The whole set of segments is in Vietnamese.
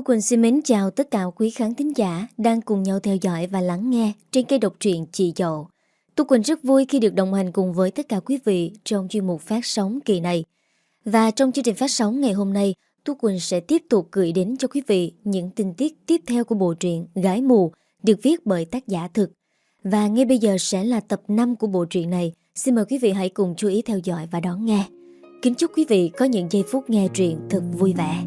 Thu Quỳnh xin mến chào tất cả quý khán thính giả đang cùng nhau theo dõi và lắng nghe trên kênh độc truyện Chị Dậu. Thu Quỳnh rất vui khi được đồng hành cùng với tất cả quý vị trong chuyên mục phát sóng kỳ này. Và trong chương trình phát sóng ngày hôm nay, Thu Quỳnh sẽ tiếp tục gửi đến cho quý vị những tin tiết tiếp theo của bộ truyện Gái Mù được viết bởi tác giả thực. Và ngay bây giờ sẽ là tập 5 của bộ truyện này. Xin mời quý vị hãy cùng chú ý theo dõi và đón nghe. Kính chúc quý vị có những giây phút nghe truyện thật vui vẻ.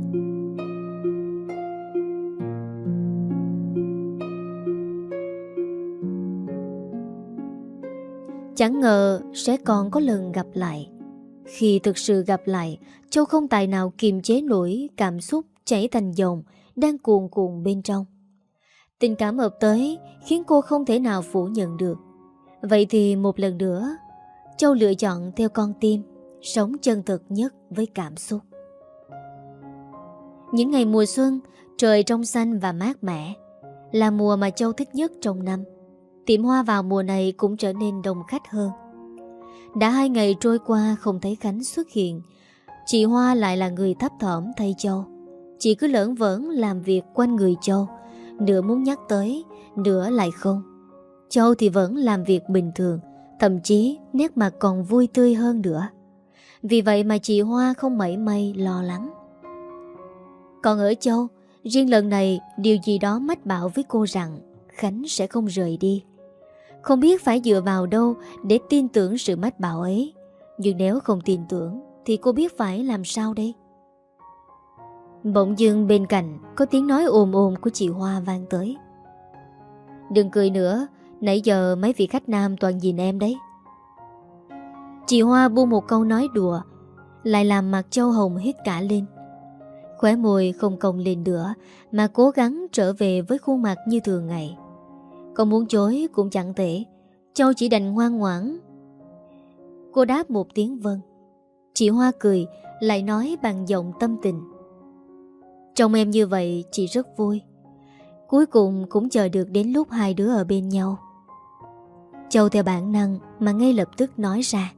Chẳng ngờ sẽ còn có lần gặp lại. Khi thực sự gặp lại, Châu không tài nào kiềm chế nổi Cảm xúc chảy thành dòng, Đang cuồn cuộn bên trong. Tình cảm hợp tới, Khiến cô không thể nào phủ nhận được. Vậy thì một lần nữa, Châu lựa chọn theo con tim, Sống chân thực nhất với cảm xúc. Những ngày mùa xuân, Trời trong xanh và mát mẻ, Là mùa mà Châu thích nhất trong năm. Tiệm hoa vào mùa này cũng trở nên đông khách hơn. Đã hai ngày trôi qua không thấy Khánh xuất hiện. Chị Hoa lại là người thấp thỏm thay Châu. Chị cứ lỡn vỡn làm việc quanh người Châu. Nửa muốn nhắc tới, Nửa lại không. Châu thì vẫn làm việc bình thường, Thậm chí nét mặt còn vui tươi hơn nữa. Vì vậy mà chị Hoa không mảy may lo lắng. Còn ở Châu, Riêng lần này, điều gì đó mách bảo với cô rằng Khánh sẽ không rời đi không biết phải dựa vào đâu để tin tưởng sự mách bảo ấy. Nhưng nếu không tin tưởng, Thì cô biết phải làm sao đây? Bỗng dưng bên cạnh Có tiếng nói ồm ồm của chị Hoa vang tới. Đừng cười nữa, Nãy giờ mấy vị khách nam toàn nhìn em đấy. Chị Hoa buông một câu nói đùa, Lại làm mặt châu hồng hít cả lên. Khóe môi không cong lên nữa, Mà cố gắng trở về với khuôn mặt như thường ngày còn muốn chối cũng chẳng thể Châu chỉ đành ngoan ngoãn. Cô đáp một tiếng vâng. Chị Hoa cười, Lại nói bằng giọng tâm tình. Trong em như vậy, chị rất vui. Cuối cùng cũng chờ được đến lúc hai đứa ở bên nhau. Châu theo bản năng Mà ngay lập tức nói ra.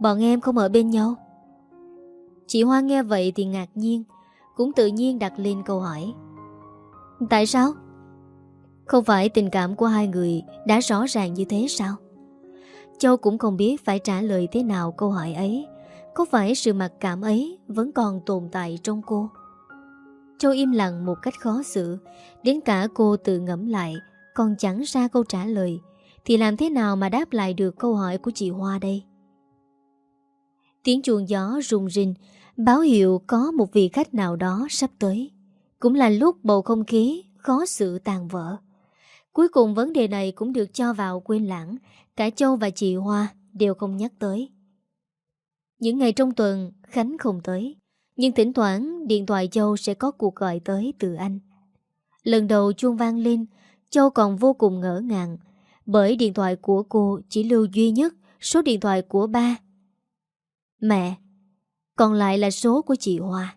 Bọn em không ở bên nhau. Chị Hoa nghe vậy thì ngạc nhiên, Cũng tự nhiên đặt lên câu hỏi. Tại sao? Không phải tình cảm của hai người đã rõ ràng như thế sao? Châu cũng không biết phải trả lời thế nào câu hỏi ấy. Có phải sự mặc cảm ấy vẫn còn tồn tại trong cô? Châu im lặng một cách khó xử, đến cả cô tự ngẫm lại, còn chẳng ra câu trả lời, thì làm thế nào mà đáp lại được câu hỏi của chị Hoa đây? Tiếng chuồng gió rung rinh, báo hiệu có một vị khách nào đó sắp tới. Cũng là lúc bầu không khí khó xử tàn vỡ. Cuối cùng vấn đề này cũng được cho vào quên lãng, cả Châu và chị Hoa đều không nhắc tới. Những ngày trong tuần, Khánh không tới, nhưng thỉnh thoảng điện thoại Châu sẽ có cuộc gọi tới từ anh. Lần đầu chuông vang lên, Châu còn vô cùng ngỡ ngàng, bởi điện thoại của cô chỉ lưu duy nhất số điện thoại của ba. Mẹ, còn lại là số của chị Hoa.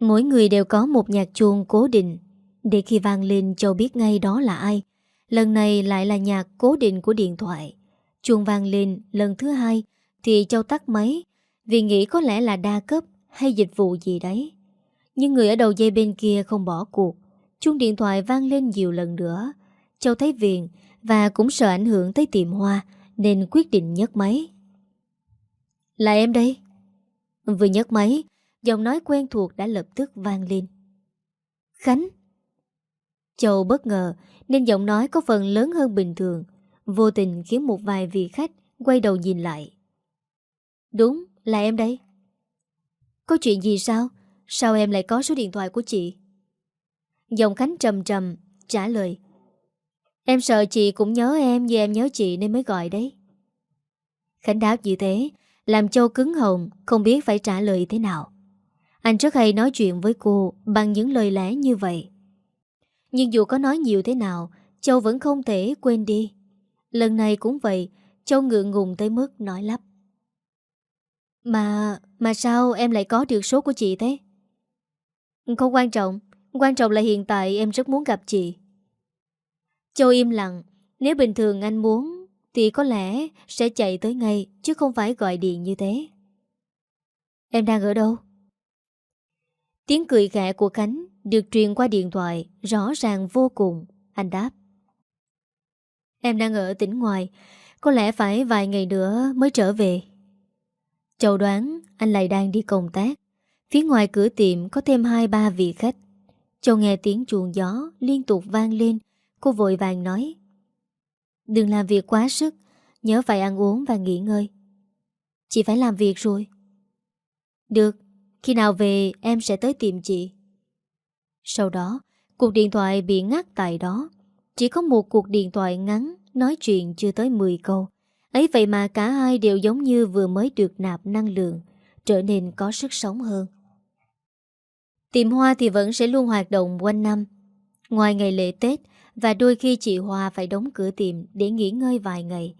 Mỗi người đều có một nhạc chuông cố định để khi vang lên Châu biết ngay đó là ai, Lần này lại là nhạc cố định của điện thoại. Chuông vang lên lần thứ hai, Thì Châu tắt máy, Vì nghĩ có lẽ là đa cấp Hay dịch vụ gì đấy. Nhưng người ở đầu dây bên kia không bỏ cuộc. Chuông điện thoại vang lên nhiều lần nữa. Châu thấy viền Và cũng sợ ảnh hưởng tới tiệm hoa, Nên quyết định nhấc máy. Là em đây. Vừa nhấc máy, Giọng nói quen thuộc đã lập tức vang lên. Khánh. Châu bất ngờ nên giọng nói có phần lớn hơn bình thường, vô tình khiến một vài vị khách quay đầu nhìn lại. Đúng, là em đây. Có chuyện gì sao? Sao em lại có số điện thoại của chị? Giọng Khánh trầm trầm, trả lời. Em sợ chị cũng nhớ em như em nhớ chị nên mới gọi đấy. Khánh đáp như thế, làm Châu cứng hồng, không biết phải trả lời thế nào. Anh rất hay nói chuyện với cô bằng những lời lẽ như vậy. Nhưng dù có nói nhiều thế nào, Châu vẫn không thể quên đi Lần này cũng vậy, Châu ngượng ngùng tới mức nói lắp Mà... mà sao em lại có được số của chị thế? Không quan trọng Quan trọng là hiện tại em rất muốn gặp chị Châu im lặng, Nếu bình thường anh muốn Thì có lẽ sẽ chạy tới ngay, Chứ không phải gọi điện như thế Em đang ở đâu? Tiếng cười khẽ của Khánh được truyền qua điện thoại rõ ràng vô cùng. Anh đáp. Em đang ở tỉnh ngoài, có lẽ phải vài ngày nữa mới trở về. Châu đoán anh lại đang đi công tác. Phía ngoài cửa tiệm có thêm hai ba vị khách. Châu nghe tiếng chuồng gió liên tục vang lên. Cô vội vàng nói. Đừng làm việc quá sức, nhớ phải ăn uống và nghỉ ngơi. Chị phải làm việc rồi. Được, khi nào về em sẽ tới tìm chị. Sau đó, cuộc điện thoại bị ngắt tại đó. Chỉ có một cuộc điện thoại ngắn, nói chuyện chưa tới 10 câu. Ấy vậy mà cả hai đều giống như vừa mới được nạp năng lượng, trở nên có sức sống hơn. Tiệm hoa thì vẫn sẽ luôn hoạt động quanh năm. Ngoài ngày lễ Tết và đôi khi chị Hoa phải đóng cửa tiệm để nghỉ ngơi vài ngày,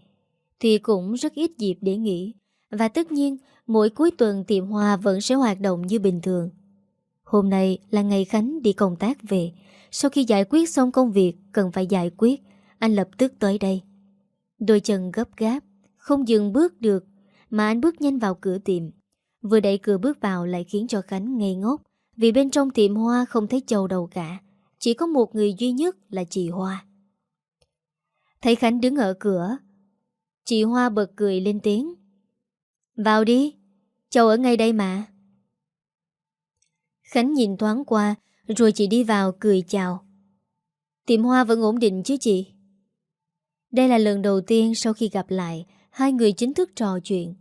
thì cũng rất ít dịp để nghỉ. Và tất nhiên, mỗi cuối tuần tiệm hoa vẫn sẽ hoạt động như bình thường. Hôm nay là ngày Khánh đi công tác về. Sau khi giải quyết xong công việc cần phải giải quyết, anh lập tức tới đây. Đôi chân gấp gáp, không dừng bước được, mà anh bước nhanh vào cửa tiệm. Vừa đẩy cửa bước vào lại khiến cho Khánh ngây ngốc, vì bên trong tiệm hoa không thấy châu đầu cả. Chỉ có một người duy nhất là chị Hoa. Thấy Khánh đứng ở cửa, chị Hoa bật cười lên tiếng. Vào đi, Châu ở ngay đây mà. Khánh nhìn thoáng qua, rồi chị đi vào cười chào. Tiệm hoa vẫn ổn định chứ chị? Đây là lần đầu tiên sau khi gặp lại, hai người chính thức trò chuyện.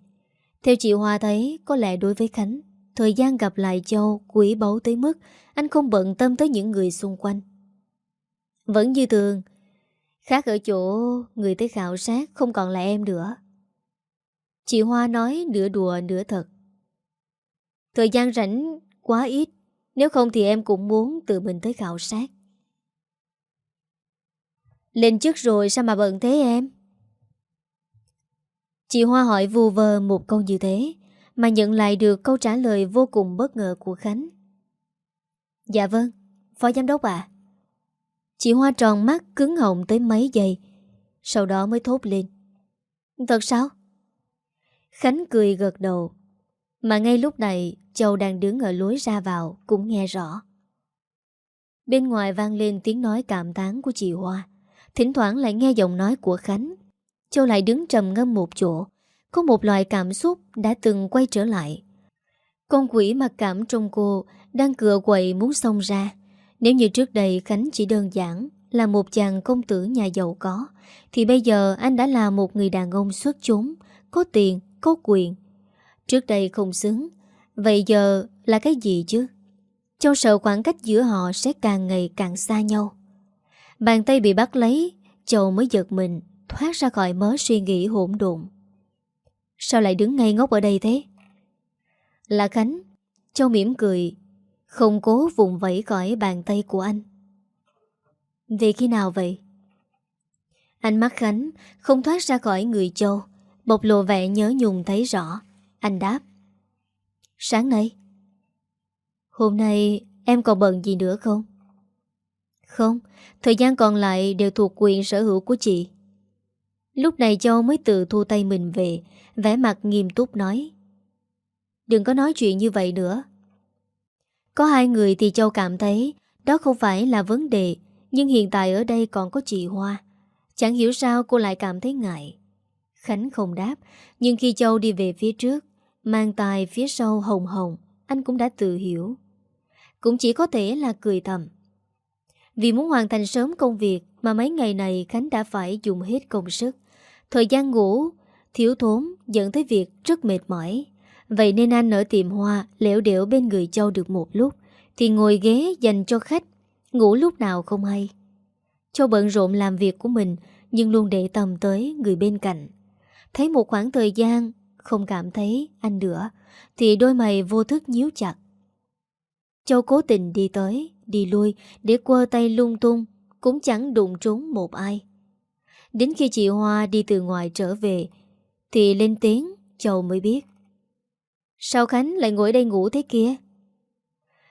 Theo chị Hoa thấy, có lẽ đối với Khánh, thời gian gặp lại Châu quý báu tới mức anh không bận tâm tới những người xung quanh. Vẫn như thường, khác ở chỗ người tới khảo sát không còn là em nữa. Chị Hoa nói nửa đùa nửa thật. Thời gian rảnh quá ít, nếu không thì em cũng muốn tự mình tới khảo sát. Lên chức rồi sao mà bận thế em? Chị Hoa hỏi vù vờ một câu như thế, mà nhận lại được câu trả lời vô cùng bất ngờ của Khánh. Dạ vâng, phó giám đốc ạ. Chị Hoa tròn mắt cứng họng tới mấy giây, sau đó mới thốt lên. Thật sao? Khánh cười gật đầu. Mà ngay lúc này, Châu đang đứng ở lối ra vào cũng nghe rõ. Bên ngoài vang lên tiếng nói cảm tán của chị Hoa. Thỉnh thoảng lại nghe giọng nói của Khánh. Châu lại đứng trầm ngâm một chỗ. Có một loại cảm xúc đã từng quay trở lại. Con quỷ mặc cảm trong cô đang cựa quậy muốn xông ra. Nếu như trước đây Khánh chỉ đơn giản là một chàng công tử nhà giàu có, thì bây giờ anh đã là một người đàn ông xuất chúng, có tiền, có quyền. Trước đây không xứng, vậy giờ là cái gì chứ? Châu sợ khoảng cách giữa họ sẽ càng ngày càng xa nhau. Bàn tay bị bắt lấy, Châu mới giật mình, thoát ra khỏi mớ suy nghĩ hỗn độn. Sao lại đứng ngay ngốc ở đây thế? Là Khánh, Châu mỉm cười, không cố vùng vẫy khỏi bàn tay của anh. Vì khi nào vậy? Ánh mắt Khánh không thoát ra khỏi người Châu, bộc lộ vẻ nhớ nhung thấy rõ. Anh đáp. Sáng nay. Hôm nay em còn bận gì nữa không? Không, thời gian còn lại đều thuộc quyền sở hữu của chị. Lúc này Châu mới tự thu tay mình về, vẻ mặt nghiêm túc nói. Đừng có nói chuyện như vậy nữa. Có hai người thì Châu cảm thấy đó không phải là vấn đề, nhưng hiện tại ở đây còn có chị Hoa. Chẳng hiểu sao cô lại cảm thấy ngại. Khánh không đáp, nhưng khi Châu đi về phía trước, mang tài phía sau hồng hồng, anh cũng đã tự hiểu. Cũng chỉ có thể là cười thầm. Vì muốn hoàn thành sớm công việc mà mấy ngày này Khánh đã phải dùng hết công sức. Thời gian ngủ, thiếu thốn dẫn tới việc rất mệt mỏi. Vậy nên anh ở tiệm hoa lẻo đẻo bên người Châu được một lúc thì ngồi ghế dành cho khách, ngủ lúc nào không hay. Châu bận rộn làm việc của mình nhưng luôn để tâm tới người bên cạnh. Thấy một khoảng thời gian không cảm thấy anh nữa thì đôi mày vô thức nhíu chặt. Châu cố tình đi tới, đi lui để quơ tay lung tung cũng chẳng đụng trúng một ai. Đến khi chị Hoa đi từ ngoài trở về thì lên tiếng Châu mới biết. Sao Khánh lại ngồi đây ngủ thế kia?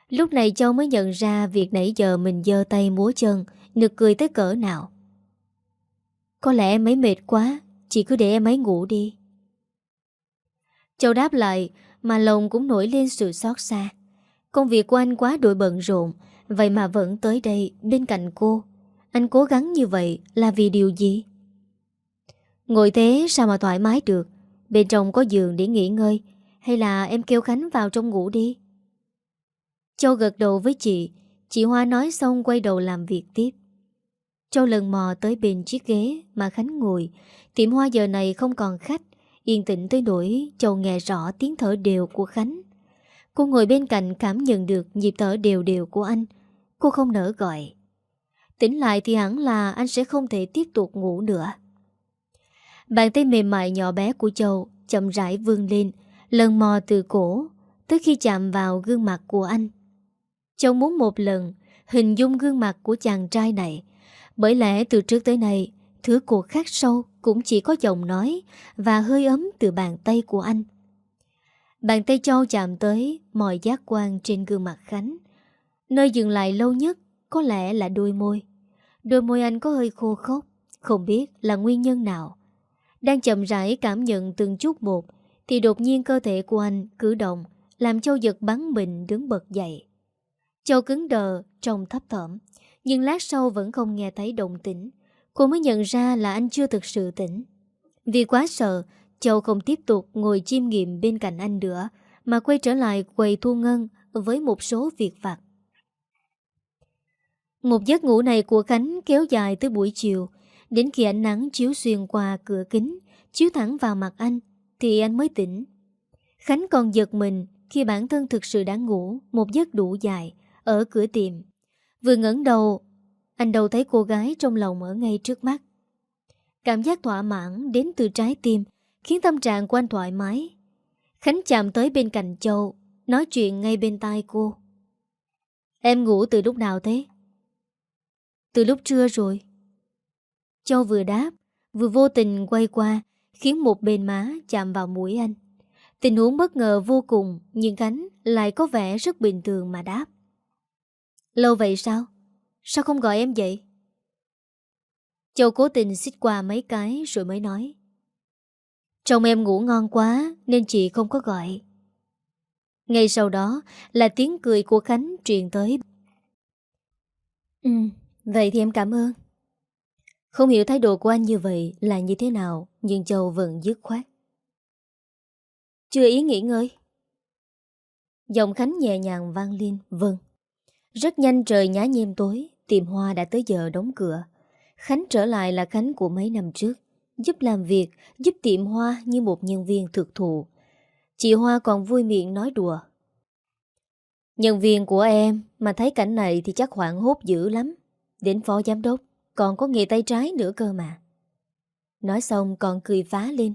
Lúc này Châu mới nhận ra việc nãy giờ mình dơ tay múa chân, nực cười tới cỡ nào. Có lẽ em ấy mệt quá, Chị cứ để em ấy ngủ đi Châu đáp lại Mà lòng cũng nổi lên sự xót xa. Công việc của anh quá đội bận rộn, Vậy mà vẫn tới đây bên cạnh cô. Anh cố gắng như vậy là vì điều gì? Ngồi thế sao mà thoải mái được? Bên trong có giường để nghỉ ngơi, Hay là em kêu Khánh vào trong ngủ đi? Châu gật đầu với chị Chị Hoa nói xong quay đầu làm việc tiếp. Châu lần mò tới bên chiếc ghế mà Khánh ngồi. Tiệm hoa giờ này không còn khách Yên tĩnh tới nỗi Châu nghe rõ tiếng thở đều của Khánh. Cô ngồi bên cạnh cảm nhận được nhịp thở đều đều của anh. Cô không nỡ gọi. Tỉnh lại thì hẳn là anh sẽ không thể tiếp tục ngủ nữa. Bàn tay mềm mại nhỏ bé của Châu chậm rãi vươn lên, Lần mò từ cổ, Tới khi chạm vào gương mặt của anh. Châu muốn một lần Hình dung gương mặt của chàng trai này, Bởi lẽ từ trước tới nay, Thứ cô khác sâu cũng chỉ có giọng nói Và hơi ấm từ bàn tay của anh. Bàn tay Châu chạm tới Mọi giác quan trên gương mặt Khánh. Nơi dừng lại lâu nhất Có lẽ là đôi môi. Đôi môi anh có hơi khô khốc, Không biết là nguyên nhân nào. Đang chậm rãi cảm nhận từng chút một, Thì đột nhiên cơ thể của anh cử động, Làm Châu giật bắn mình đứng bật dậy. Châu cứng đờ Trông thấp thỏm, Nhưng lát sau vẫn không nghe thấy động tĩnh. Cô mới nhận ra là anh chưa thực sự tỉnh. Vì quá sợ, Châu không tiếp tục ngồi chiêm nghiệm bên cạnh anh nữa, Mà quay trở lại quầy thu ngân Với một số việc vặt. Một giấc ngủ này của Khánh kéo dài tới buổi chiều. Đến khi ánh nắng chiếu xuyên qua cửa kính, Chiếu thẳng vào mặt anh, Thì anh mới tỉnh. Khánh còn giật mình Khi bản thân thực sự đã ngủ Một giấc đủ dài Ở cửa tiệm. Vừa ngẩng đầu anh đầu thấy cô gái trong lòng ở ngay trước mắt. Cảm giác thỏa mãn đến từ trái tim, Khiến tâm trạng của anh thoải mái. Khánh chạm tới bên cạnh Châu, Nói chuyện ngay bên tai cô. Em ngủ từ lúc nào thế? Từ lúc trưa rồi. Châu vừa đáp, Vừa vô tình quay qua, Khiến một bên má chạm vào mũi anh. Tình huống bất ngờ vô cùng, Nhưng Khánh lại có vẻ rất bình thường mà đáp. Lâu vậy sao? Sao không gọi em vậy? Châu cố tình xích qua mấy cái rồi mới nói. Chồng em ngủ ngon quá Nên chị không có gọi. Ngay sau đó Là tiếng cười của Khánh truyền tới. Ừ Vậy thì em cảm ơn. Không hiểu thái độ của anh như vậy Là như thế nào Nhưng Châu vẫn dứt khoát. Chưa ý nghỉ ngơi. Giọng Khánh nhẹ nhàng vang lên Vâng rất nhanh trời nhá nhem tối Tiệm hoa đã tới giờ đóng cửa Khánh trở lại là Khánh của mấy năm trước giúp làm việc, giúp tiệm hoa như một nhân viên thực thụ. Chị Hoa còn vui miệng nói đùa. Nhân viên của em mà thấy cảnh này thì chắc hoảng hốt dữ lắm. Đến phó giám đốc, còn có nghề tay trái nữa cơ mà. Nói xong còn cười phá lên.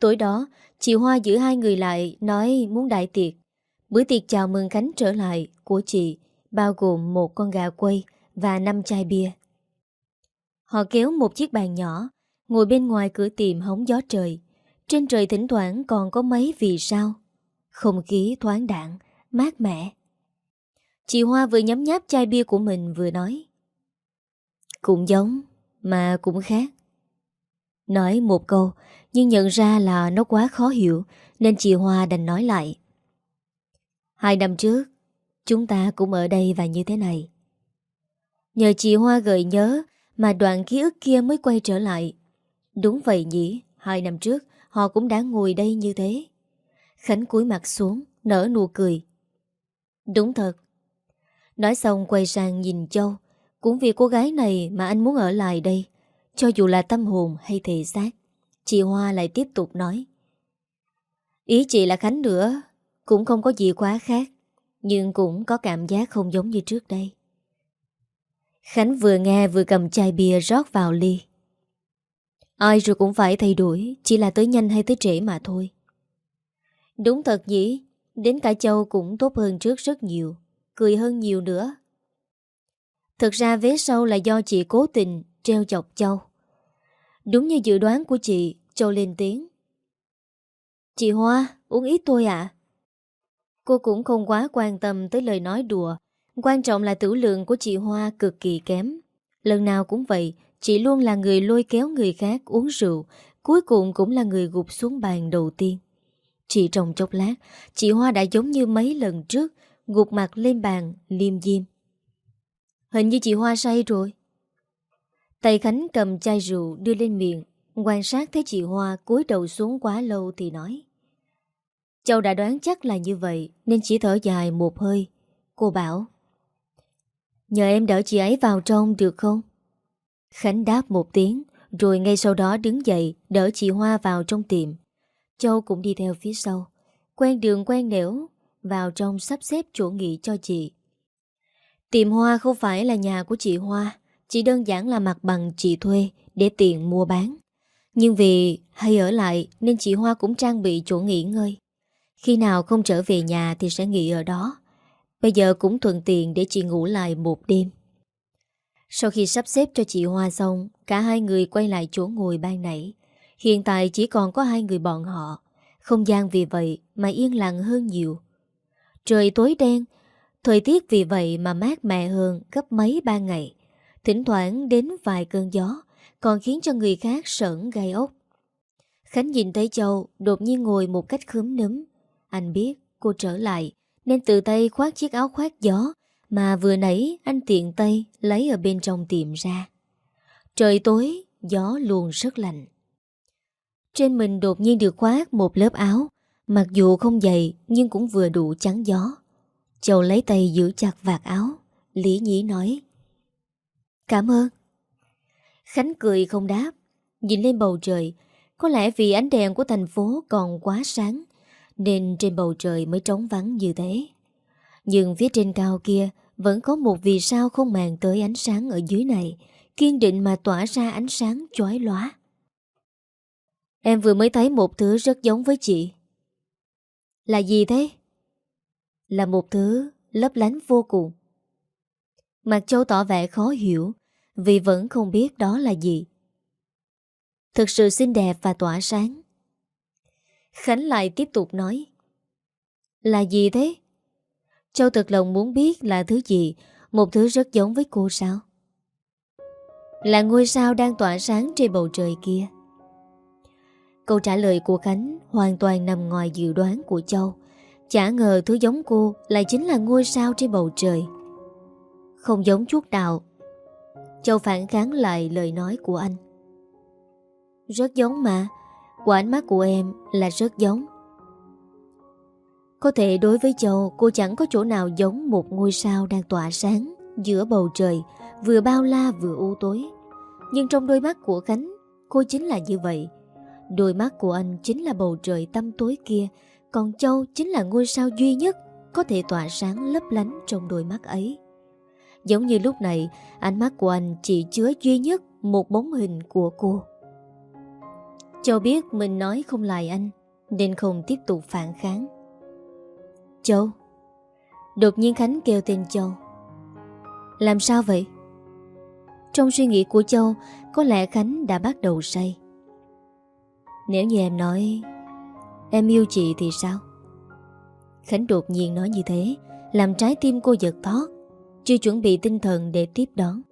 Tối đó, chị Hoa giữ hai người lại nói muốn đại tiệc. Bữa tiệc chào mừng Khánh trở lại của chị bao gồm một con gà quay và năm chai bia. Họ kéo một chiếc bàn nhỏ, Ngồi bên ngoài cửa tiệm hóng gió trời. Trên trời thỉnh thoảng còn có mấy vì sao. Không khí thoáng đạn Mát mẻ. Chị Hoa vừa nhấm nháp chai bia của mình vừa nói Cũng giống Mà cũng khác. Nói một câu Nhưng nhận ra là nó quá khó hiểu Nên chị Hoa đành nói lại Hai năm trước Chúng ta cũng ở đây và như thế này Nhờ chị Hoa gợi nhớ Mà đoạn ký ức kia mới quay trở lại Đúng vậy nhỉ, hai năm trước họ cũng đã ngồi đây như thế. Khánh cúi mặt xuống, nở nụ cười. Đúng thật. Nói xong quay sang nhìn Châu, cũng vì cô gái này mà anh muốn ở lại đây, cho dù là tâm hồn hay thể xác. Chị Hoa lại tiếp tục nói. Ý chị là Khánh nữa, cũng không có gì quá khác, nhưng cũng có cảm giác không giống như trước đây. Khánh vừa nghe vừa cầm chai bia rót vào ly. Ai rồi cũng phải thay đổi, Chỉ là tới nhanh hay tới trễ mà thôi. Đúng thật dĩ Đến cả Châu cũng tốt hơn trước rất nhiều, Cười hơn nhiều nữa. Thực ra vế sâu là do chị cố tình Treo chọc Châu. Đúng như dự đoán của chị, Châu lên tiếng. Chị Hoa, uống ít thôi ạ. Cô cũng không quá quan tâm tới lời nói đùa. Quan trọng là tử lượng của chị Hoa cực kỳ kém. Lần nào cũng vậy Chị luôn là người lôi kéo người khác uống rượu, cuối cùng cũng là người gục xuống bàn đầu tiên. Chỉ trong chốc lát, chị Hoa đã giống như mấy lần trước, Gục mặt lên bàn liêm diêm. Hình như chị Hoa say rồi. Tay Khánh cầm chai rượu đưa lên miệng Quan sát thấy chị Hoa cúi đầu xuống quá lâu thì nói. Châu đã đoán chắc là như vậy, Nên chỉ thở dài một hơi. Cô bảo, Nhờ em đỡ chị ấy vào trong được không? Khánh đáp một tiếng, Rồi ngay sau đó đứng dậy, Đỡ chị Hoa vào trong tiệm. Châu cũng đi theo phía sau. Quen đường quen nẻo, Vào trong sắp xếp chỗ nghỉ cho chị. Tiệm Hoa không phải là nhà của chị Hoa, Chỉ đơn giản là mặt bằng chị thuê Để tiện mua bán. Nhưng vì hay ở lại, Nên chị Hoa cũng trang bị chỗ nghỉ ngơi. Khi nào không trở về nhà Thì sẽ nghỉ ở đó. Bây giờ cũng thuận tiện để chị ngủ lại một đêm. Sau khi sắp xếp cho chị Hoa xong, Cả hai người quay lại chỗ ngồi ban nãy. Hiện tại chỉ còn có hai người bọn họ. Không gian vì vậy mà yên lặng hơn nhiều. Trời tối đen, Thời tiết vì vậy mà mát mẻ hơn gấp mấy ba ngày. Thỉnh thoảng đến vài cơn gió, Còn khiến cho người khác sởn gai ốc. Khánh nhìn thấy Châu, Đột nhiên ngồi một cách khướm nấm anh biết cô trở lại, Nên từ tay khoác chiếc áo khoác gió Mà vừa nãy anh tiện tay Lấy ở bên trong tiệm ra. Trời tối, Gió luôn rất lạnh. Trên mình đột nhiên được khoác một lớp áo, Mặc dù không dày Nhưng cũng vừa đủ chắn gió. Châu lấy tay giữ chặt vạt áo, Lý nhĩ nói, Cảm ơn. Khánh cười không đáp, Nhìn lên bầu trời, Có lẽ vì ánh đèn của thành phố còn quá sáng nên trên bầu trời mới trống vắng như thế. Nhưng phía trên cao kia Vẫn có một vì sao không màng tới ánh sáng ở dưới này, Kiên định mà tỏa ra ánh sáng chói lóa. Em vừa mới thấy một thứ rất giống với chị. Là gì thế? Là một thứ lấp lánh vô cùng. Mặt Châu tỏ vẻ khó hiểu Vì vẫn không biết đó là gì. Thực sự xinh đẹp và tỏa sáng. Khánh lại tiếp tục nói. Là gì thế? Châu thật lòng muốn biết là thứ gì, Một thứ rất giống với cô sao? Là ngôi sao đang tỏa sáng trên bầu trời kia. Câu trả lời của Khánh hoàn toàn nằm ngoài dự đoán của Châu. Chả ngờ thứ giống cô lại chính là ngôi sao trên bầu trời. Không giống chút nào. Châu phản kháng lại lời nói của anh. Rất giống mà. Của ánh mắt của em là rất giống Có thể đối với Châu Cô chẳng có chỗ nào giống một ngôi sao đang tỏa sáng Giữa bầu trời Vừa bao la vừa u tối Nhưng trong đôi mắt của Khánh Cô chính là như vậy Đôi mắt của anh chính là bầu trời tăm tối kia còn Châu chính là ngôi sao duy nhất có thể tỏa sáng lấp lánh trong đôi mắt ấy. Giống như lúc này, ánh mắt của anh chỉ chứa duy nhất một bóng hình của cô. Châu biết mình nói không lại anh, nên không tiếp tục phản kháng. Châu. Đột nhiên Khánh kêu tên Châu. Làm sao vậy? Trong suy nghĩ của Châu Có lẽ Khánh đã bắt đầu say. Nếu như em nói Em yêu chị thì sao? Khánh đột nhiên nói như thế Làm trái tim cô giật thót Chưa chuẩn bị tinh thần để tiếp đón.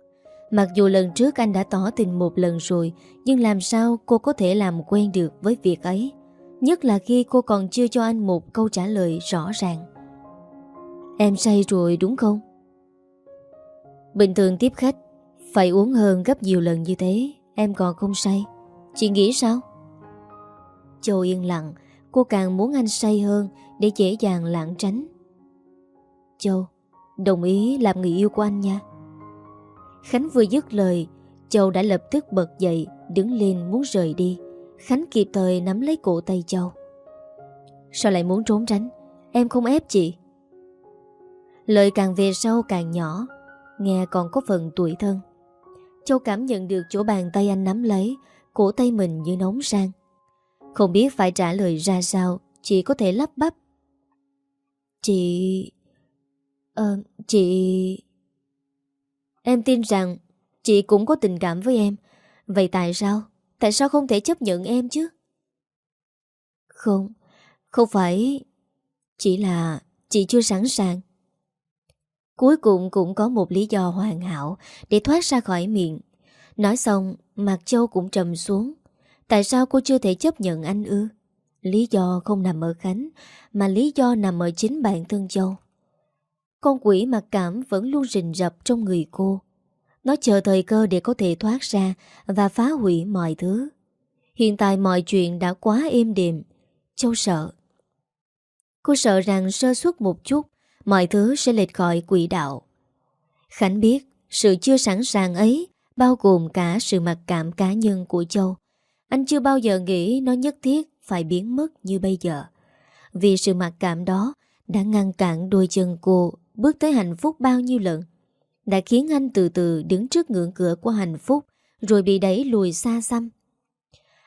Mặc dù lần trước anh đã tỏ tình một lần rồi, Nhưng làm sao cô có thể làm quen được với việc ấy? Nhất là khi cô còn chưa cho anh một câu trả lời rõ ràng. Em say rồi đúng không? Bình thường tiếp khách, Phải uống hơn gấp nhiều lần như thế, Em còn không say. Chị nghĩ sao? Châu yên lặng, Cô càng muốn anh say hơn Để dễ dàng lãng tránh. Châu, Đồng ý làm người yêu của anh nha. Khánh vừa dứt lời Châu đã lập tức bật dậy Đứng lên muốn rời đi. Khánh kịp thời nắm lấy cổ tay Châu. Sao lại muốn trốn tránh? Em không ép chị. Lời càng về sau càng nhỏ Nghe còn có phần tuổi thân. Châu cảm nhận được chỗ bàn tay anh nắm lấy Cổ tay mình như nóng sang không biết phải trả lời ra sao Chị có thể lắp bắp. Chị... Ờ, chị... Em tin rằng chị cũng có tình cảm với em Vậy tại sao? Tại sao không thể chấp nhận em chứ? Không, không phải... Chỉ là chị chưa sẵn sàng Cuối cùng cũng có một lý do hoàn hảo Để thoát ra khỏi miệng Nói xong Mặt Châu cũng trầm xuống Tại sao cô chưa thể chấp nhận anh ư? Lý do không nằm ở Khánh Mà lý do nằm ở chính bản thân Châu con quỷ mặc cảm vẫn luôn rình rập trong người cô. Nó chờ thời cơ để có thể thoát ra và phá hủy mọi thứ. Hiện tại mọi chuyện đã quá êm đềm. Châu sợ. Cô sợ rằng sơ suất một chút, mọi thứ sẽ lệch khỏi quỷ đạo. Khánh biết sự chưa sẵn sàng ấy bao gồm cả sự mặc cảm cá nhân của Châu. Anh chưa bao giờ nghĩ nó nhất thiết phải biến mất như bây giờ. Vì sự mặc cảm đó đã ngăn cản đôi chân cô bước tới hạnh phúc bao nhiêu lần. Đã khiến anh từ từ đứng trước ngưỡng cửa của hạnh phúc rồi bị đẩy lùi xa xăm.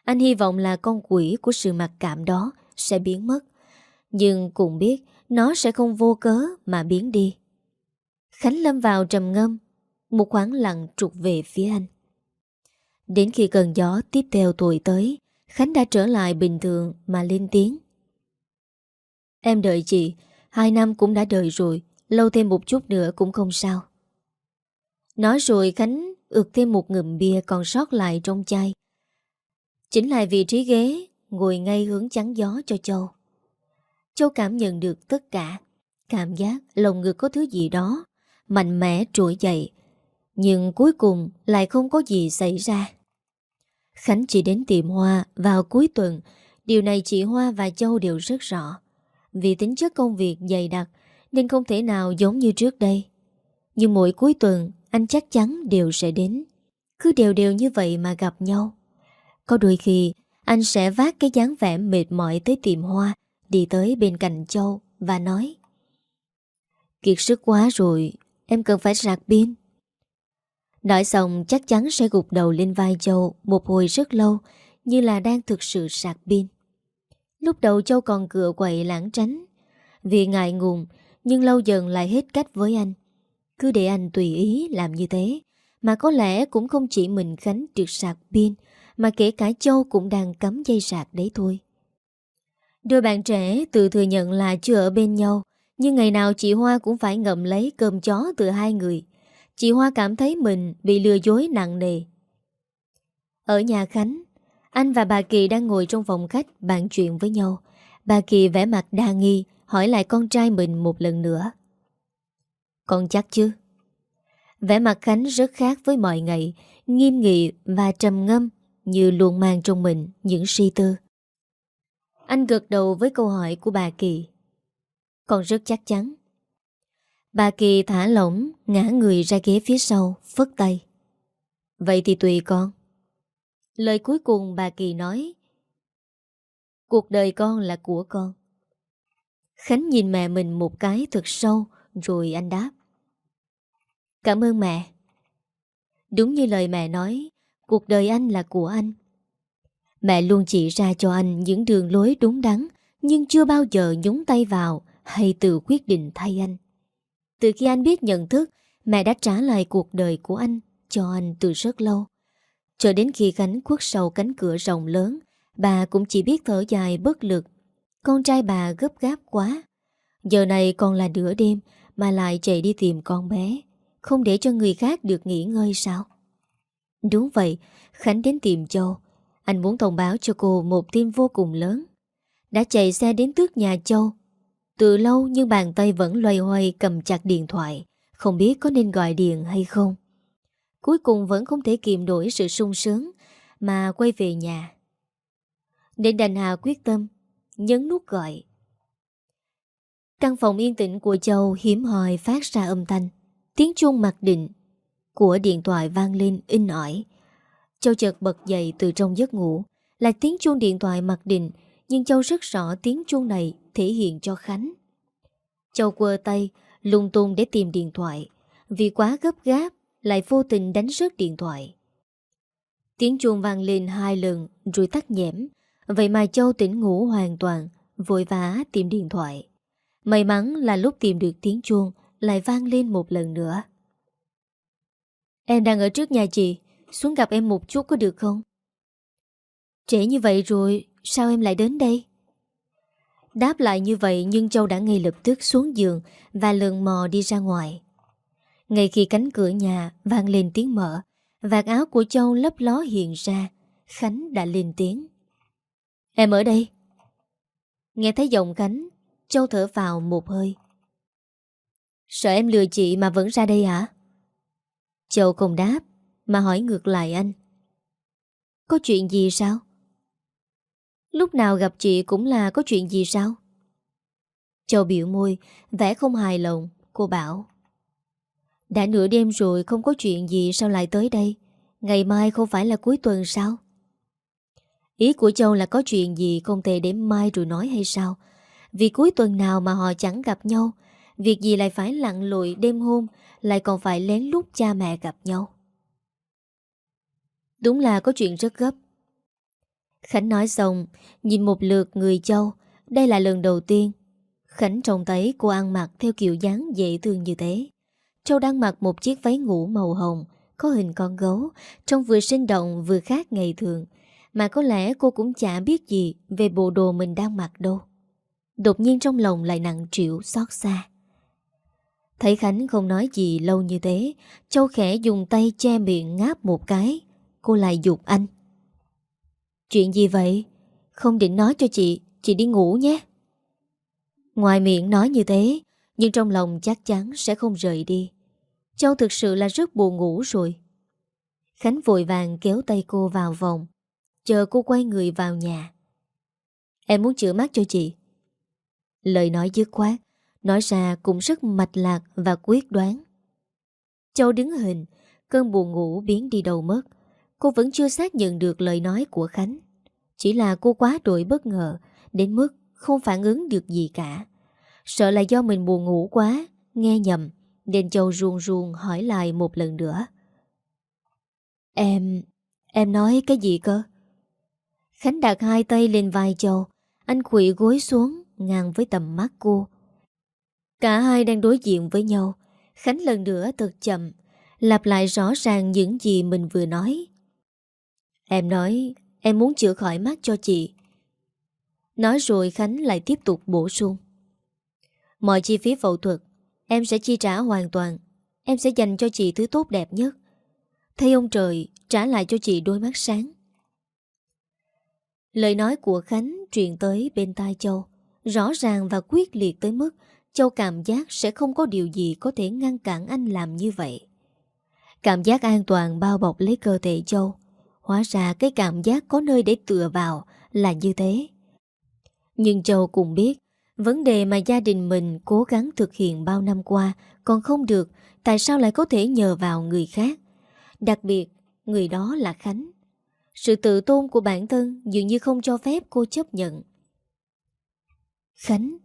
Anh hy vọng là con quỷ của sự mặc cảm đó sẽ biến mất. Nhưng cũng biết nó sẽ không vô cớ mà biến đi. Khánh lâm vào trầm ngâm, một khoảng lặng trục về phía anh. Đến khi cơn gió tiếp theo tuổi tới, Khánh đã trở lại bình thường mà lên tiếng. Em đợi chị, hai năm cũng đã đợi rồi, lâu thêm một chút nữa cũng không sao. Nói rồi Khánh ược thêm một ngụm bia còn sót lại trong chai. Chính là vị trí ghế, ngồi ngay hướng chắn gió cho Châu. Châu cảm nhận được tất cả. Cảm giác lồng ngực có thứ gì đó, mạnh mẽ trỗi dậy. Nhưng cuối cùng lại không có gì xảy ra. Khánh chỉ đến tiệm Hoa vào cuối tuần. Điều này chị Hoa và Châu đều rất rõ. Vì tính chất công việc dày đặc nên không thể nào giống như trước đây. Nhưng mỗi cuối tuần anh chắc chắn đều sẽ đến. Cứ đều đều như vậy mà gặp nhau. Có đôi khi anh sẽ vác cái dáng vẻ mệt mỏi tới tiệm hoa đi tới bên cạnh Châu và nói Kiệt sức quá rồi, em cần phải sạc pin. Nói xong chắc chắn sẽ gục đầu lên vai Châu một hồi rất lâu như là đang thực sự sạc pin. Lúc đầu Châu còn cửa quậy lãng tránh vì ngại ngùng nhưng lâu dần lại hết cách với anh. Cứ để anh tùy ý làm như thế mà có lẽ cũng không chỉ mình Khánh trượt sạc pin mà kể cả Châu cũng đang cắm dây sạc đấy thôi. Đôi bạn trẻ tự thừa nhận là chưa ở bên nhau, nhưng ngày nào chị Hoa cũng phải ngậm lấy cơm chó từ hai người. Chị Hoa cảm thấy mình bị lừa dối nặng nề. Ở nhà Khánh, anh và bà Kỳ đang ngồi trong phòng khách bàn chuyện với nhau. Bà Kỳ vẽ mặt đa nghi, hỏi lại con trai mình một lần nữa. Con chắc chứ? Vẻ mặt Khánh rất khác với mọi ngày, nghiêm nghị và trầm ngâm như luôn mang trong mình những suy tư. Anh gật đầu với câu hỏi của bà Kỳ. Còn rất chắc chắn. Bà Kỳ thả lỏng, ngã người ra ghế phía sau, phất tay. Vậy thì tùy con. Lời cuối cùng bà Kỳ nói Cuộc đời con là của con. Khánh nhìn mẹ mình một cái thật sâu rồi anh đáp. Cảm ơn mẹ. Đúng như lời mẹ nói, cuộc đời anh là của anh. Mẹ luôn chỉ ra cho anh những đường lối đúng đắn, nhưng chưa bao giờ nhúng tay vào hay tự quyết định thay anh. Từ khi anh biết nhận thức, mẹ đã trả lại cuộc đời của anh cho anh từ rất lâu. Cho đến khi Khánh khuất sau cánh cửa rộng lớn, bà cũng chỉ biết thở dài bất lực. Con trai bà gấp gáp quá. Giờ này còn là nửa đêm mà lại chạy đi tìm con bé. Không để cho người khác được nghỉ ngơi sao? Đúng vậy, Khánh đến tìm Châu. Anh muốn thông báo cho cô một tin vô cùng lớn. Đã chạy xe đến tước nhà Châu. Từ lâu nhưng bàn tay vẫn loay hoay cầm chặt điện thoại. Không biết có nên gọi điện hay không. Cuối cùng vẫn không thể kiềm nổi sự sung sướng mà quay về nhà. Nên đành hà quyết tâm, nhấn nút gọi. Căn phòng yên tĩnh của Châu hiếm hoi phát ra âm thanh. Tiếng chuông mặc định của điện thoại vang lên in ỏi. Châu chợt bật dậy từ trong giấc ngủ, Là tiếng chuông điện thoại mặc định, Nhưng Châu rất rõ tiếng chuông này Thể hiện cho Khánh Châu quơ tay, lung tung để tìm điện thoại Vì quá gấp gáp, Lại vô tình đánh rớt điện thoại Tiếng chuông vang lên hai lần, Rồi tắt nhẽm Vậy mà Châu tỉnh ngủ hoàn toàn Vội vã tìm điện thoại May mắn là lúc tìm được tiếng chuông Lại vang lên một lần nữa Em đang ở trước nhà chị xuống gặp em một chút có được không? Trễ như vậy rồi, sao em lại đến đây? Đáp lại như vậy nhưng Châu đã ngay lập tức xuống giường và lượn mò đi ra ngoài. Ngay khi cánh cửa nhà vang lên tiếng mở, vạt áo của Châu lấp ló hiện ra, Khánh đã lên tiếng. Em ở đây. Nghe thấy giọng Khánh, Châu thở vào một hơi. Sợ em lừa chị mà vẫn ra đây hả? Châu không đáp Mà hỏi ngược lại anh Có chuyện gì sao? Lúc nào gặp chị cũng là có chuyện gì sao? Châu biểu môi Vẻ không hài lòng Cô bảo Đã nửa đêm rồi không có chuyện gì sao lại tới đây Ngày mai không phải là cuối tuần sao? Ý của Châu là có chuyện gì không thể đến mai rồi nói hay sao? Vì cuối tuần nào mà họ chẳng gặp nhau, Việc gì lại phải lặng lội đêm hôm, Lại còn phải lén lút cha mẹ gặp nhau. Đúng là có chuyện rất gấp. Khánh nói xong, Nhìn một lượt người Châu, Đây là lần đầu tiên. Khánh trông thấy cô ăn mặc theo kiểu dáng dễ thương như thế. Châu đang mặc một chiếc váy ngủ màu hồng, Có hình con gấu, Trông vừa sinh động vừa khác ngày thường. Mà có lẽ cô cũng chả biết gì Về bộ đồ mình đang mặc đâu. Đột nhiên trong lòng lại nặng triệu xót xa. Thấy Khánh không nói gì lâu như thế, Châu khẽ dùng tay che miệng ngáp một cái. Cô lại dục anh. Chuyện gì vậy? Không định nói cho chị Chị đi ngủ nhé. Ngoài miệng nói như thế, Nhưng trong lòng chắc chắn sẽ không rời đi. Châu thực sự là rất buồn ngủ rồi. Khánh vội vàng kéo tay cô vào vòng. Chờ cô quay người vào nhà. Em muốn chữa mắt cho chị. Lời nói dứt khoát, Nói ra cũng rất mạch lạc và quyết đoán. Châu đứng hình, Cơn buồn ngủ biến đi đâu mất. Cô vẫn chưa xác nhận được lời nói của Khánh. Chỉ là cô quá đổi bất ngờ, Đến mức không phản ứng được gì cả. Sợ là do mình buồn ngủ quá, Nghe nhầm, Nên Châu ruồn ruồn hỏi lại một lần nữa. Em... Em nói cái gì cơ? Khánh đặt hai tay lên vai Châu. Anh quỵ gối xuống, Ngang với tầm mắt cô. Cả hai đang đối diện với nhau. Khánh lần nữa thật chậm, Lặp lại rõ ràng những gì mình vừa nói. Em nói, Em muốn chữa khỏi mắt cho chị. Nói rồi Khánh lại tiếp tục bổ sung. Mọi chi phí phẫu thuật, Em sẽ chi trả hoàn toàn. Em sẽ dành cho chị thứ tốt đẹp nhất. Thay ông trời, trả lại cho chị đôi mắt sáng. Lời nói của Khánh truyền tới bên tai Châu Rõ ràng và quyết liệt tới mức Châu cảm giác sẽ không có điều gì có thể ngăn cản anh làm như vậy. Cảm giác an toàn bao bọc lấy cơ thể Châu. Hóa ra cái cảm giác có nơi để tựa vào là như thế. Nhưng Châu cũng biết, vấn đề mà gia đình mình cố gắng thực hiện bao năm qua còn không được, tại sao lại có thể nhờ vào người khác? Đặc biệt, người đó là Khánh. Sự tự tôn của bản thân dường như không cho phép cô chấp nhận. Khánh,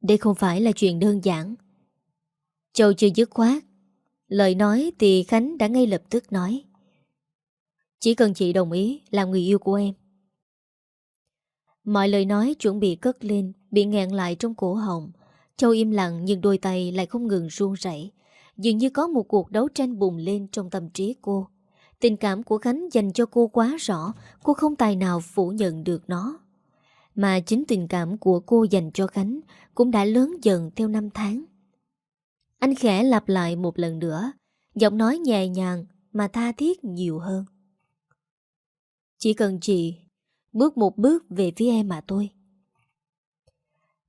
đây không phải là chuyện đơn giản. Châu chưa dứt khoát. Lời nói thì Khánh đã ngay lập tức nói. Chỉ cần chị đồng ý Làm người yêu của em. Mọi lời nói chuẩn bị cất lên, Bị ngẹn lại trong cổ họng. Châu im lặng nhưng đôi tay lại không ngừng run rẩy. Dường như có một cuộc đấu tranh bùng lên trong tâm trí cô. Tình cảm của Khánh dành cho cô quá rõ Cô không tài nào phủ nhận được nó mà chính tình cảm của cô dành cho Khánh cũng đã lớn dần theo năm tháng. Anh khẽ lặp lại một lần nữa, giọng nói nhẹ nhàng mà tha thiết nhiều hơn. Chỉ cần chị bước một bước về phía em mà tôi.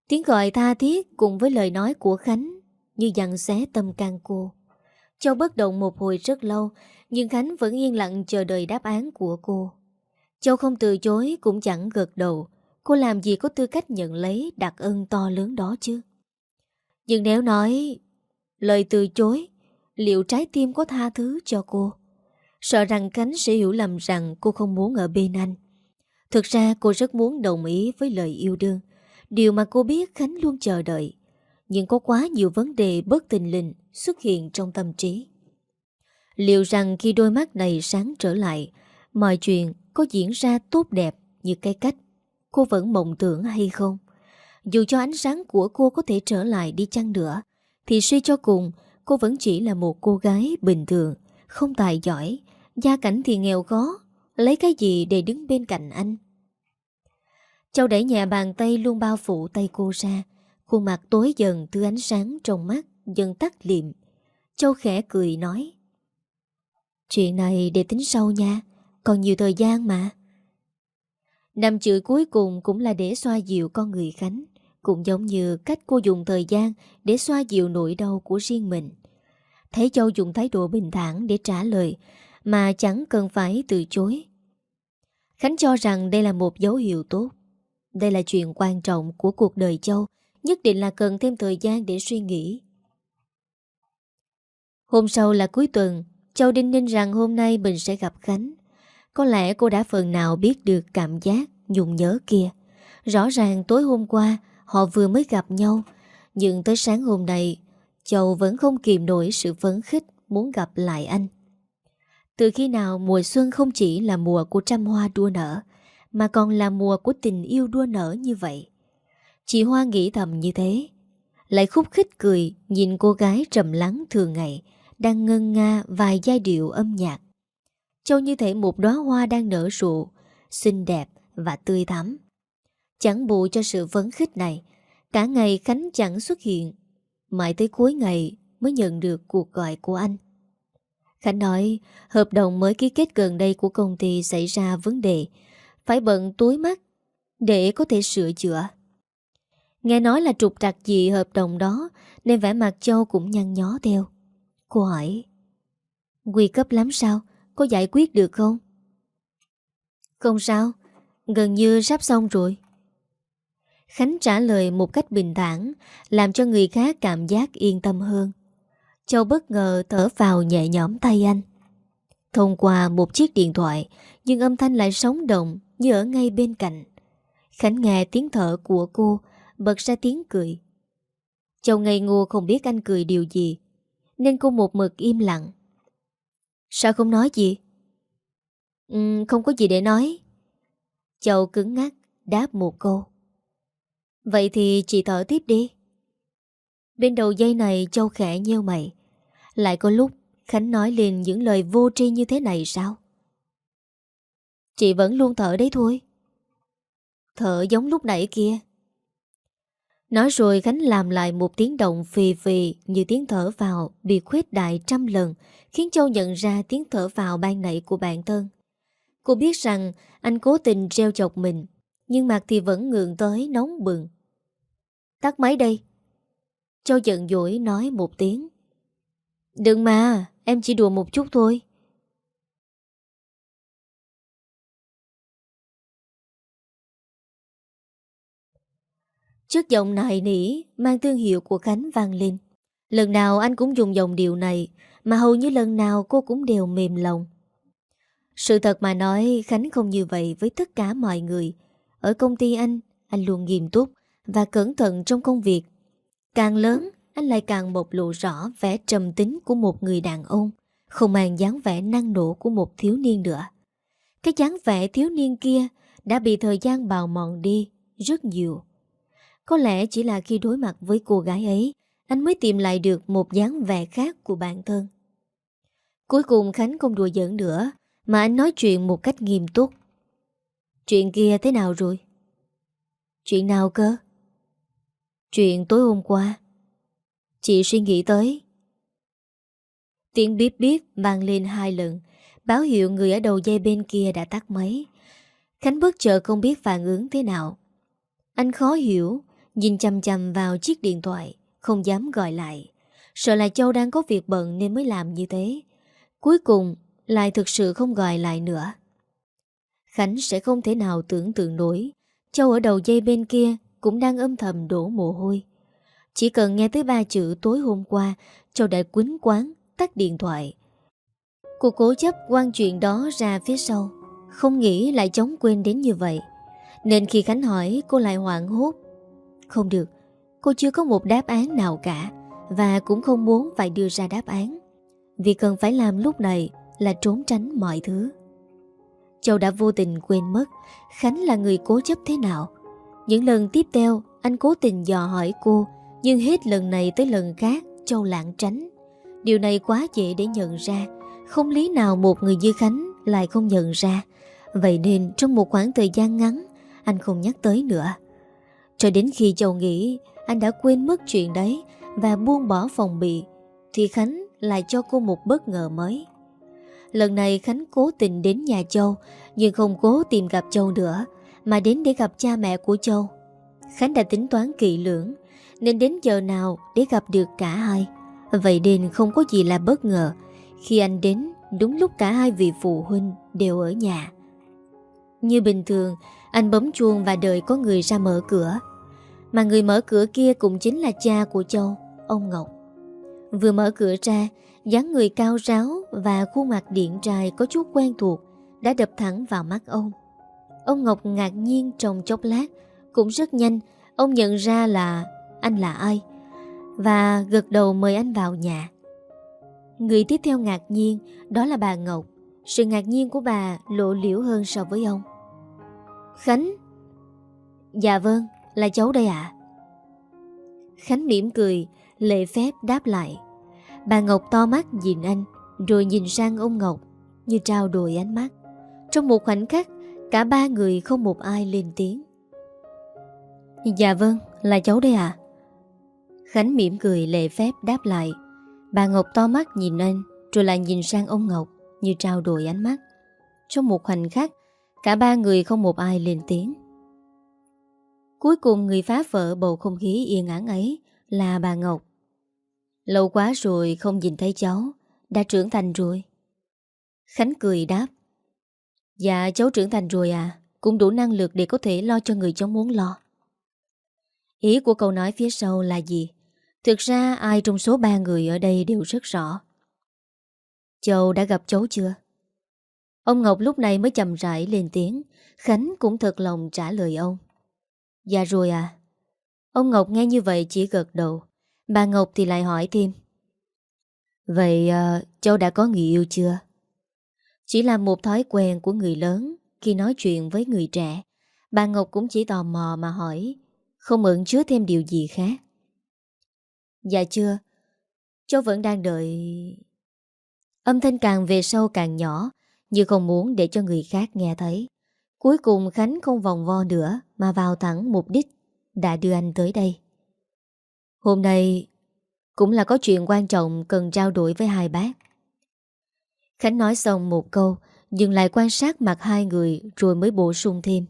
Tiếng gọi tha thiết cùng với lời nói của Khánh như dặn xé tâm can cô. Châu bất động một hồi rất lâu, nhưng Khánh vẫn yên lặng chờ đợi đáp án của cô. Châu không từ chối cũng chẳng gật đầu, Cô làm gì có tư cách nhận lấy đặc ân to lớn đó chứ? Nhưng nếu nói Lời từ chối Liệu trái tim có tha thứ cho cô? Sợ rằng Khánh sẽ hiểu lầm rằng cô không muốn ở bên anh. Thực ra cô rất muốn đồng ý với lời yêu đương. Điều mà cô biết Khánh luôn chờ đợi. Nhưng có quá nhiều vấn đề bất tình lình xuất hiện trong tâm trí Liệu rằng khi đôi mắt này sáng trở lại Mọi chuyện có diễn ra tốt đẹp như cái cách cô vẫn mộng tưởng hay không. Dù cho ánh sáng của cô có thể trở lại đi chăng nữa, thì suy cho cùng, cô vẫn chỉ là một cô gái bình thường, không tài giỏi, gia cảnh thì nghèo khó, lấy cái gì để đứng bên cạnh anh. Châu đẩy nhẹ bàn tay luôn bao phủ tay cô ra, khuôn mặt tối dần từ ánh sáng trong mắt dần tắt liệm. Châu khẽ cười nói Chuyện này để tính sau nha Còn nhiều thời gian mà Năm chữ cuối cùng cũng là để xoa dịu con người Khánh Cũng giống như cách cô dùng thời gian để xoa dịu nỗi đau của riêng mình. Thấy Châu dùng thái độ bình thản để trả lời mà chẳng cần phải từ chối. Khánh cho rằng đây là một dấu hiệu tốt. Đây là chuyện quan trọng của cuộc đời Châu, nhất định là cần thêm thời gian để suy nghĩ. Hôm sau là cuối tuần, Châu đinh ninh rằng hôm nay mình sẽ gặp Khánh. Có lẽ cô đã phần nào biết được cảm giác nhung nhớ kia. Rõ ràng tối hôm qua họ vừa mới gặp nhau, nhưng tới sáng hôm nay, Châu vẫn không kìm nổi sự phấn khích muốn gặp lại anh. Từ khi nào mùa xuân không chỉ là mùa của trăm hoa đua nở, mà còn là mùa của tình yêu đua nở như vậy. Chị Hoa nghĩ thầm như thế, lại khúc khích cười nhìn cô gái trầm lắng thường ngày, đang ngân nga vài giai điệu âm nhạc. Châu như thể một đóa hoa đang nở rộ, xinh đẹp và tươi thắm. Chẳng bù cho sự vấn khích này, cả ngày Khánh chẳng xuất hiện, mãi tới cuối ngày mới nhận được cuộc gọi của anh. Khánh nói hợp đồng mới ký kết gần đây của công ty xảy ra vấn đề, phải bận túi mắt để có thể sửa chữa. Nghe nói là trục trặc gì hợp đồng đó nên vẻ mặt Châu cũng nhăn nhó theo. Cô hỏi. Quy cấp lắm sao? Có giải quyết được không? Không sao. Gần như sắp xong rồi. Khánh trả lời một cách bình thản, Làm cho người khác cảm giác yên tâm hơn. Châu bất ngờ thở vào nhẹ nhõm tay anh. Thông qua một chiếc điện thoại, Nhưng âm thanh lại sống động Như ở ngay bên cạnh. Khánh nghe tiếng thở của cô, Bật ra tiếng cười. Châu ngây ngô không biết anh cười điều gì. Nên cô một mực im lặng. Sao không nói gì? Ừ, Không có gì để nói. Châu cứng ngắc Đáp một câu Vậy thì chị thở tiếp đi. Bên đầu dây này Châu khẽ nheo mày. Lại có lúc Khánh nói liền những lời vô tri như thế này sao? Chị vẫn luôn thở đấy thôi. Thở giống lúc nãy kia. Nói rồi Khánh làm lại một tiếng động phì phì như tiếng thở vào bị khuyết đại trăm lần, khiến Châu nhận ra tiếng thở vào ban nãy của bản thân. Cô biết rằng anh cố tình treo chọc mình, nhưng mặt thì vẫn ngượng tới nóng bừng. Tắt máy đây. Châu giận dỗi nói một tiếng. Đừng mà, em chỉ đùa một chút thôi. Trước giọng nài nỉ mang thương hiệu của Khánh vang lên. Lần nào anh cũng dùng dòng điệu này mà hầu như lần nào cô cũng đều mềm lòng. Sự thật mà nói Khánh không như vậy với tất cả mọi người. Ở công ty anh, anh luôn nghiêm túc và cẩn thận trong công việc. Càng lớn, anh lại càng bộc lộ rõ vẻ trầm tính của một người đàn ông, không mang dáng vẻ năng nổ của một thiếu niên nữa. Cái dáng vẻ thiếu niên kia đã bị thời gian bào mòn đi rất nhiều. Có lẽ chỉ là khi đối mặt với cô gái ấy, anh mới tìm lại được một dáng vẻ khác của bản thân. Cuối cùng Khánh không đùa giỡn nữa, mà anh nói chuyện một cách nghiêm túc. Chuyện kia thế nào rồi? Chuyện nào cơ? Chuyện tối hôm qua. Chị suy nghĩ tới. Tiếng bíp bíp vang lên hai lần, báo hiệu người ở đầu dây bên kia đã tắt máy. Khánh bất chợt không biết phản ứng thế nào. Anh khó hiểu, Nhìn chăm chăm vào chiếc điện thoại, Không dám gọi lại. Sợ là Châu đang có việc bận nên mới làm như thế. Cuối cùng, Lại thực sự không gọi lại nữa. Khánh sẽ không thể nào tưởng tượng nổi. Châu ở đầu dây bên kia Cũng đang âm thầm đổ mồ hôi. Chỉ cần nghe tới ba chữ tối hôm qua Châu đã quýnh quán, Tắt điện thoại. Cô cố chấp quan chuyện đó ra phía sau. Không nghĩ lại chống quên đến như vậy. Nên khi Khánh hỏi, cô lại hoảng hốt không được, cô chưa có một đáp án nào cả và cũng không muốn phải đưa ra đáp án. Việc cần phải làm lúc này là trốn tránh mọi thứ. Châu đã vô tình quên mất Khánh là người cố chấp thế nào. Những lần tiếp theo anh cố tình dò hỏi cô nhưng hết lần này tới lần khác Châu lạng tránh. Điều này quá dễ để nhận ra. Không lý nào một người như Khánh lại không nhận ra. Vậy nên trong một khoảng thời gian ngắn anh không nhắc tới nữa. Cho đến khi Châu nghĩ anh đã quên mất chuyện đấy và buông bỏ phòng bị, thì Khánh lại cho cô một bất ngờ mới. Lần này Khánh cố tình đến nhà Châu, nhưng không cố tìm gặp Châu nữa, mà đến để gặp cha mẹ của Châu. Khánh đã tính toán kỹ lưỡng Nên đến giờ nào để gặp được cả hai Vậy nên không có gì là bất ngờ Khi anh đến Đúng lúc cả hai vị phụ huynh đều ở nhà Như bình thường Anh bấm chuông và đợi có người ra mở cửa mà người mở cửa kia cũng chính là cha của Châu Ông Ngọc Vừa mở cửa ra dáng người cao ráo và khuôn mặt điện trai có chút quen thuộc đã đập thẳng vào mắt ông. Ông Ngọc ngạc nhiên trong chốc lát, cũng rất nhanh, ông nhận ra là anh là ai và gật đầu mời anh vào nhà. Người tiếp theo ngạc nhiên đó là bà Ngọc. Sự ngạc nhiên của bà lộ liễu hơn so với ông. Khánh Dạ vâng, là cháu đây ạ. Khánh mỉm cười, lệ phép đáp lại. Bà Ngọc to mắt nhìn anh Rồi nhìn sang ông Ngọc Như trao đổi ánh mắt. Trong một khoảnh khắc Cả ba người không một ai lên tiếng. Dạ vâng Là cháu đây à Khánh mỉm cười lệ phép đáp lại. Bà Ngọc to mắt nhìn anh Rồi lại nhìn sang ông Ngọc Như trao đổi ánh mắt. Trong một khoảnh khắc Cả ba người không một ai lên tiếng. Cuối cùng người phá vỡ bầu không khí yên ắng ấy Là bà Ngọc. Lâu quá rồi không nhìn thấy cháu, Đã trưởng thành rồi. Khánh cười đáp Dạ cháu trưởng thành rồi à Cũng đủ năng lực để có thể lo cho người cháu muốn lo. Ý của câu nói phía sau là gì? Thực ra ai trong số ba người ở đây đều rất rõ. Châu đã gặp cháu chưa? Ông Ngọc lúc này mới chầm rãi lên tiếng, Khánh cũng thật lòng trả lời ông. Dạ rồi à Ông Ngọc nghe như vậy chỉ gật đầu. Bà Ngọc thì lại hỏi thêm. Vậy à, cháu đã có người yêu chưa? Chỉ là một thói quen của người lớn Khi nói chuyện với người trẻ. Bà Ngọc cũng chỉ tò mò mà hỏi Không ẩn chứa thêm điều gì khác. Dạ chưa. Cháu vẫn đang đợi. Âm thanh càng về sâu càng nhỏ Như không muốn để cho người khác nghe thấy. Cuối cùng Khánh không vòng vo nữa Mà vào thẳng mục đích Đã đưa anh tới đây Hôm nay cũng là có chuyện quan trọng cần trao đổi với hai bác. Khánh nói xong một câu, dừng lại quan sát mặt hai người rồi mới bổ sung thêm.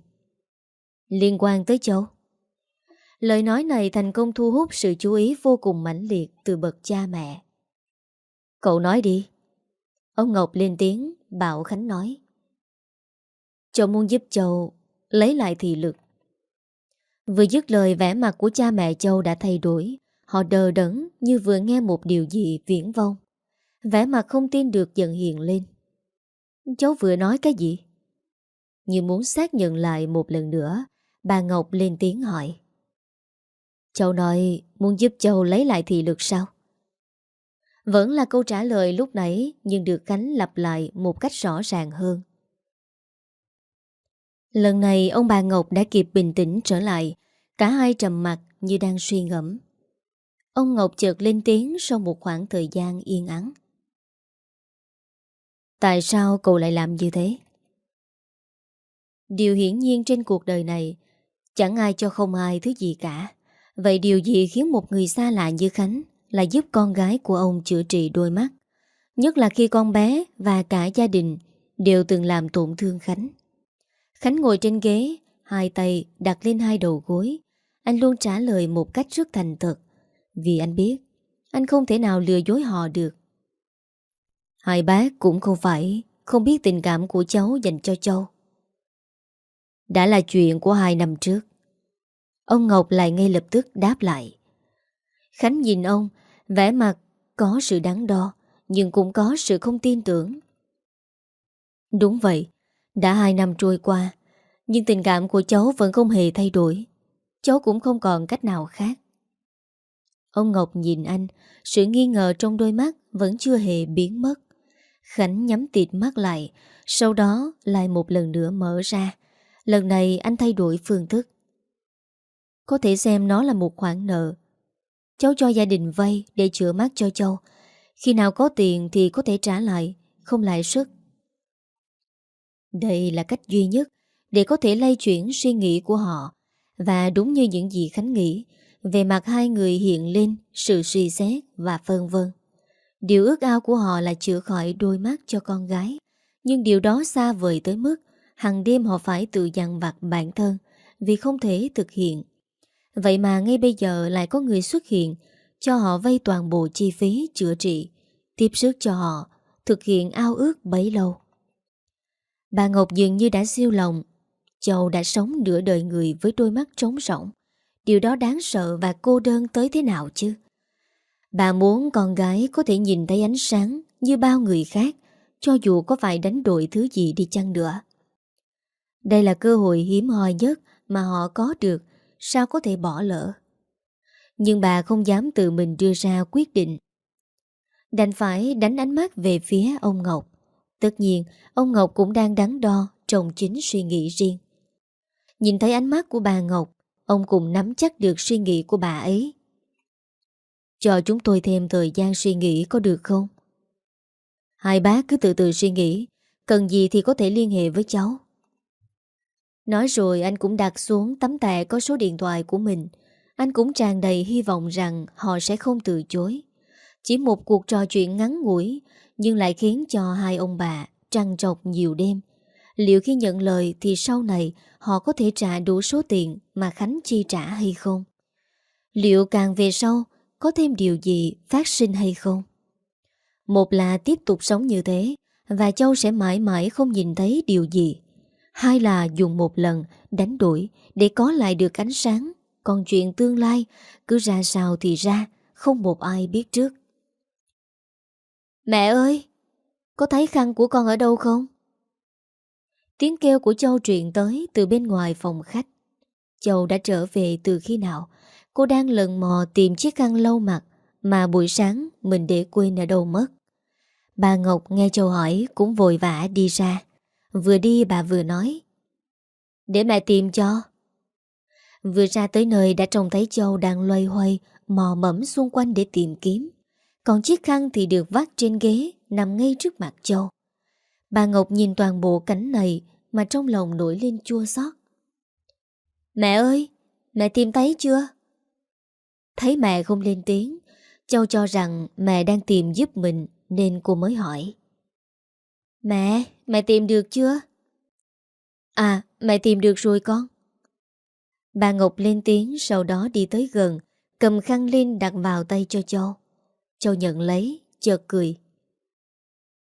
Liên quan tới Châu. Lời nói này thành công thu hút sự chú ý vô cùng mãnh liệt từ bậc cha mẹ. Cậu nói đi. Ông Ngọc lên tiếng, bảo Khánh nói. Châu muốn giúp Châu lấy lại thị lực. Vừa dứt lời vẻ mặt của cha mẹ Châu đã thay đổi, Họ đờ đẫn như vừa nghe một điều gì viễn vong. Vẻ mặt không tin được dần hiện lên. Cháu vừa nói cái gì? Như muốn xác nhận lại một lần nữa, bà Ngọc lên tiếng hỏi. Cháu nói muốn giúp cháu lấy lại thị lực sao? Vẫn là câu trả lời lúc nãy nhưng được Khánh lặp lại một cách rõ ràng hơn. Lần này ông bà Ngọc đã kịp bình tĩnh trở lại, cả hai trầm mặt như đang suy ngẫm. Ông Ngọc chợt lên tiếng sau một khoảng thời gian yên ắng. Tại sao cậu lại làm như thế? Điều hiển nhiên trên cuộc đời này Chẳng ai cho không ai thứ gì cả Vậy điều gì khiến một người xa lạ như Khánh Là giúp con gái của ông chữa trị đôi mắt Nhất là khi con bé và cả gia đình Đều từng làm tổn thương Khánh Khánh ngồi trên ghế, Hai tay đặt lên hai đầu gối. Anh luôn trả lời một cách rất thành thật. Vì anh biết, Anh không thể nào lừa dối họ được. Hai bác cũng không phải Không biết tình cảm của cháu dành cho Châu. Đã là chuyện của hai năm trước. Ông Ngọc lại ngay lập tức đáp lại. Khánh nhìn ông, vẻ mặt có sự đáng đo, Nhưng cũng có sự không tin tưởng. Đúng vậy đã hai năm trôi qua Nhưng tình cảm của cháu vẫn không hề thay đổi Cháu cũng không còn cách nào khác Ông Ngọc nhìn anh, sự nghi ngờ trong đôi mắt vẫn chưa hề biến mất. Khánh nhắm tịt mắt lại, sau đó lại một lần nữa mở ra. Lần này anh thay đổi phương thức. Có thể xem nó là một khoản nợ. Cháu cho gia đình vay để chữa mắt cho châu. Khi nào có tiền thì có thể trả lại, không lại sức. Đây là cách duy nhất để có thể lay chuyển suy nghĩ của họ. Và đúng như những gì Khánh nghĩ, về mặt hai người hiện lên sự suy xét và phân vân. Điều ước ao của họ là chữa khỏi đôi mắt cho con gái. Nhưng điều đó xa vời tới mức hàng đêm họ phải tự dằn vặt bản thân vì không thể thực hiện. Vậy mà ngay bây giờ lại có người xuất hiện cho họ vay toàn bộ chi phí chữa trị, tiếp sức cho họ thực hiện ao ước bấy lâu. Bà Ngọc dường như đã siêu lòng, Châu đã sống nửa đời người với đôi mắt trống rỗng. Điều đó đáng sợ và cô đơn tới thế nào chứ? Bà muốn con gái có thể nhìn thấy ánh sáng như bao người khác, cho dù có phải đánh đổi thứ gì đi chăng nữa. Đây là cơ hội hiếm hoi nhất mà họ có được, sao có thể bỏ lỡ. Nhưng bà không dám tự mình đưa ra quyết định. Đành phải đánh ánh mắt về phía ông Ngọc. Tất nhiên, ông Ngọc cũng đang đắn đo trong chính suy nghĩ riêng. Nhìn thấy ánh mắt của bà Ngọc, ông cũng nắm chắc được suy nghĩ của bà ấy. Cho chúng tôi thêm thời gian suy nghĩ có được không? Hai bác cứ từ từ suy nghĩ, cần gì thì có thể liên hệ với cháu. Nói rồi anh cũng đặt xuống tấm tệ có số điện thoại của mình. Anh cũng tràn đầy hy vọng rằng họ sẽ không từ chối. Chỉ một cuộc trò chuyện ngắn ngủi nhưng lại khiến cho hai ông bà trăn trọc nhiều đêm. Liệu khi nhận lời thì sau này họ có thể trả đủ số tiền mà Khánh chi trả hay không? Liệu càng về sau có thêm điều gì phát sinh hay không? Một là tiếp tục sống như thế và Châu sẽ mãi mãi không nhìn thấy điều gì. Hai là dùng một lần đánh đuổi để có lại được ánh sáng. Còn chuyện tương lai cứ ra sao thì ra, không một ai biết trước. Mẹ ơi! Có thấy khăn của con ở đâu không? Tiếng kêu của Châu truyền tới từ bên ngoài phòng khách. Châu đã trở về từ khi nào? Cô đang lần mò tìm chiếc khăn lâu mặt mà buổi sáng mình để quên ở đâu mất. Bà Ngọc nghe Châu hỏi cũng vội vã đi ra. Vừa đi bà vừa nói. Để mẹ tìm cho. Vừa ra tới nơi đã trông thấy Châu đang loay hoay, mò mẫm xung quanh để tìm kiếm. Còn chiếc khăn thì được vắt trên ghế nằm ngay trước mặt Châu. Bà Ngọc nhìn toàn bộ cảnh này mà trong lòng nổi lên chua xót. Mẹ ơi, mẹ tìm thấy chưa? Thấy mẹ không lên tiếng, Châu cho rằng mẹ đang tìm giúp mình nên cô mới hỏi. Mẹ, mẹ tìm được chưa? À, mẹ tìm được rồi con. Bà Ngọc lên tiếng sau đó đi tới gần, cầm khăn lên đặt vào tay cho Châu. Châu nhận lấy, chợt cười.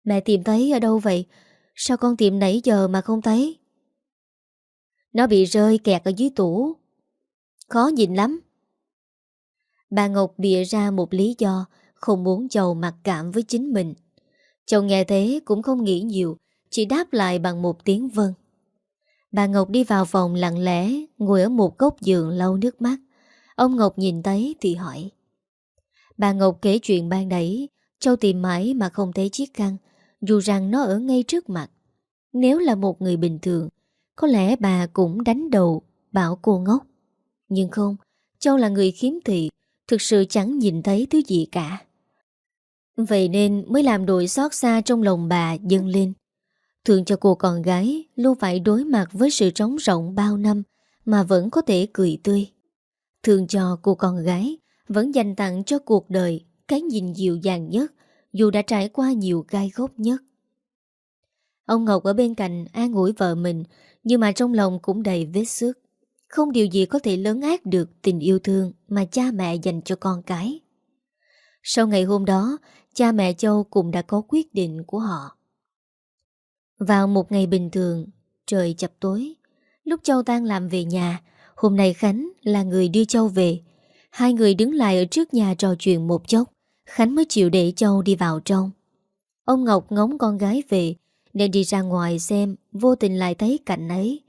Mẹ tìm thấy ở đâu vậy? Sao con tìm nãy giờ mà không thấy? Nó bị rơi kẹt ở dưới tủ. Khó nhìn lắm. Bà Ngọc bịa ra một lý do không muốn Châu mặc cảm với chính mình. Châu nghe thế cũng không nghĩ nhiều, chỉ đáp lại bằng một tiếng vâng. Bà Ngọc đi vào phòng lặng lẽ, ngồi ở một góc giường lau nước mắt. Ông Ngọc nhìn thấy thì hỏi. Bà Ngọc kể chuyện ban đẩy, Châu tìm mãi mà không thấy chiếc khăn, dù rằng nó ở ngay trước mặt. Nếu là một người bình thường, có lẽ bà cũng đánh đầu, bảo cô ngốc. Nhưng không, Châu là người khiếm thị, thực sự chẳng nhìn thấy thứ gì cả. Vậy nên mới làm đội xót xa trong lòng bà dâng lên. Thường cho cô con gái luôn phải đối mặt với sự trống rộng bao năm mà vẫn có thể cười tươi. Thường cho cô con gái vẫn dành tặng cho cuộc đời cái nhìn dịu dàng nhất dù đã trải qua nhiều gai góc nhất. Ông Ngọc ở bên cạnh an ủi vợ mình nhưng mà trong lòng cũng đầy vết xước. Không điều gì có thể lớn ác được tình yêu thương mà cha mẹ dành cho con cái. Sau ngày hôm đó, cha mẹ Châu cũng đã có quyết định của họ. Vào một ngày bình thường, trời chập tối, lúc Châu tan làm về nhà, hôm nay Khánh là người đưa Châu về. Hai người đứng lại ở trước nhà trò chuyện một chốc, Khánh mới chịu để Châu đi vào trong. Ông Ngọc ngóng con gái về, nên đi ra ngoài xem, vô tình lại thấy cảnh ấy.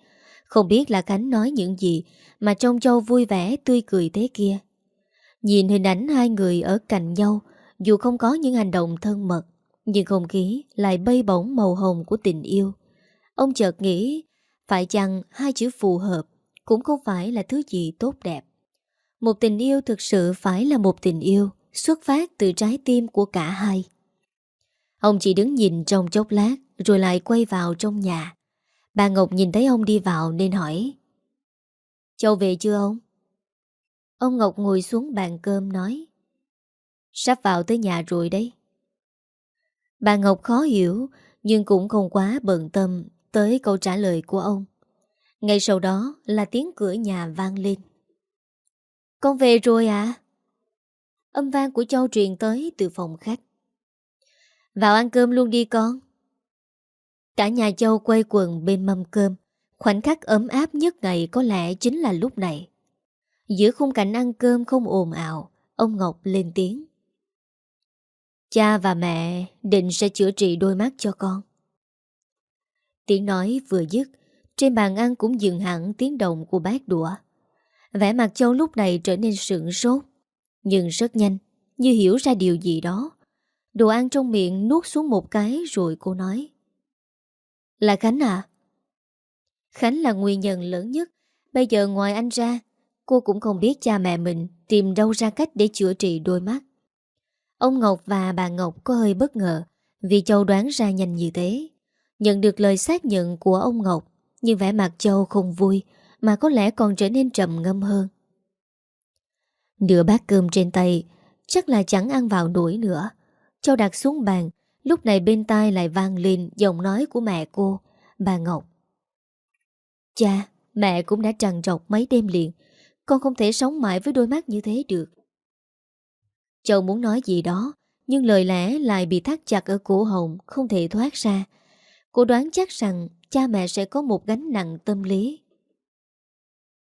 Không biết là Khánh nói những gì mà trông Châu vui vẻ tươi cười thế kia. Nhìn hình ảnh hai người ở cạnh nhau, dù không có những hành động thân mật, nhưng không khí lại bay bổng màu hồng của tình yêu. Ông chợt nghĩ, phải chăng hai chữ phù hợp cũng không phải là thứ gì tốt đẹp. Một tình yêu thực sự phải là một tình yêu, xuất phát từ trái tim của cả hai. Ông chỉ đứng nhìn trong chốc lát, rồi lại quay vào trong nhà. Bà Ngọc nhìn thấy ông đi vào nên hỏi Châu về chưa ông? Ông Ngọc ngồi xuống bàn cơm nói, Sắp vào tới nhà rồi đấy Bà Ngọc khó hiểu, Nhưng cũng không quá bận tâm Tới câu trả lời của ông Ngay sau đó là tiếng cửa nhà vang lên con về rồi à? Âm vang của Châu truyền tới từ phòng khách. Vào ăn cơm luôn đi con. Cả nhà Châu quay quần bên mâm cơm. Khoảnh khắc ấm áp nhất ngày có lẽ chính là lúc này. Giữa khung cảnh ăn cơm không ồn ào, ông Ngọc lên tiếng. Cha và mẹ định sẽ chữa trị đôi mắt cho con. Tiếng nói vừa dứt, trên bàn ăn cũng dừng hẳn tiếng động của bát đũa. Vẻ mặt Châu lúc này trở nên sượng sốt, nhưng rất nhanh, như hiểu ra điều gì đó. Đồ ăn trong miệng nuốt xuống một cái rồi cô nói. Là Khánh à? Khánh là nguyên nhân lớn nhất. Bây giờ ngoài anh ra, cô cũng không biết cha mẹ mình tìm đâu ra cách để chữa trị đôi mắt. Ông Ngọc và bà Ngọc có hơi bất ngờ vì Châu đoán ra nhanh như thế. Nhận được lời xác nhận của ông Ngọc, nhưng vẻ mặt Châu không vui mà có lẽ còn trở nên trầm ngâm hơn. Nửa bát cơm trên tay chắc là chẳng ăn vào nổi nữa. Châu đặt xuống bàn, lúc này bên tai lại vang lên giọng nói của mẹ cô, bà Ngọc. Cha, mẹ cũng đã trằn trọc mấy đêm liền, con không thể sống mãi với đôi mắt như thế được. Châu muốn nói gì đó, nhưng lời lẽ lại bị thắt chặt ở cổ họng, không thể thoát ra. Cô đoán chắc rằng cha mẹ sẽ có một gánh nặng tâm lý.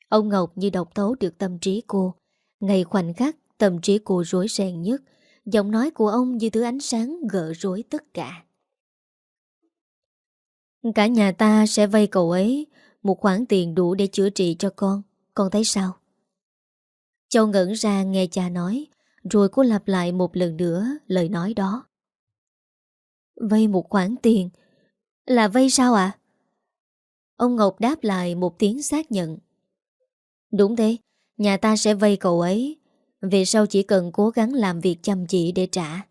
Ông Ngọc như đọc thấu được tâm trí cô. Ngày khoảnh khắc, tâm trí cô rối ren nhất. Giọng nói của ông như thứ ánh sáng gỡ rối tất cả. Cả nhà ta sẽ vay cậu ấy một khoản tiền đủ để chữa trị cho con. Con thấy sao? Châu ngẩn ra nghe cha nói, rồi cô lặp lại một lần nữa lời nói đó. Vay một khoản tiền? Là vay sao ạ? À? Ông Ngọc đáp lại một tiếng xác nhận. Đúng thế, nhà ta sẽ vay cậu ấy. Về sau chỉ cần cố gắng làm việc chăm chỉ để trả.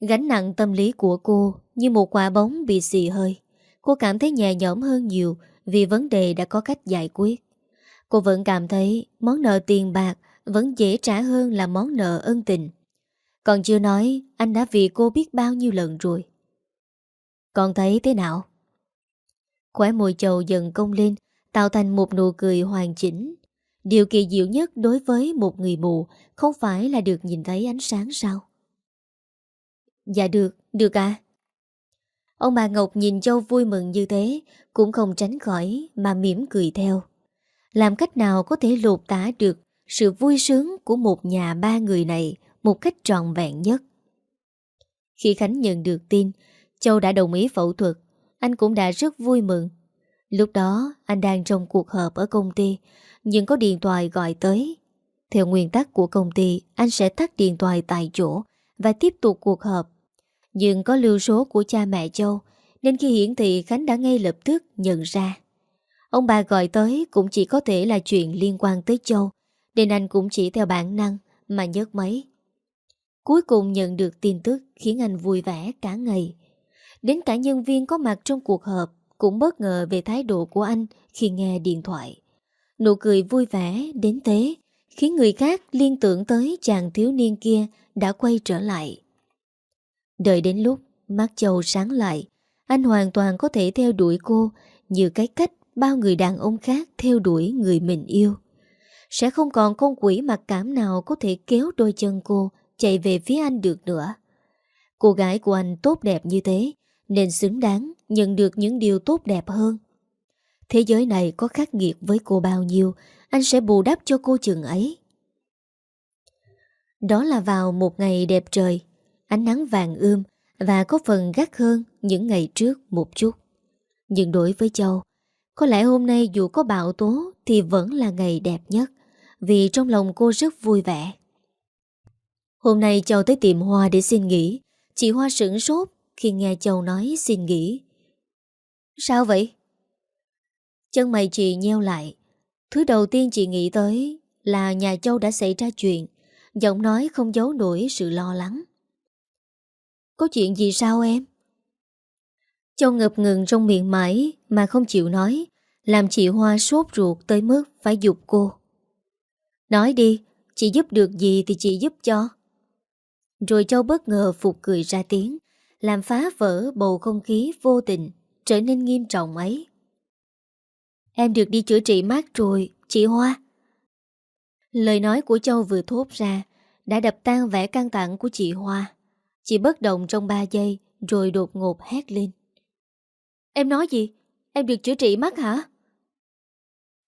Gánh nặng tâm lý của cô như một quả bóng bị xì hơi. Cô cảm thấy nhẹ nhõm hơn nhiều vì vấn đề đã có cách giải quyết. Cô vẫn cảm thấy món nợ tiền bạc vẫn dễ trả hơn là món nợ ân tình. Còn chưa nói anh đã vì cô biết bao nhiêu lần rồi. còn thấy thế nào? Khóe mùi chầu dần công lên Tạo thành một nụ cười hoàn chỉnh. Điều kỳ diệu nhất đối với một người mù Không phải là được nhìn thấy ánh sáng sao? Dạ được, được à Ông bà Ngọc nhìn Châu vui mừng như thế Cũng không tránh khỏi mà mỉm cười theo. Làm cách nào có thể lột tả được Sự vui sướng của một nhà ba người này Một cách trọn vẹn nhất? Khi Khánh nhận được tin Châu đã đồng ý phẫu thuật. Anh cũng đã rất vui mừng. Lúc đó, anh đang trong cuộc họp ở công ty, Nhưng có điện thoại gọi tới. Theo nguyên tắc của công ty, Anh sẽ tắt điện thoại tại chỗ Và tiếp tục cuộc họp. Nhưng có lưu số của cha mẹ Châu, Nên khi hiển thị, Khánh đã ngay lập tức nhận ra. Ông bà gọi tới cũng chỉ có thể là chuyện liên quan tới Châu, Nên anh cũng chỉ theo bản năng mà nhấc máy. Cuối cùng nhận được tin tức, khiến anh vui vẻ cả ngày. Đến cả nhân viên có mặt trong cuộc họp cũng bất ngờ về thái độ của anh khi nghe điện thoại. Nụ cười vui vẻ đến thế khiến người khác liên tưởng tới chàng thiếu niên kia đã quay trở lại. Đợi đến lúc mắt Châu sáng lại, anh hoàn toàn có thể theo đuổi cô như cái cách bao người đàn ông khác theo đuổi người mình yêu. Sẽ không còn con quỷ mặc cảm nào có thể kéo đôi chân cô chạy về phía anh được nữa. Cô gái của anh tốt đẹp như thế nên xứng đáng nhận được những điều tốt đẹp hơn. Thế giới này có khắc nghiệt với cô bao nhiêu, anh sẽ bù đắp cho cô chừng ấy. Đó là vào một ngày đẹp trời, ánh nắng vàng ươm và có phần gắt hơn những ngày trước một chút. Nhưng đối với Châu, có lẽ hôm nay dù có bão tố thì vẫn là ngày đẹp nhất, vì trong lòng cô rất vui vẻ. Hôm nay Châu tới tiệm hoa để xin nghỉ, chị Hoa sửng sốt khi nghe Châu nói xin nghỉ. Sao vậy? Chân mày chị nheo lại. Thứ đầu tiên chị nghĩ tới là nhà Châu đã xảy ra chuyện. Giọng nói không giấu nổi sự lo lắng. Có chuyện gì sao em? Châu ngập ngừng trong miệng mãi mà không chịu nói, làm chị Hoa sốt ruột tới mức phải dục cô. Nói đi, chị giúp được gì thì chị giúp cho. Rồi Châu bất ngờ phục cười ra tiếng, làm phá vỡ bầu không khí vô tình, trở nên nghiêm trọng ấy. Em được đi chữa trị mắt rồi, chị Hoa. Lời nói của Châu vừa thốt ra đã đập tan vẻ căng thẳng của chị Hoa. Chị bất động trong 3 giây rồi đột ngột hét lên. Em nói gì? Em được chữa trị mắt hả?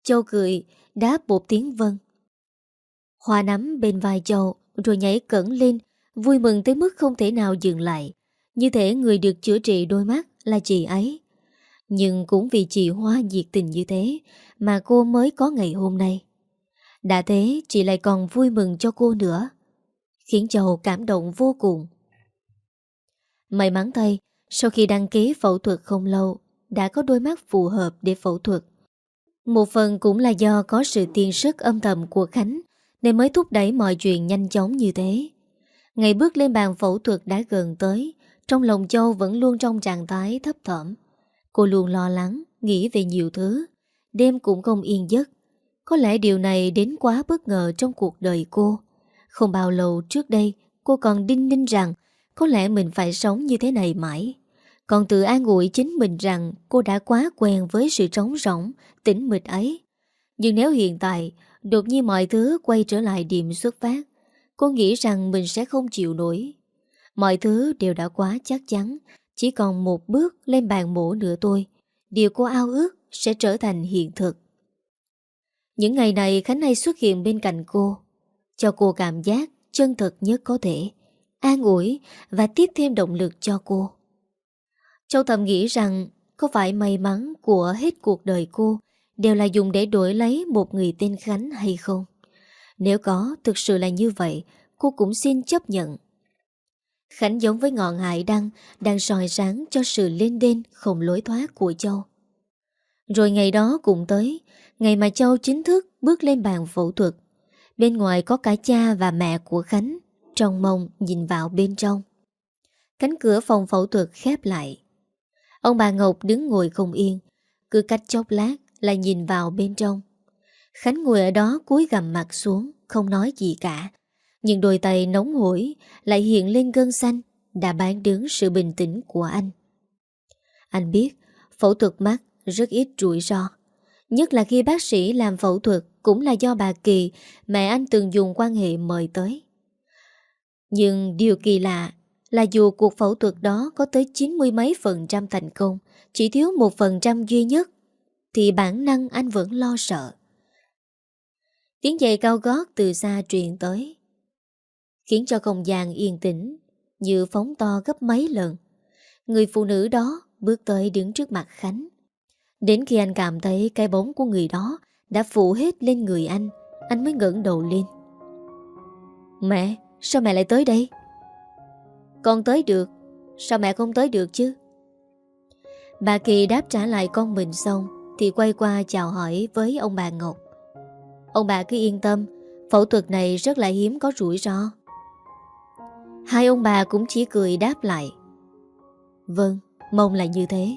Châu cười, đáp một tiếng vâng. Hoa nắm bên vai Châu rồi nhảy cẩn lên, vui mừng tới mức không thể nào dừng lại. Như thể người được chữa trị đôi mắt là chị ấy. Nhưng cũng vì chị Hoa nhiệt tình như thế mà cô mới có ngày hôm nay. Đã thế, chị lại còn vui mừng cho cô nữa, Khiến Châu cảm động vô cùng May mắn thay, Sau khi đăng ký phẫu thuật không lâu, Đã có đôi mắt phù hợp để phẫu thuật Một phần cũng là do có sự tiên sức âm thầm của Khánh Nên mới thúc đẩy mọi chuyện nhanh chóng như thế Ngày bước lên bàn phẫu thuật đã gần tới trong lòng Châu vẫn luôn trong trạng thái thấp thỏm Cô luôn lo lắng Nghĩ về nhiều thứ Đêm cũng không yên giấc có lẽ điều này đến quá bất ngờ trong cuộc đời cô. Không bao lâu trước đây, cô còn đinh ninh rằng có lẽ mình phải sống như thế này mãi. Còn tự an ủi chính mình rằng cô đã quá quen với sự trống rỗng, tĩnh mịch ấy. Nhưng nếu hiện tại, đột nhiên mọi thứ quay trở lại điểm xuất phát, cô nghĩ rằng mình sẽ không chịu nổi. Mọi thứ đều đã quá chắc chắn, chỉ còn một bước lên bàn mổ nữa tôi Điều cô ao ước sẽ trở thành hiện thực. Những ngày này Khánh hay xuất hiện bên cạnh cô Cho cô cảm giác chân thật nhất có thể An ủi và tiếp thêm động lực cho cô. Châu thầm nghĩ rằng Có phải may mắn của hết cuộc đời cô Đều là dùng để đổi lấy một người tên Khánh hay không? Nếu có thực sự là như vậy Cô cũng xin chấp nhận. Khánh giống với ngọn hải đăng Đang soi sáng cho sự lên đên Không lối thoát của Châu. Rồi ngày đó cũng tới, Ngày mà Châu chính thức bước lên bàn phẫu thuật, Bên ngoài có cả cha và mẹ của Khánh Trong mông nhìn vào bên trong. Cánh cửa phòng phẫu thuật khép lại. Ông bà Ngọc đứng ngồi không yên, Cứ cách chốc lát là nhìn vào bên trong. Khánh ngồi ở đó cúi gầm mặt xuống, Không nói gì cả. Nhưng đôi tay nóng hổi Lại hiện lên gân xanh Đã bán đứng sự bình tĩnh của anh Anh biết Phẫu thuật mắt rất ít rủi ro Nhất là khi bác sĩ làm phẫu thuật cũng là do bà Kỳ, mẹ anh từng dùng quan hệ mời tới. Nhưng điều kỳ lạ là dù cuộc phẫu thuật đó có tới 90 mấy phần trăm thành công, chỉ thiếu một phần trăm duy nhất, thì bản năng anh vẫn lo sợ. Tiếng giày cao gót từ xa truyền tới, khiến cho không gian yên tĩnh, như phóng to gấp mấy lần. Người phụ nữ đó bước tới đứng trước mặt Khánh. Đến khi anh cảm thấy cái bóng của người đó đã phủ hết lên người anh, anh mới ngẩng đầu lên. Mẹ, sao mẹ lại tới đây? Con tới được, sao mẹ không tới được chứ? Bà Kỳ đáp trả lại con mình xong thì quay qua chào hỏi với ông bà Ngọc. Ông bà cứ yên tâm, phẫu thuật này rất là hiếm có rủi ro. Hai ông bà cũng chỉ cười đáp lại. Vâng, mong là như thế.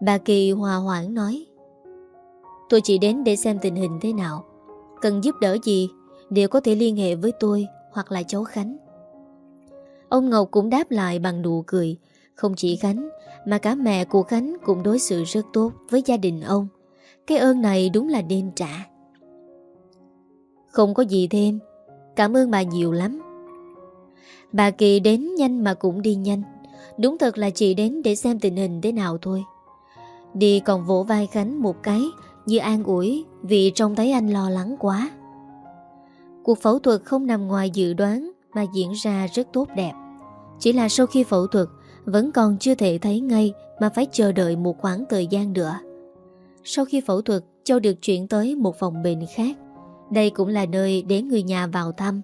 Bà Kỳ hòa hoãn nói. Tôi chỉ đến để xem tình hình thế nào. Cần giúp đỡ gì Đều có thể liên hệ với tôi Hoặc là cháu Khánh. Ông Ngọc cũng đáp lại bằng nụ cười. Không chỉ Khánh Mà cả mẹ của Khánh cũng đối xử rất tốt Với gia đình ông. Cái ơn này đúng là đền trả. Không có gì thêm. Cảm ơn bà nhiều lắm. Bà Kỳ đến nhanh mà cũng đi nhanh. Đúng thật là chị đến để xem tình hình thế nào thôi. Đi còn vỗ vai Khánh một cái, Như an ủi, Vì trông thấy anh lo lắng quá. Cuộc phẫu thuật không nằm ngoài dự đoán, Mà diễn ra rất tốt đẹp. Chỉ là sau khi phẫu thuật, Vẫn còn chưa thể thấy ngay, Mà phải chờ đợi một khoảng thời gian nữa. Sau khi phẫu thuật, Châu được chuyển tới một phòng bệnh khác. Đây cũng là nơi để người nhà vào thăm.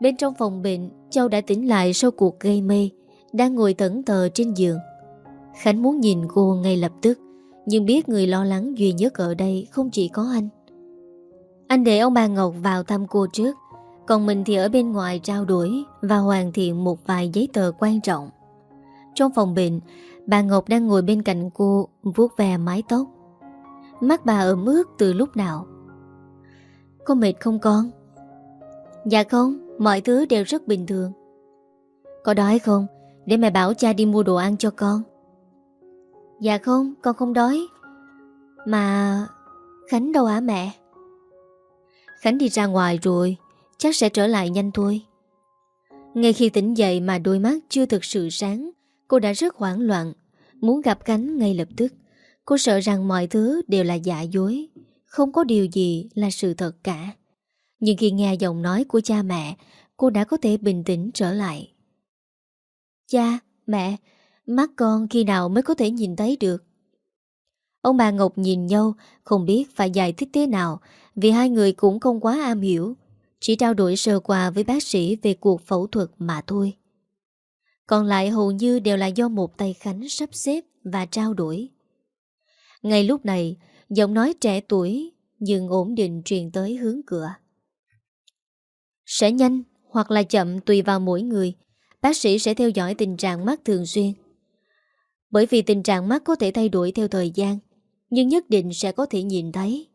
Bên trong phòng bệnh Châu đã tỉnh lại sau cuộc gây mê Đang ngồi thẫn thờ trên giường. Khánh muốn nhìn cô ngay lập tức Nhưng biết người lo lắng duy nhất ở đây không chỉ có anh. Anh để ông bà Ngọc vào thăm cô trước Còn mình thì ở bên ngoài trao đổi Và hoàn thiện một vài giấy tờ quan trọng. Trong phòng bệnh Bà Ngọc đang ngồi bên cạnh cô vuốt ve mái tóc. Mắt bà ẩm ướt từ lúc nào? Có mệt không con? Dạ không, mọi thứ đều rất bình thường. Có đói không? Để mẹ bảo cha đi mua đồ ăn cho con. Dạ không, con không đói. Mà... Khánh đâu hả mẹ? Khánh đi ra ngoài rồi Chắc sẽ trở lại nhanh thôi. Ngay khi tỉnh dậy mà đôi mắt chưa thực sự sáng Cô đã rất hoảng loạn. Muốn gặp Khánh ngay lập tức Cô sợ rằng mọi thứ đều là giả dối. Không có điều gì là sự thật cả. Nhưng khi nghe giọng nói của cha mẹ Cô đã có thể bình tĩnh trở lại. Cha, mẹ Mắt con khi nào mới có thể nhìn thấy được? Ông bà Ngọc nhìn nhau Không biết phải giải thích thế nào Vì hai người cũng không quá am hiểu. Chỉ trao đổi sơ qua với bác sĩ Về cuộc phẫu thuật mà thôi. Còn lại hầu như đều là do một tay Khánh sắp xếp Và trao đổi. Ngay lúc này Giọng nói trẻ tuổi Nhưng ổn định truyền tới hướng cửa. Sẽ nhanh Hoặc là chậm tùy vào mỗi người. Bác sĩ sẽ theo dõi tình trạng mắt thường xuyên. Bởi vì tình trạng mắt có thể thay đổi theo thời gian, Nhưng nhất định sẽ có thể nhìn thấy.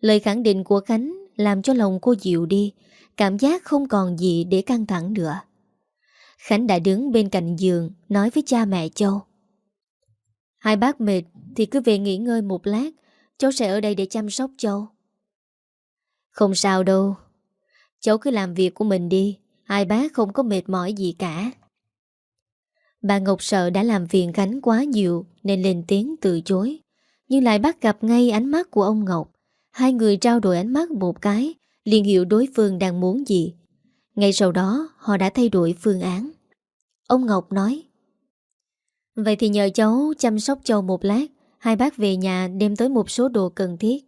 Lời khẳng định của Khánh Làm cho lòng cô dịu đi, Cảm giác không còn gì để căng thẳng nữa. Khánh đã đứng bên cạnh giường, Nói với cha mẹ Châu. Hai bác mệt Thì cứ về nghỉ ngơi một lát, Cháu sẽ ở đây để chăm sóc Châu. Không sao đâu Cháu cứ làm việc của mình đi Hai bác không có mệt mỏi gì cả. Bà Ngọc sợ đã làm phiền Khánh quá nhiều Nên lên tiếng từ chối. Nhưng lại bắt gặp ngay ánh mắt của ông Ngọc. Hai người trao đổi ánh mắt một cái, liền hiểu đối phương đang muốn gì. Ngay sau đó, họ đã thay đổi phương án. Ông Ngọc nói, Vậy thì nhờ cháu chăm sóc Châu một lát, Hai bác về nhà đem tới một số đồ cần thiết.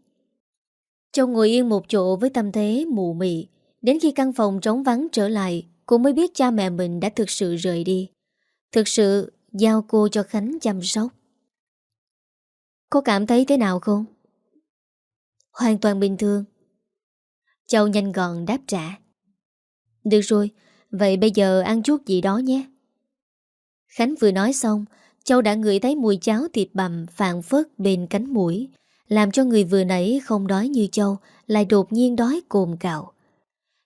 Châu ngồi yên một chỗ với tâm thế mụ mị Đến khi căn phòng trống vắng trở lại, Cô mới biết cha mẹ mình đã thực sự rời đi. Thực sự, giao cô cho Khánh chăm sóc. Cô cảm thấy thế nào không? Hoàn toàn bình thường. Châu nhanh gọn đáp trả. Được rồi, Vậy bây giờ ăn chút gì đó nhé. Khánh vừa nói xong, Châu đã ngửi thấy mùi cháo thịt bằm phản phớt bên cánh mũi, Làm cho người vừa nãy không đói như Châu Lại đột nhiên đói cồn cạo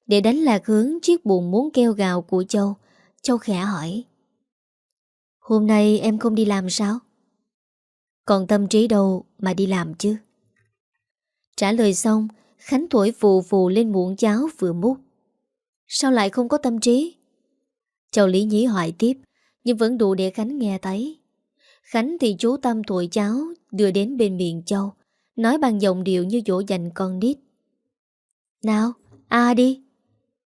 để đánh lạc hướng chiếc buồn muốn keo gào của Châu Châu khẽ hỏi Hôm nay em không đi làm sao? Còn tâm trí đâu mà đi làm chứ? Trả lời xong Khánh thổi phù phù lên muỗng cháo vừa múc Sao lại không có tâm trí? Châu Lý Nhí hỏi tiếp Nhưng vẫn đủ để Khánh nghe thấy Khánh thì chú tâm thổi cháo Đưa đến bên miệng Châu Nói bằng giọng điệu như dỗ dành con nít Nào, a đi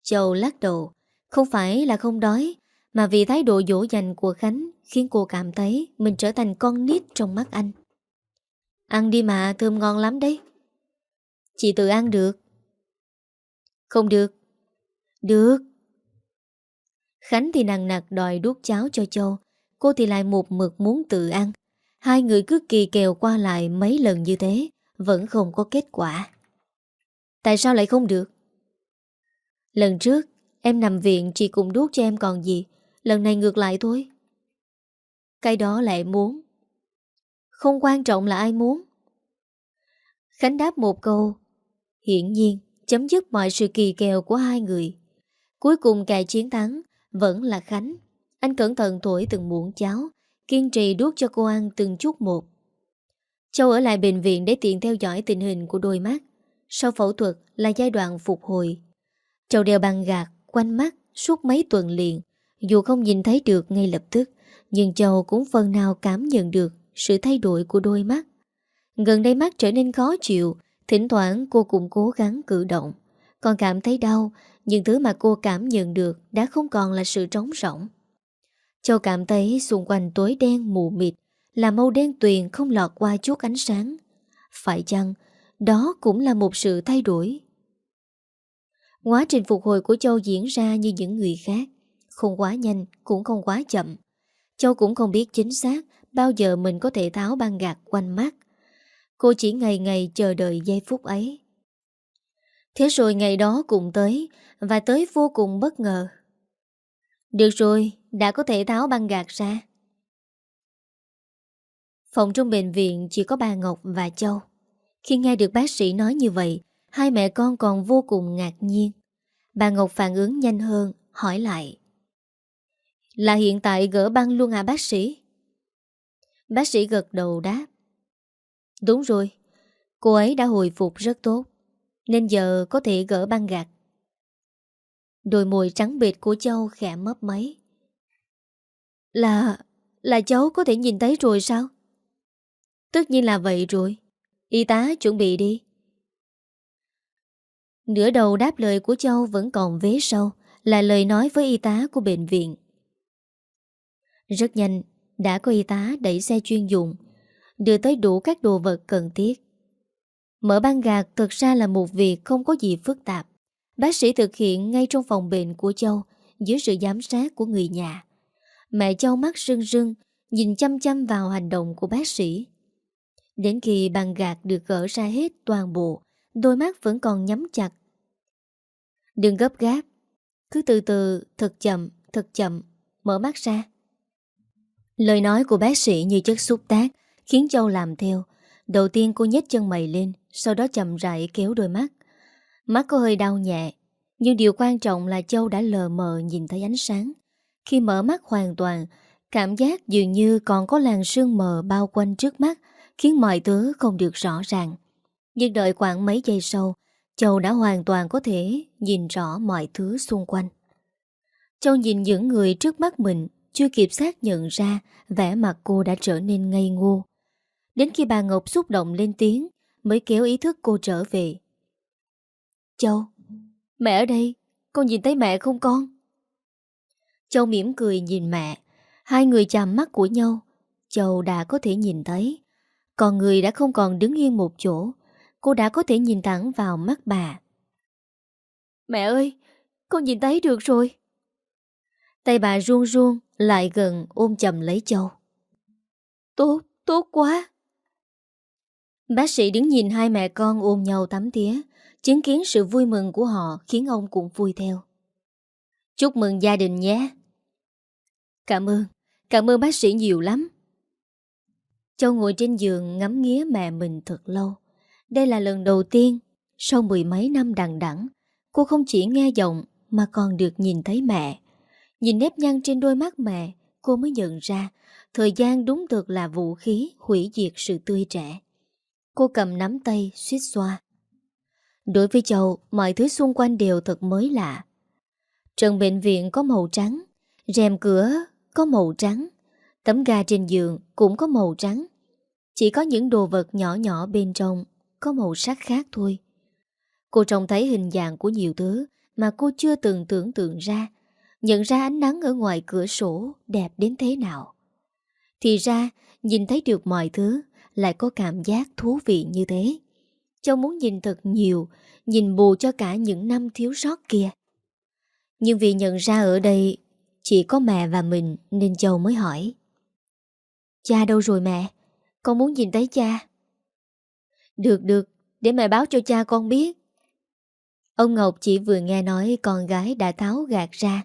Châu lắc đầu. Không phải là không đói, Mà vì thái độ dỗ dành của Khánh Khiến cô cảm thấy mình trở thành con nít trong mắt anh. Ăn đi mà, thơm ngon lắm đấy. Chị tự ăn được. Không được. Được. Khánh thì nặng nặc đòi đút cháo cho Châu. Cô thì lại một mực muốn tự ăn. Hai người cứ kỳ kèo qua lại mấy lần như thế, Vẫn không có kết quả. Tại sao lại không được? Lần trước, Em nằm viện chị cũng đút cho em còn gì. Lần này ngược lại thôi. Cái đó là em muốn. Không quan trọng là ai muốn. Khánh đáp một câu. Hiển nhiên, Chấm dứt mọi sự kỳ kèo của hai người. Cuối cùng kẻ chiến thắng Vẫn là Khánh. Anh cẩn thận thổi từng muỗng cháo, Kiên trì đút cho cô ăn từng chút một. Châu ở lại bệnh viện để tiện theo dõi tình hình của đôi mắt. Sau phẫu thuật là giai đoạn phục hồi. Châu đeo băng gạt quanh mắt, suốt mấy tuần liền. Dù không nhìn thấy được ngay lập tức, Nhưng Châu cũng phần nào cảm nhận được Sự thay đổi của đôi mắt. Gần đây mắt trở nên khó chịu, Thỉnh thoảng cô cũng cố gắng cử động. Còn cảm thấy đau, Nhưng thứ mà cô cảm nhận được Đã không còn là sự trống rỗng. Châu cảm thấy xung quanh tối đen mù mịt, Là màu đen tuyền không lọt qua chút ánh sáng. Phải chăng Đó cũng là một sự thay đổi? Quá trình phục hồi của Châu diễn ra như những người khác. Không quá nhanh, cũng không quá chậm. Châu cũng không biết chính xác Bao giờ mình có thể tháo băng gạt quanh mắt. Cô chỉ ngày ngày chờ đợi giây phút ấy. Thế rồi ngày đó cũng tới, Và tới vô cùng bất ngờ. Được rồi, Đã có thể tháo băng gạt ra. Phòng trong bệnh viện chỉ có bà Ngọc và Châu. Khi nghe được bác sĩ nói như vậy Hai mẹ con còn vô cùng ngạc nhiên. Bà Ngọc phản ứng nhanh hơn, Hỏi lại. Là hiện tại gỡ băng luôn à bác sĩ? Bác sĩ gật đầu đáp. Đúng rồi, Cô ấy đã hồi phục rất tốt, Nên giờ có thể gỡ băng gạt Đôi môi trắng bệt của Châu khẽ mấp máy. Là... là cháu có thể nhìn thấy rồi sao? Tất nhiên là vậy rồi. Y tá chuẩn bị đi. Nửa đầu đáp lời của Châu vẫn còn vế sâu, Là lời nói với y tá của bệnh viện. Rất nhanh, Đã có y tá đẩy xe chuyên dụng, Đưa tới đủ các đồ vật cần thiết. Mở băng gạt thực ra là một việc không có gì phức tạp. Bác sĩ thực hiện ngay trong phòng bệnh của Châu, Dưới sự giám sát của người nhà. Mẹ Châu mắt rưng rưng, Nhìn chăm chăm vào hành động của bác sĩ. Đến khi băng gạt được gỡ ra hết toàn bộ, Đôi mắt vẫn còn nhắm chặt Đừng gấp gáp. Cứ từ từ, thật chậm, thật chậm Mở mắt ra. Lời nói của bác sĩ như chất xúc tác Khiến Châu làm theo. Đầu tiên cô nhếch chân mày lên Sau đó chậm rãi kéo đôi mắt. Mắt có hơi đau nhẹ Nhưng điều quan trọng là Châu đã lờ mờ nhìn thấy ánh sáng. Khi mở mắt hoàn toàn Cảm giác dường như còn có làn sương mờ bao quanh trước mắt Khiến mọi thứ không được rõ ràng. Nhưng đợi khoảng mấy giây sau Châu đã hoàn toàn có thể nhìn rõ mọi thứ xung quanh. Châu nhìn những người trước mắt mình, Chưa kịp xác nhận ra vẻ mặt cô đã trở nên ngây ngô. Đến khi bà Ngọc xúc động lên tiếng, Mới kéo ý thức cô trở về. Châu, Mẹ ở đây, Con nhìn thấy mẹ không con? Châu mỉm cười nhìn mẹ. Hai người chạm mắt của nhau, Châu đã có thể nhìn thấy. Còn người đã không còn đứng yên một chỗ Cô đã có thể nhìn thẳng vào mắt bà. Mẹ ơi Con nhìn thấy được rồi. Tay bà ruông ruông Lại gần ôm chầm lấy Châu. Tốt, tốt quá. Bác sĩ đứng nhìn hai mẹ con ôm nhau tắm tía Chứng kiến sự vui mừng của họ Khiến ông cũng vui theo. Chúc mừng gia đình nhé. Cảm ơn Cảm ơn bác sĩ nhiều lắm. Châu ngồi trên giường ngắm nghía mẹ mình thật lâu đây là lần đầu tiên, Sau mười mấy năm đằng đẵng, Cô không chỉ nghe giọng Mà còn được nhìn thấy mẹ. Nhìn nếp nhăn trên đôi mắt mẹ, Cô mới nhận ra Thời gian đúng thực là vũ khí Hủy diệt sự tươi trẻ. Cô cầm nắm tay, suýt xoa. Đối với Châu Mọi thứ xung quanh đều thật mới lạ. Trần bệnh viện có màu trắng, Rèm cửa có màu trắng, Tấm ga trên giường cũng có màu trắng. Chỉ có những đồ vật nhỏ nhỏ bên trong có màu sắc khác thôi. Cô trông thấy hình dạng của nhiều thứ Mà cô chưa từng tưởng tượng ra, Nhận ra ánh nắng ở ngoài cửa sổ Đẹp đến thế nào. Thì ra, nhìn thấy được mọi thứ, Lại có cảm giác thú vị như thế. Châu muốn nhìn thật nhiều, Nhìn bù cho cả những năm thiếu sót kia. Nhưng vì nhận ra ở đây Chỉ có mẹ và mình Nên Châu mới hỏi. Cha đâu rồi mẹ? Con muốn nhìn thấy cha. Được được, Để mẹ báo cho cha con biết. Ông Ngọc chỉ vừa nghe nói Con gái đã tháo gạt ra,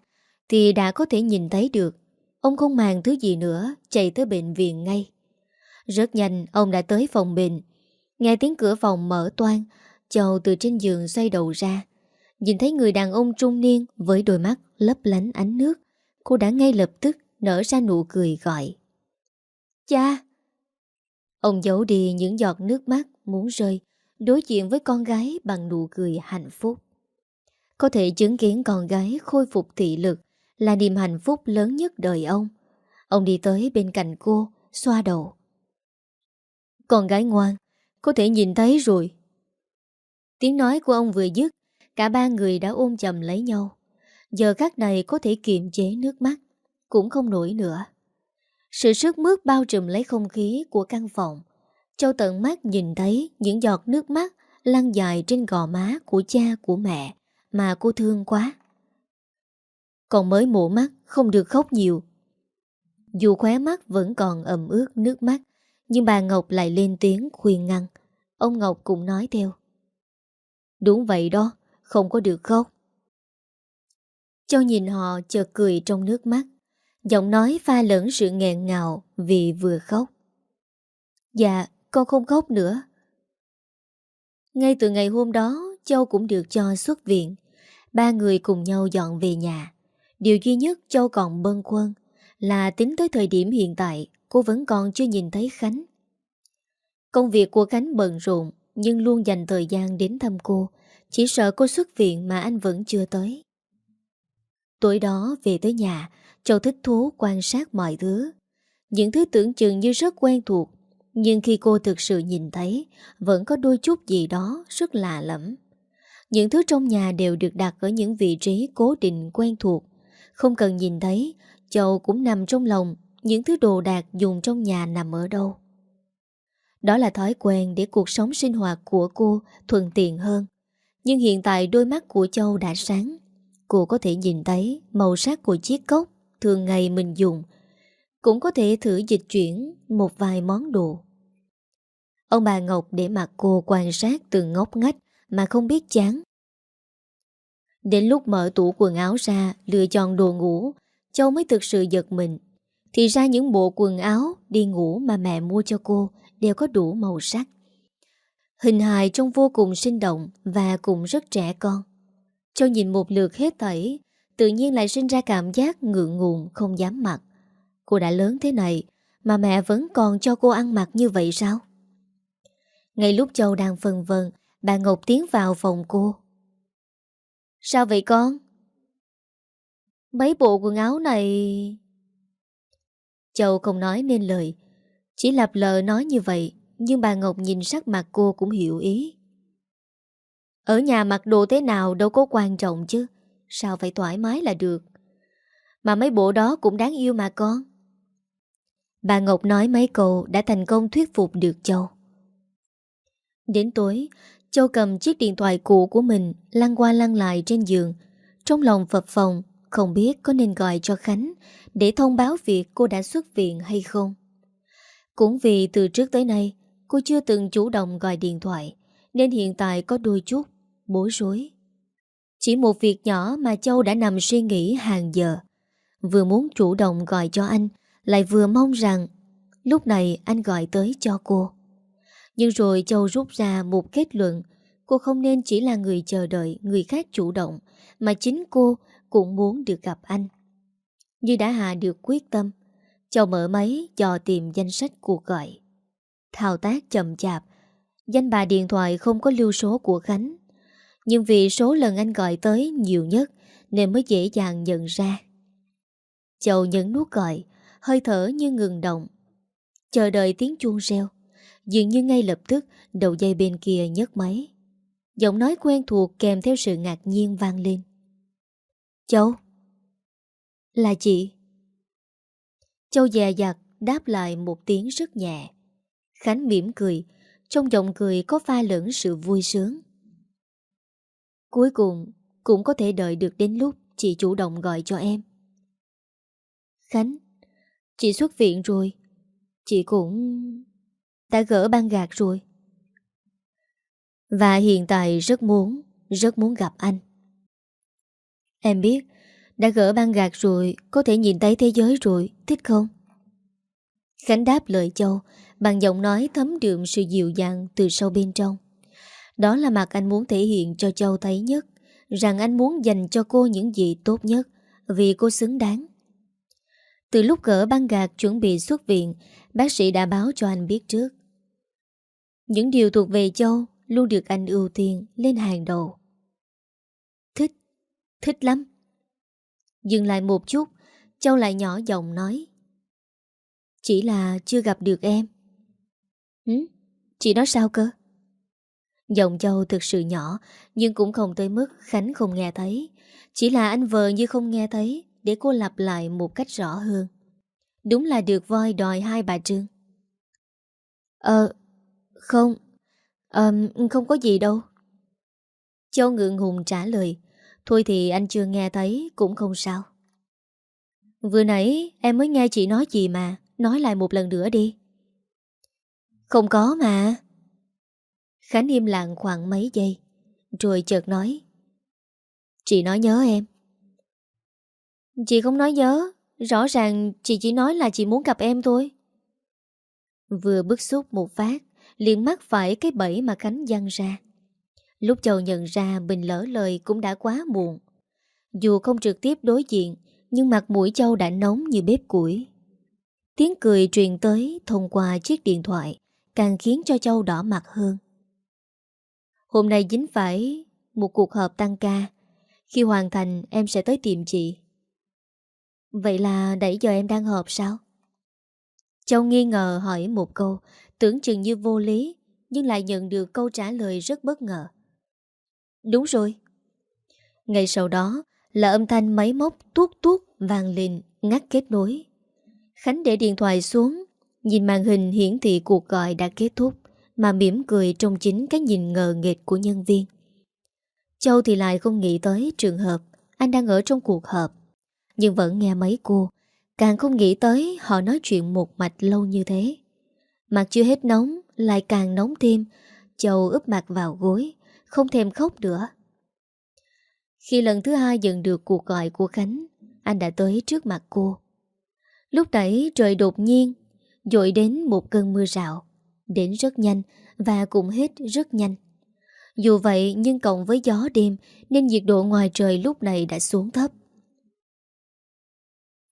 Thì đã có thể nhìn thấy được. Ông không màng thứ gì nữa, Chạy tới bệnh viện ngay. Rất nhanh, ông đã tới phòng bệnh. Nghe tiếng cửa phòng mở toan Châu từ trên giường xoay đầu ra. Nhìn thấy người đàn ông trung niên Với đôi mắt lấp lánh ánh nước, Cô đã ngay lập tức nở ra nụ cười gọi. Cha! Ông giấu đi những giọt nước mắt muốn rơi, Đối diện với con gái bằng nụ cười hạnh phúc. Có thể chứng kiến con gái khôi phục thị lực Là niềm hạnh phúc lớn nhất đời ông. Ông đi tới bên cạnh cô, Xoa đầu. Con gái ngoan, Có thể nhìn thấy rồi. Tiếng nói của ông vừa dứt, Cả ba người đã ôm chầm lấy nhau. Giờ khắc này có thể kiềm chế nước mắt, Cũng không nổi nữa. Sự sức mướt bao trùm lấy không khí của căn phòng. Châu tận mắt nhìn thấy những giọt nước mắt lăn dài trên gò má của cha của mẹ mà cô thương quá. Còn mới mổ mắt không được khóc nhiều. Dù khóe mắt vẫn còn ẩm ướt nước mắt nhưng bà Ngọc lại lên tiếng khuyên ngăn. Ông Ngọc cũng nói theo. Đúng vậy đó, không có được khóc. Châu nhìn họ chợt cười trong nước mắt. Giọng nói pha lẫn sự nghẹn ngào vì vừa khóc. Dạ, con không khóc nữa. Ngay từ ngày hôm đó, Châu cũng được cho xuất viện. Ba người cùng nhau dọn về nhà. Điều duy nhất Châu còn bâng quân là tính tới thời điểm hiện tại cô vẫn còn chưa nhìn thấy Khánh. Công việc của Khánh bận rộn Nhưng luôn dành thời gian đến thăm cô Chỉ sợ cô xuất viện mà anh vẫn chưa tới Tối đó về tới nhà Châu thích thú quan sát mọi thứ Những thứ tưởng chừng như rất quen thuộc nhưng khi cô thực sự nhìn thấy, Vẫn có đôi chút gì đó rất lạ lẫm. Những thứ trong nhà đều được đặt ở những vị trí cố định quen thuộc. Không cần nhìn thấy, Châu cũng nằm trong lòng Những thứ đồ đạc dùng trong nhà nằm ở đâu. Đó là thói quen để cuộc sống sinh hoạt của cô thuận tiện hơn. Nhưng hiện tại đôi mắt của Châu đã sáng. Cô có thể nhìn thấy màu sắc của chiếc cốc thường ngày mình dùng. Cũng có thể thử dịch chuyển một vài món đồ. Ông bà Ngọc để mặt cô quan sát từng ngóc ngách mà không biết chán. Đến lúc mở tủ quần áo ra lựa chọn đồ ngủ, Châu mới thực sự giật mình. Thì ra những bộ quần áo đi ngủ mà mẹ mua cho cô đều có đủ màu sắc. Hình hài trông vô cùng sinh động và cũng rất trẻ con. Châu nhìn một lượt hết thảy Tự nhiên lại sinh ra cảm giác ngượng ngùng Không dám mặc Cô đã lớn thế này Mà mẹ vẫn còn cho cô ăn mặc như vậy sao ngay lúc Châu đang phân vân Bà Ngọc tiến vào phòng cô. Sao vậy con? Mấy bộ quần áo này? Châu không nói nên lời. Chỉ lặp lờ nói như vậy, Nhưng bà Ngọc nhìn sắc mặt cô cũng hiểu ý. Ở nhà mặc đồ thế nào đâu có quan trọng chứ, Sao phải thoải mái là được. Mà mấy bộ đó cũng đáng yêu mà con. Bà Ngọc nói mấy câu đã thành công thuyết phục được Châu. Đến tối Châu cầm chiếc điện thoại cũ của mình Lăn qua lăn lại trên giường Trong lòng phập phòng Không biết có nên gọi cho Khánh Để thông báo việc cô đã xuất viện hay không Cũng vì từ trước tới nay Cô chưa từng chủ động gọi điện thoại Nên hiện tại có đôi chút bối rối. Chỉ một việc nhỏ mà Châu đã nằm suy nghĩ hàng giờ. Vừa muốn chủ động gọi cho anh, lại vừa mong rằng lúc này anh gọi tới cho cô. Nhưng rồi Châu rút ra một kết luận, cô không nên chỉ là người chờ đợi người khác chủ động, mà chính cô cũng muốn được gặp anh. Như đã hạ được quyết tâm, Châu mở máy dò tìm danh sách cuộc gọi. Thao tác chậm chạp, danh bà điện thoại không có lưu số của Khánh. Nhưng vì số lần anh gọi tới nhiều nhất Nên mới dễ dàng nhận ra. Châu nhấn nút gọi Hơi thở như ngừng động. Chờ đợi tiếng chuông reo. Dường như ngay lập tức Đầu dây bên kia nhấc máy. Giọng nói quen thuộc kèm theo sự ngạc nhiên vang lên. Châu? Là chị. Châu dè dặt đáp lại một tiếng rất nhẹ. Khánh mỉm cười Trong giọng cười có pha lẫn sự vui sướng. Cuối cùng cũng có thể đợi được đến lúc chị chủ động gọi cho em. Khánh, chị xuất viện rồi. Chị cũng đã gỡ băng gạt rồi. Và hiện tại rất muốn, rất muốn gặp anh. Em biết, đã gỡ băng gạt rồi, có thể nhìn thấy thế giới rồi, thích không? Khánh đáp lời Châu bằng giọng nói thấm đượm sự dịu dàng từ sâu bên trong. Đó là mặt anh muốn thể hiện cho Châu thấy nhất Rằng anh muốn dành cho cô những gì tốt nhất Vì cô xứng đáng Từ lúc gỡ băng gạt chuẩn bị xuất viện Bác sĩ đã báo cho anh biết trước những điều thuộc về Châu Luôn được anh ưu tiên lên hàng đầu. Thích Thích lắm. Dừng lại một chút, Châu lại nhỏ giọng nói. Chỉ là chưa gặp được em. Hứ? Chị nói sao cơ? Giọng Châu thực sự nhỏ, Nhưng cũng không tới mức Khánh không nghe thấy. Chỉ là anh vợ như không nghe thấy, Để cô lặp lại một cách rõ hơn. Đúng là được voi đòi hai bà Trương. Ờ không. Um, không có gì đâu. Châu ngượng hùng trả lời Thôi thì anh chưa nghe thấy Cũng không sao. Vừa nãy em mới nghe chị nói gì mà Nói lại một lần nữa đi. Không có mà. Khánh im lặng khoảng mấy giây Rồi chợt nói Chị nói nhớ em. Chị không nói nhớ Rõ ràng chị chỉ nói là chị muốn gặp em thôi. Vừa bức xúc một phát liền mắc phải cái bẫy mà Khánh dăng ra Lúc Châu nhận ra mình lỡ lời cũng đã quá muộn Dù không trực tiếp đối diện Nhưng mặt mũi Châu đã nóng như bếp củi Tiếng cười truyền tới thông qua chiếc điện thoại Càng khiến cho Châu đỏ mặt hơn Hôm nay dính phải một cuộc họp tăng ca. Khi hoàn thành em sẽ tới tìm chị. Vậy là đẩy giờ em đang họp sao? Châu nghi ngờ hỏi một câu, tưởng chừng như vô lý, nhưng lại nhận được câu trả lời rất bất ngờ. Đúng rồi. Ngày sau đó là âm thanh máy móc tuốt tuốt vàng lên ngắt kết nối. Khánh để điện thoại xuống, nhìn màn hình hiển thị cuộc gọi đã kết thúc mà mỉm cười trong chính cái nhìn ngờ nghệt của nhân viên. Châu thì lại không nghĩ tới trường hợp anh đang ở trong cuộc họp, nhưng vẫn nghe mấy cô, càng không nghĩ tới họ nói chuyện một mạch lâu như thế. Mặt chưa hết nóng, lại càng nóng thêm, Châu úp mặt vào gối, không thèm khóc nữa. Khi lần thứ hai nhận được cuộc gọi của Khánh, anh đã tới trước mặt cô. Lúc nãy trời đột nhiên, dội đến một cơn mưa rạo, đến rất nhanh và cũng hết rất nhanh. Dù vậy nhưng cộng với gió đêm nên nhiệt độ ngoài trời lúc này đã xuống thấp.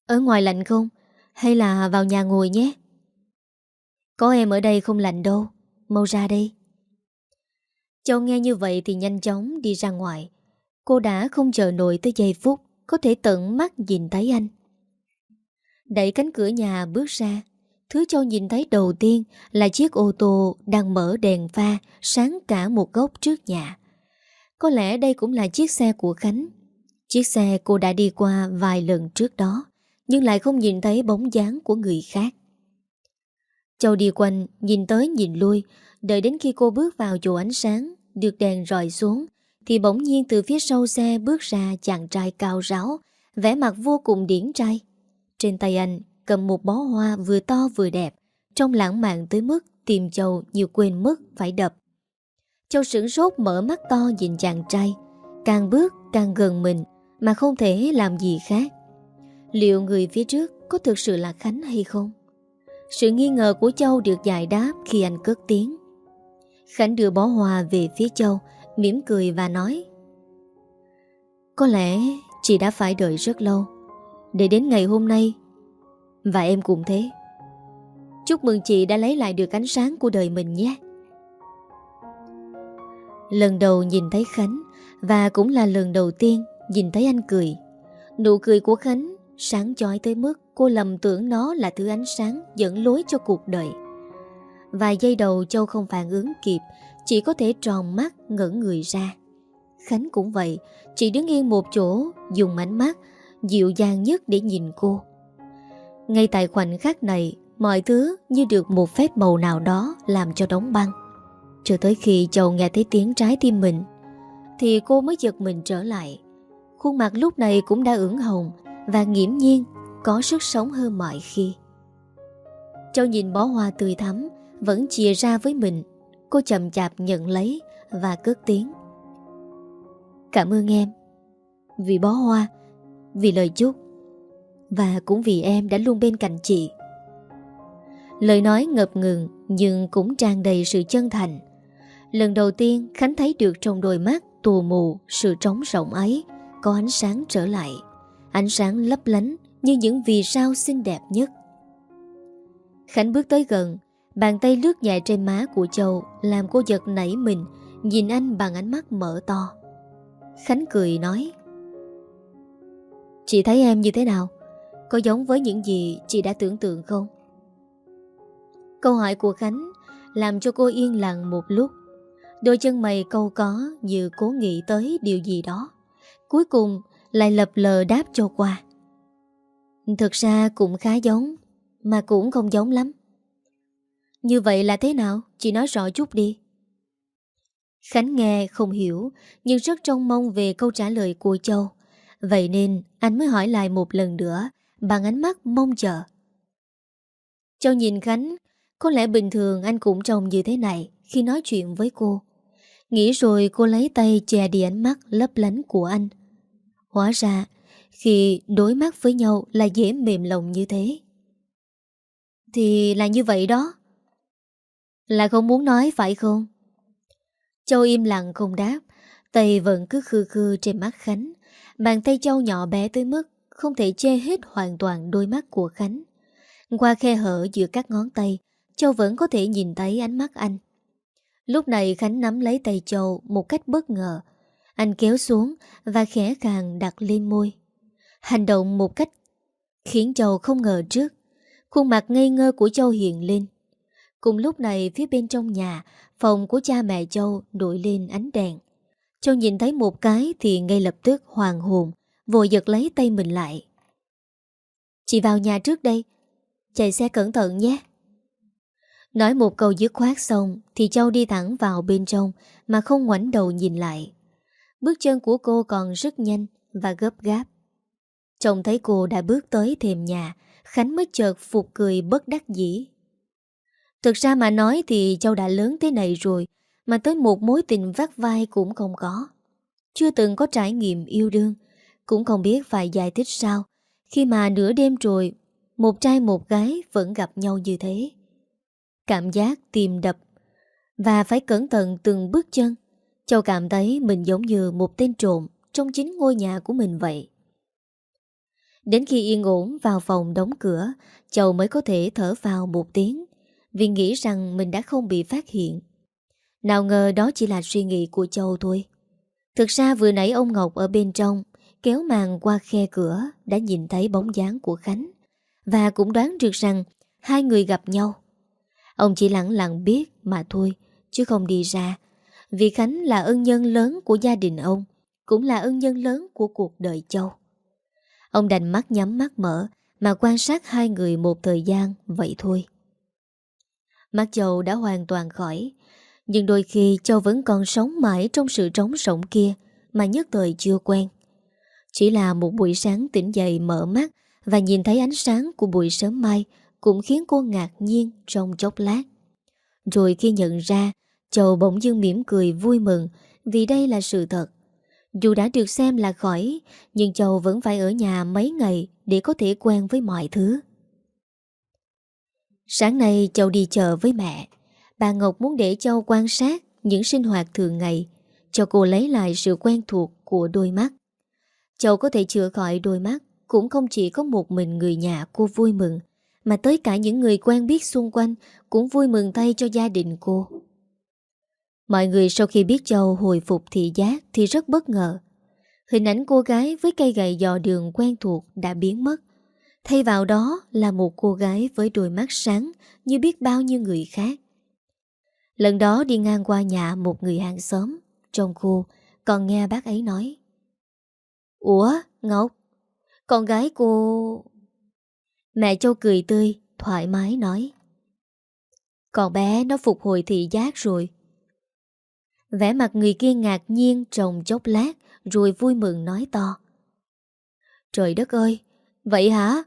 Ở ngoài lạnh không? Hay là vào nhà ngồi nhé? Có em ở đây không lạnh đâu, mau ra đây. Châu nghe như vậy thì nhanh chóng đi ra ngoài. Cô đã không chờ nổi tới giây phút có thể tận mắt nhìn thấy anh. Đẩy cánh cửa nhà bước ra, thứ Châu nhìn thấy đầu tiên là chiếc ô tô đang mở đèn pha sáng cả một góc trước nhà. Có lẽ đây cũng là chiếc xe của Khánh. Chiếc xe cô đã đi qua vài lần trước đó, nhưng lại không nhìn thấy bóng dáng của người khác. Châu đi quanh, nhìn tới nhìn lui, đợi đến khi cô bước vào chỗ ánh sáng, được đèn rọi xuống, thì bỗng nhiên từ phía sau xe bước ra chàng trai cao ráo, vẻ mặt vô cùng điển trai. Trên tay anh cầm một bó hoa vừa to vừa đẹp, trông lãng mạn tới mức tìm Châu nhiều quên mất phải đập. Châu sửng sốt mở mắt to nhìn chàng trai, càng bước càng gần mình mà không thể làm gì khác. Liệu người phía trước có thực sự là Khánh hay không? Sự nghi ngờ của Châu được giải đáp khi anh cất tiếng. Khánh đưa bó hoa về phía Châu, mỉm cười và nói Có lẽ chị đã phải đợi rất lâu. Để đến ngày hôm nay Và em cũng thế. Chúc mừng chị đã lấy lại được ánh sáng của đời mình nhé. Lần đầu nhìn thấy Khánh Và cũng là lần đầu tiên nhìn thấy anh cười. Nụ cười của Khánh sáng chói tới mức cô lầm tưởng nó là thứ ánh sáng dẫn lối cho cuộc đời. Vài giây đầu Châu không phản ứng kịp, chỉ có thể tròn mắt ngẩn người ra. Khánh cũng vậy, chỉ đứng yên một chỗ, Dùng ánh mắt Dịu dàng nhất để nhìn cô. Ngay tại khoảnh khắc này, Mọi thứ như được một phép màu nào đó Làm cho đóng băng. Cho tới khi châu nghe thấy tiếng trái tim mình, Thì cô mới giật mình trở lại. Khuôn mặt lúc này cũng đã ửng hồng và nghiễm nhiên Có sức sống hơn mọi khi. Châu nhìn bó hoa tươi thắm, Vẫn chia ra với mình. Cô chậm chạp nhận lấy Và cất tiếng. Cảm ơn em, Vì bó hoa, Vì lời chúc, Và cũng vì em đã luôn bên cạnh chị. Lời nói ngập ngừng Nhưng cũng tràn đầy sự chân thành. Lần đầu tiên Khánh thấy được trong đôi mắt tù mù Sự trống rộng ấy Có ánh sáng trở lại. Ánh sáng lấp lánh như những vì sao xinh đẹp nhất Khánh bước tới gần, Bàn tay lướt nhẹ trên má của Châu, Làm cô giật nảy mình, Nhìn anh bằng ánh mắt mở to Khánh cười nói, Chị thấy em như thế nào? Có giống với những gì chị đã tưởng tượng không? Câu hỏi của Khánh Làm cho cô yên lặng một lúc Đôi chân mày câu có Như cố nghĩ tới điều gì đó Cuối cùng lại lập lờ đáp cho qua Thực ra cũng khá giống Mà cũng không giống lắm như vậy là thế nào? Chị nói rõ chút đi. Khánh nghe không hiểu nhưng rất trông mong về câu trả lời của Châu. Vậy nên anh mới hỏi lại một lần nữa bằng ánh mắt mong chờ. Châu nhìn Khánh, có lẽ bình thường anh cũng trông như thế này khi nói chuyện với cô. Nghĩ rồi cô lấy tay che đi ánh mắt lấp lánh của anh. Hóa ra, khi đối mắt với nhau là dễ mềm lòng như thế. Thì là như vậy đó. Là không muốn nói phải không? Châu im lặng không đáp Tay vẫn cứ khư khư trên mắt Khánh Bàn tay Châu nhỏ bé tới mức Không thể che hết hoàn toàn đôi mắt của Khánh Qua khe hở giữa các ngón tay Châu vẫn có thể nhìn thấy ánh mắt anh Lúc này Khánh nắm lấy tay Châu một cách bất ngờ. Anh kéo xuống và khẽ càng đặt lên môi. Hành động một cách khiến Châu không ngờ trước. Khuôn mặt ngây ngơ của Châu hiện lên. Cùng lúc này phía bên trong nhà, phòng của cha mẹ Châu đổi lên ánh đèn. Châu nhìn thấy một cái thì ngay lập tức hoàng hồn, vội giật lấy tay mình lại. Chị vào nhà trước đây, chạy xe cẩn thận nhé. Nói một câu dứt khoát xong thì Châu đi thẳng vào bên trong mà không ngoảnh đầu nhìn lại. Bước chân của cô còn rất nhanh và gấp gáp. Chồng thấy cô đã bước tới thềm nhà, Khánh mới chợt phục cười bất đắc dĩ. Thực ra mà nói thì Châu đã lớn thế này rồi, mà tới một mối tình vắt vai cũng không có. Chưa từng có trải nghiệm yêu đương, cũng không biết phải giải thích sao, khi mà nửa đêm rồi, một trai một gái vẫn gặp nhau như thế. Cảm giác tìm đập và phải cẩn thận từng bước chân. Châu cảm thấy mình giống như một tên trộm trong chính ngôi nhà của mình vậy. Đến khi yên ổn vào phòng đóng cửa, Châu mới có thể thở vào một tiếng, vì nghĩ rằng mình đã không bị phát hiện. Nào ngờ đó chỉ là suy nghĩ của Châu thôi. Thực ra vừa nãy ông Ngọc ở bên trong, kéo màn qua khe cửa, đã nhìn thấy bóng dáng của Khánh, và cũng đoán được rằng hai người gặp nhau. Ông chỉ lặng lặng biết mà thôi, chứ không đi ra. Vì Khánh là ân nhân lớn của gia đình ông, cũng là ân nhân lớn của cuộc đời Châu. Ông đành mắt nhắm mắt mở mà quan sát hai người một thời gian vậy thôi. Mắt Châu đã hoàn toàn khỏi, nhưng đôi khi Châu vẫn còn sống mãi trong sự trống rỗng kia mà nhất thời chưa quen. Chỉ là một buổi sáng tỉnh dậy mở mắt và nhìn thấy ánh sáng của buổi sớm mai cũng khiến cô ngạc nhiên trong chốc lát. Rồi khi nhận ra, Châu bỗng dưng mỉm cười vui mừng vì đây là sự thật. Dù đã được xem là khỏi, nhưng Châu vẫn phải ở nhà mấy ngày để có thể quen với mọi thứ. Sáng nay Châu đi chợ với mẹ. Bà Ngọc muốn để Châu quan sát những sinh hoạt thường ngày, cho cô lấy lại sự quen thuộc của đôi mắt. Châu có thể chữa khỏi đôi mắt, cũng không chỉ có một mình người nhà cô vui mừng, mà tới cả những người quen biết xung quanh cũng vui mừng tay cho gia đình cô. Mọi người sau khi biết Châu hồi phục thị giác thì rất bất ngờ. Hình ảnh cô gái với cây gậy dò đường quen thuộc đã biến mất. Thay vào đó là một cô gái với đôi mắt sáng như biết bao nhiêu người khác. Lần đó đi ngang qua nhà một người hàng xóm trong khu, còn nghe bác ấy nói Ủa, Ngọc, Con gái cô Mẹ Châu cười tươi, Thoải mái nói Con bé nó phục hồi thị giác rồi Vẻ mặt người kia ngạc nhiên trồng chốc lát, Rồi vui mừng nói to. Trời đất ơi, Vậy hả?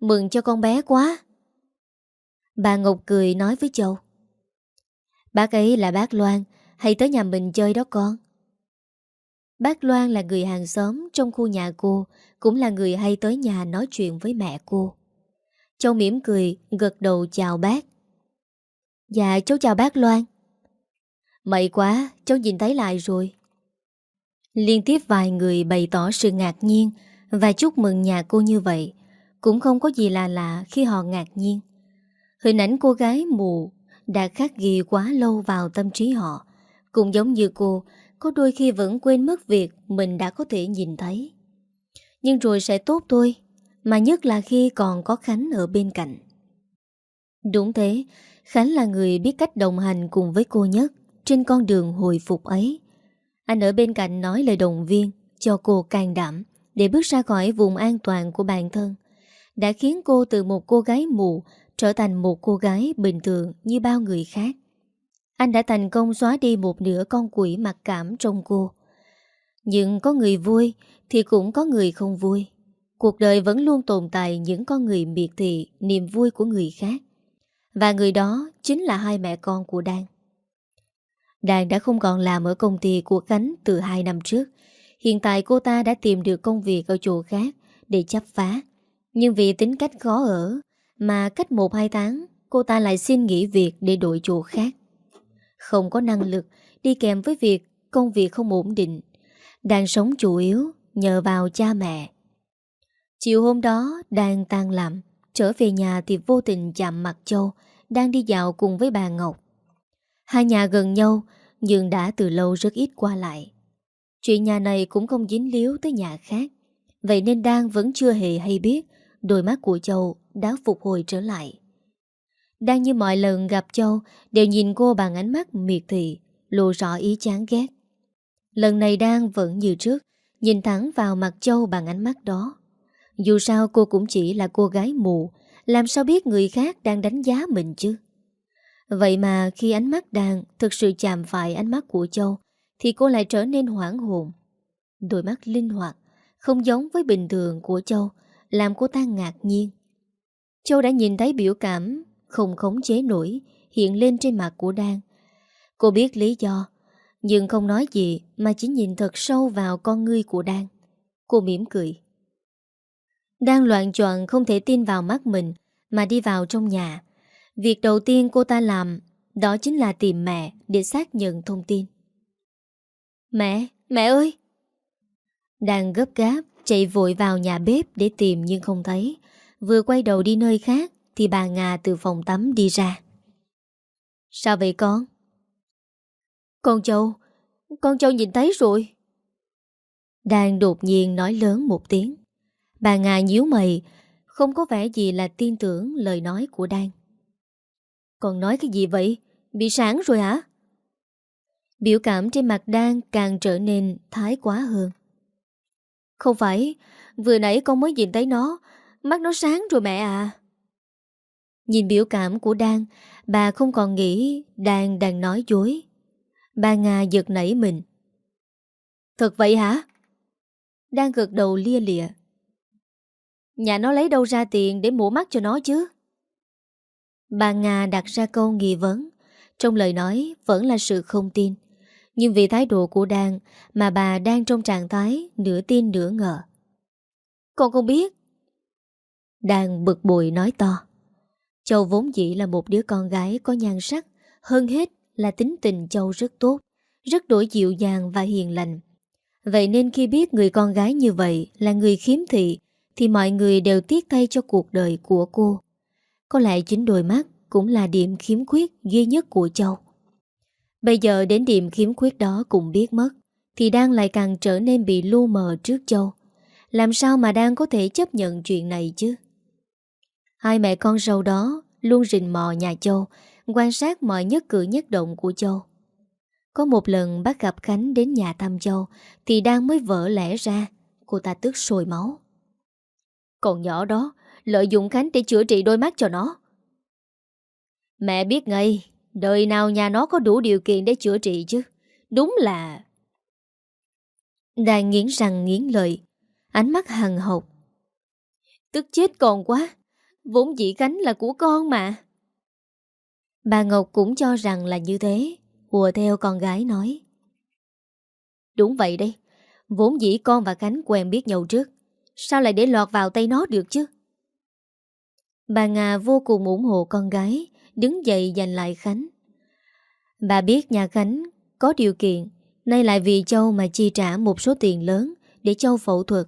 Mừng cho con bé quá. Bà Ngọc cười nói với Châu. Bác ấy là bác Loan, Hay tới nhà mình chơi đó con. Bác Loan là người hàng xóm trong khu nhà cô, Cũng là người hay tới nhà nói chuyện với mẹ cô. Châu mỉm cười, Gật đầu chào bác. Dạ cháu chào bác Loan. May quá cháu nhìn thấy lại rồi Liên tiếp vài người bày tỏ sự ngạc nhiên Và chúc mừng nhà cô như vậy Cũng không có gì là lạ khi họ ngạc nhiên Hình ảnh cô gái mù đã khắc ghi quá lâu vào tâm trí họ. Cũng giống như cô, có đôi khi vẫn quên mất việc mình đã có thể nhìn thấy. Nhưng rồi sẽ tốt thôi, mà nhất là khi còn có Khánh ở bên cạnh. Đúng thế, Khánh là người biết cách đồng hành cùng với cô nhất trên con đường hồi phục ấy. Anh ở bên cạnh nói lời động viên cho cô can đảm để bước ra khỏi vùng an toàn của bản thân. Đã khiến cô từ một cô gái mù trở thành một cô gái bình thường như bao người khác. Anh đã thành công xóa đi một nửa con quỷ mặc cảm trong cô. Nhưng có người vui thì cũng có người không vui. Cuộc đời vẫn luôn tồn tại những con người miệt thị, niềm vui của người khác. Và người đó chính là hai mẹ con của Đan. Đàn đã không còn làm ở công ty của Khánh từ hai năm trước. Hiện tại cô ta đã tìm được công việc ở chỗ khác để chấp phá. Nhưng vì tính cách khó ở mà cách 1-2 tháng, Cô ta lại xin nghỉ việc để đổi chỗ khác Không có năng lực Đi kèm với việc công việc không ổn định Đàn sống chủ yếu Nhờ vào cha mẹ Chiều hôm đó đang tan làm, Trở về nhà thì vô tình chạm mặt Châu, Đang đi dạo cùng với bà Ngọc Hai nhà gần nhau nhưng đã từ lâu rất ít qua lại. Chuyện nhà này cũng không dính líu tới nhà khác. Vậy nên Đan vẫn chưa hề hay biết đôi mắt của Châu đã phục hồi trở lại. Đang như mọi lần gặp Châu đều nhìn cô bằng ánh mắt miệt thị, lộ rõ ý chán ghét. Lần này Đan vẫn như trước, nhìn thẳng vào mặt Châu bằng ánh mắt đó. Dù sao cô cũng chỉ là cô gái mù, làm sao biết người khác đang đánh giá mình chứ? Vậy mà khi ánh mắt Đan thực sự chạm phải ánh mắt của Châu, thì cô lại trở nên hoảng hồn. Đôi mắt linh hoạt, không giống với bình thường của Châu, làm cô ta ngạc nhiên. Châu đã nhìn thấy biểu cảm không khống chế nổi hiện lên trên mặt của Đan. Cô biết lý do, nhưng không nói gì mà chỉ nhìn thật sâu vào con ngươi của Đan. Cô mỉm cười. Đan loạn choạng không thể tin vào mắt mình mà đi vào trong nhà. Việc đầu tiên cô ta làm đó chính là tìm mẹ để xác nhận thông tin. Mẹ, mẹ ơi! Đang gấp gáp chạy vội vào nhà bếp để tìm nhưng không thấy. Vừa quay đầu đi nơi khác thì bà Nga từ phòng tắm đi ra. Sao vậy con? Con Châu, con Châu nhìn thấy rồi. Đang đột nhiên nói lớn một tiếng. Bà Nga nhíu mày, không có vẻ gì là tin tưởng lời nói của Đan. Còn nói cái gì vậy? Bị sáng rồi hả? Biểu cảm trên mặt Đan càng trở nên thái quá hơn. Không phải, vừa nãy con mới nhìn thấy nó, mắt nó sáng rồi mẹ à. Nhìn biểu cảm của Đan, bà không còn nghĩ Đan đang nói dối. Bà Nga giật nảy mình. Thật vậy hả? Đang gật đầu lia lịa. Nhà nó lấy đâu ra tiền để mổ mắt cho nó chứ? Bà Nga đặt ra câu nghi vấn. Trong lời nói vẫn là sự không tin. Nhưng vì thái độ của Đan mà bà đang trong trạng thái nửa tin nửa ngờ. Con không biết. Đan bực bội nói to. Châu vốn dĩ là một đứa con gái có nhan sắc, hơn hết là tính tình Châu rất tốt, rất đổi dịu dàng và hiền lành. Vậy nên khi biết người con gái như vậy là người khiếm thị, thì mọi người đều tiếc tay cho cuộc đời của cô. Có lẽ chính đôi mắt cũng là điểm khiếm khuyết duy nhất của Châu. Bây giờ đến điểm khiếm khuyết đó cũng biết mất, thì đang lại càng trở nên bị lu mờ trước Châu. Làm sao mà đang có thể chấp nhận chuyện này chứ? Hai mẹ con sâu đó luôn rình mò nhà Châu, quan sát mọi nhất cử nhất động của Châu. Có một lần bác gặp Khánh đến nhà thăm Châu thì đang mới vỡ lẽ ra, cô ta tức sôi máu. Còn nhỏ đó, lợi dụng Khánh để chữa trị đôi mắt cho nó. Mẹ biết ngay, đời nào nhà nó có đủ điều kiện để chữa trị chứ. Đúng là... Đang nghiến răng nghiến lợi, ánh mắt hằng hộc. Tức chết còn quá, Vốn dĩ Khánh là của con mà Bà Ngọc cũng cho rằng là như thế Hùa theo con gái nói Đúng vậy đây Vốn dĩ con và Khánh quen biết nhau trước Sao lại để lọt vào tay nó được chứ Bà Nga vô cùng ủng hộ con gái Đứng dậy giành lại Khánh Bà biết nhà Khánh có điều kiện Nay lại vì Châu mà chi trả một số tiền lớn Để Châu phẫu thuật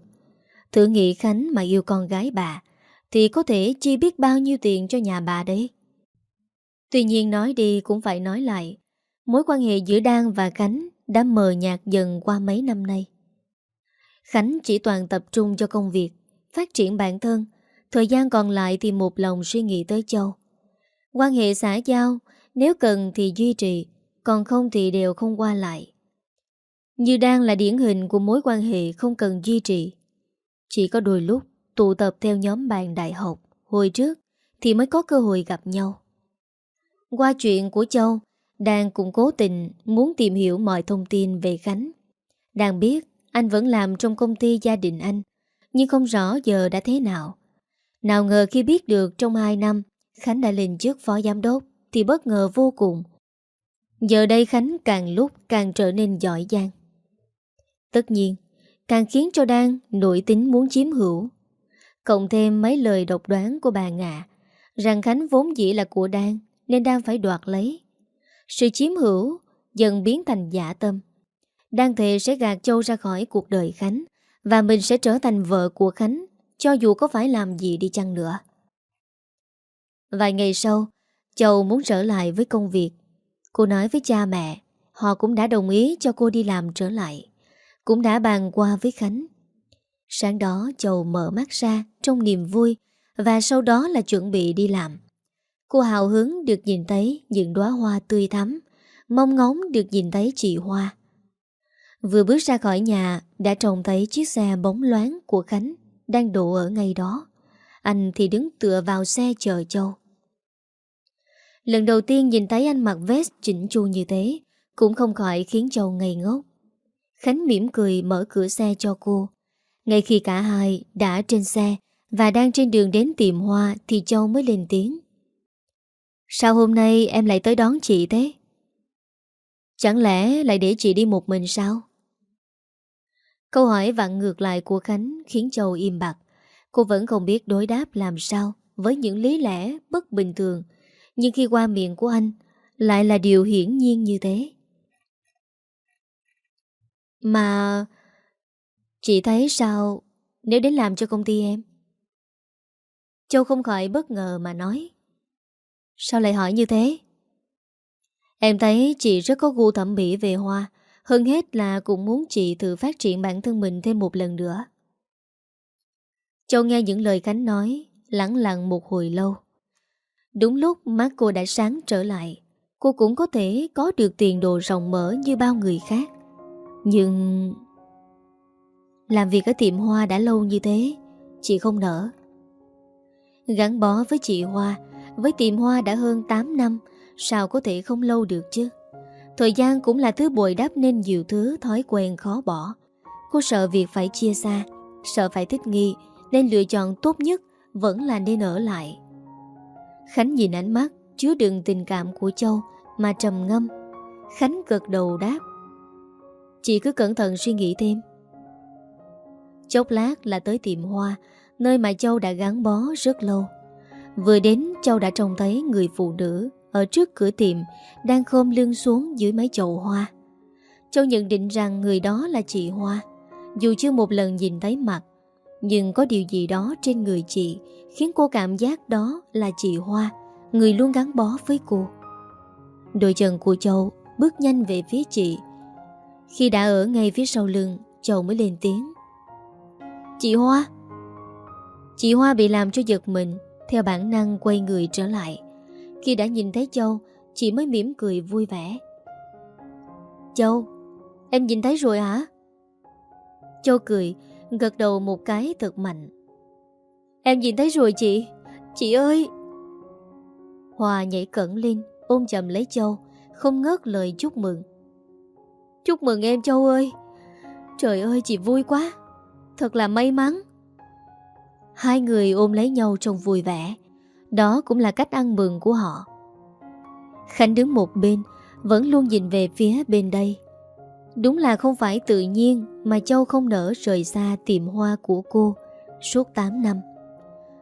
Thử nghĩ Khánh mà yêu con gái bà thì có thể chi biết bao nhiêu tiền cho nhà bà đấy. Tuy nhiên nói đi cũng phải nói lại, mối quan hệ giữa Đan và Khánh đã mờ nhạt dần qua mấy năm nay. Khánh chỉ toàn tập trung cho công việc, phát triển bản thân, thời gian còn lại thì một lòng suy nghĩ tới Châu. Quan hệ xã giao, nếu cần thì duy trì, còn không thì đều không qua lại. Như đang là điển hình của mối quan hệ không cần duy trì. Chỉ có đôi lúc tụ tập theo nhóm bạn đại học hồi trước thì mới có cơ hội gặp nhau. Qua chuyện của Châu, Đang cũng cố tình muốn tìm hiểu mọi thông tin về Khánh. Đang biết anh vẫn làm trong công ty gia đình anh, nhưng không rõ giờ đã thế nào. Nào ngờ khi biết được trong 2 năm Khánh đã lên trước phó giám đốc thì bất ngờ vô cùng. Giờ đây Khánh càng lúc càng trở nên giỏi giang. Tất nhiên, càng khiến cho Đan nổi tính muốn chiếm hữu Cộng thêm mấy lời độc đoán của bà Ngạ Rằng Khánh vốn dĩ là của Đan Nên đang phải đoạt lấy Sự chiếm hữu dần biến thành giả tâm Đan thề sẽ gạt Châu ra khỏi cuộc đời Khánh Và mình sẽ trở thành vợ của Khánh cho dù có phải làm gì đi chăng nữa Vài ngày sau Châu muốn trở lại với công việc Cô nói với cha mẹ, họ cũng đã đồng ý cho cô đi làm trở lại. Cũng đã bàn qua với Khánh. Sáng đó Châu mở mắt ra trong niềm vui và sau đó là chuẩn bị đi làm. Cô hào hứng được nhìn thấy những đóa hoa tươi thắm, mong ngóng được nhìn thấy chị Hoa. Vừa bước ra khỏi nhà đã trông thấy chiếc xe bóng loáng của Khánh đang đổ ở ngay đó. Anh thì đứng tựa vào xe chờ Châu. Lần đầu tiên nhìn thấy anh mặc vest chỉnh chu như thế, cũng không khỏi khiến Châu ngây ngốc. Khánh mỉm cười mở cửa xe cho cô. Ngay khi cả hai đã trên xe và đang trên đường đến tiệm hoa thì Châu mới lên tiếng. Sao hôm nay em lại tới đón chị thế? Chẳng lẽ lại để chị đi một mình sao? Câu hỏi vặn ngược lại của Khánh khiến Châu im bặt. Cô vẫn không biết đối đáp làm sao với những lý lẽ bất bình thường. Nhưng khi qua miệng của anh, lại là điều hiển nhiên như thế. Mà... Chị thấy sao nếu đến làm cho công ty em? Châu không khỏi bất ngờ mà nói. Sao lại hỏi như thế? Em thấy chị rất có gu thẩm mỹ về hoa hơn hết là cũng muốn chị thử phát triển bản thân mình thêm một lần nữa. Châu nghe những lời Khánh nói lắng lặng một hồi lâu. Đúng lúc mắt cô đã sáng trở lại, Cô cũng có thể có được tiền đồ rộng mở như bao người khác. Nhưng... Làm việc ở tiệm hoa đã lâu như thế, Chị không nỡ. Gắn bó với chị Hoa, Với tiệm hoa đã hơn 8 năm, Sao có thể không lâu được chứ? Thời gian cũng là thứ bồi đắp nên nhiều thứ thói quen khó bỏ. Cô sợ việc phải chia xa, Sợ phải thích nghi, Nên lựa chọn tốt nhất Vẫn là nên ở lại. Khánh nhìn ánh mắt Chứa đựng tình cảm của Châu Mà trầm ngâm. Khánh gật đầu đáp. Chị cứ cẩn thận suy nghĩ thêm. Chốc lát là tới tiệm hoa, Nơi mà Châu đã gắn bó rất lâu. Vừa đến, Châu đã trông thấy người phụ nữ ở trước cửa tiệm đang khom lưng xuống dưới mấy chậu hoa. Châu nhận định rằng người đó là chị Hoa. Dù chưa một lần nhìn thấy mặt, nhưng có điều gì đó trên người chị khiến cô cảm giác đó là chị Hoa, người luôn gắn bó với cô. Đôi chân của Châu bước nhanh về phía chị. Khi đã ở ngay phía sau lưng, Châu mới lên tiếng. Chị Hoa! Chị Hoa bị làm cho giật mình, theo bản năng quay người trở lại. Khi đã nhìn thấy Châu, Chị mới mỉm cười vui vẻ. Châu, Em nhìn thấy rồi hả? Châu cười, Gật đầu một cái thật mạnh. Em nhìn thấy rồi chị. Chị ơi! Hòa nhảy cẩn lên, Ôm chầm lấy Châu, Không ngớt lời chúc mừng. Chúc mừng em, Châu ơi! Trời ơi, chị vui quá! Thật là may mắn! Hai người ôm lấy nhau trong vui vẻ đó cũng là cách ăn mừng của họ. Khánh đứng một bên, Vẫn luôn nhìn về phía bên đây. Đúng là không phải tự nhiên Mà Châu không nỡ rời xa tiệm hoa của cô Suốt 8 năm.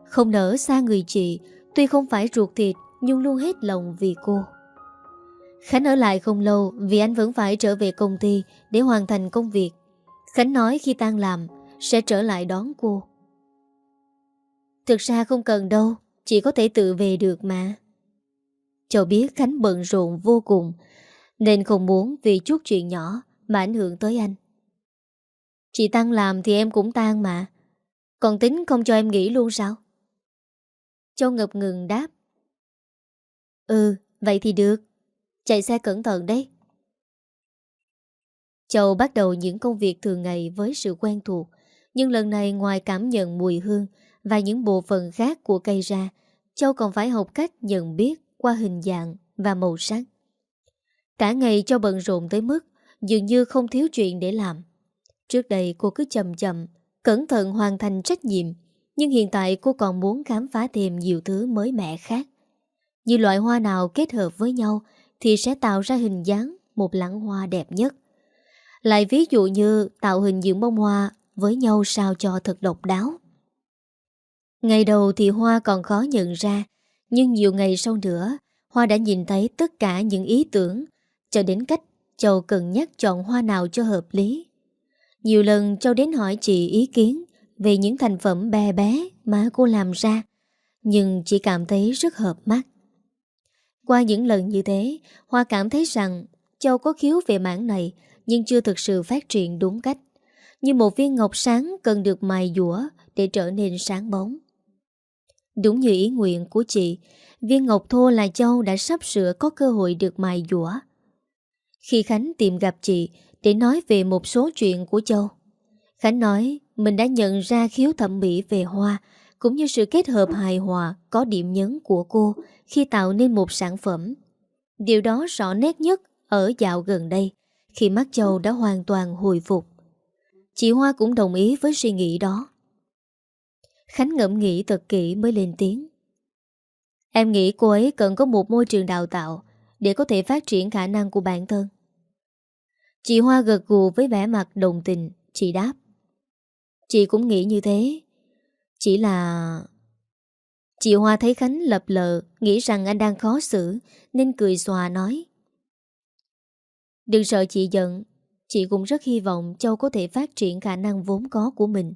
Không nỡ xa người chị, Tuy không phải ruột thịt Nhưng luôn hết lòng vì cô. Khánh ở lại không lâu Vì anh vẫn phải trở về công ty Để hoàn thành công việc. Khánh nói khi tan làm Sẽ trở lại đón cô. Thực ra không cần đâu. Chị có thể tự về được mà. Châu biết Khánh bận rộn vô cùng Nên không muốn vì chút chuyện nhỏ Mà ảnh hưởng tới anh. Chị Tăng làm thì em cũng tan mà. Còn tính không cho em nghỉ luôn sao? Châu ngập ngừng đáp. Ừ vậy thì được. Chạy xe cẩn thận đấy. Châu bắt đầu những công việc thường ngày với sự quen thuộc Nhưng lần này ngoài cảm nhận mùi hương và những bộ phận khác của cây ra, Châu còn phải học cách nhận biết qua hình dạng và màu sắc. Cả ngày Châu bận rộn tới mức dường như không thiếu chuyện để làm. Trước đây cô cứ chậm chậm, cẩn thận hoàn thành trách nhiệm, nhưng hiện tại cô còn muốn khám phá thêm nhiều thứ mới mẻ khác. Như loại hoa nào kết hợp với nhau thì sẽ tạo ra hình dáng một lãng hoa đẹp nhất. Lại ví dụ như tạo hình những bông hoa với nhau sao cho thật độc đáo. Ngày đầu thì Hoa còn khó nhận ra, nhưng nhiều ngày sau nữa, Hoa đã nhìn thấy tất cả những ý tưởng, cho đến cách Châu cần nhắc chọn hoa nào cho hợp lý. Nhiều lần Châu đến hỏi chị ý kiến về những thành phẩm bé bé mà cô làm ra, nhưng chị cảm thấy rất hợp mắt. Qua những lần như thế, Hoa cảm thấy rằng Châu có khiếu về mảng này nhưng chưa thực sự phát triển đúng cách. Như một viên ngọc sáng cần được mài dũa để trở nên sáng bóng. Đúng như ý nguyện của chị, viên ngọc thô là Châu đã sắp sửa có cơ hội được mài dũa. Khi Khánh tìm gặp chị để nói về một số chuyện của Châu, Khánh nói mình đã nhận ra khiếu thẩm mỹ về hoa cũng như sự kết hợp hài hòa có điểm nhấn của cô khi tạo nên một sản phẩm. Điều đó rõ nét nhất ở dạo gần đây khi mắt Châu đã hoàn toàn hồi phục. Chị Hoa cũng đồng ý với suy nghĩ đó. Khánh ngẫm nghĩ thật kỹ mới lên tiếng. Em nghĩ cô ấy cần có một môi trường đào tạo để có thể phát triển khả năng của bản thân. Chị Hoa gật gù với vẻ mặt đồng tình, chị đáp. Chị cũng nghĩ như thế. Chỉ là... Chị Hoa thấy Khánh lập lờ, nghĩ rằng anh đang khó xử, nên cười xòa nói. Đừng sợ chị giận, chị cũng rất hy vọng Châu có thể phát triển khả năng vốn có của mình.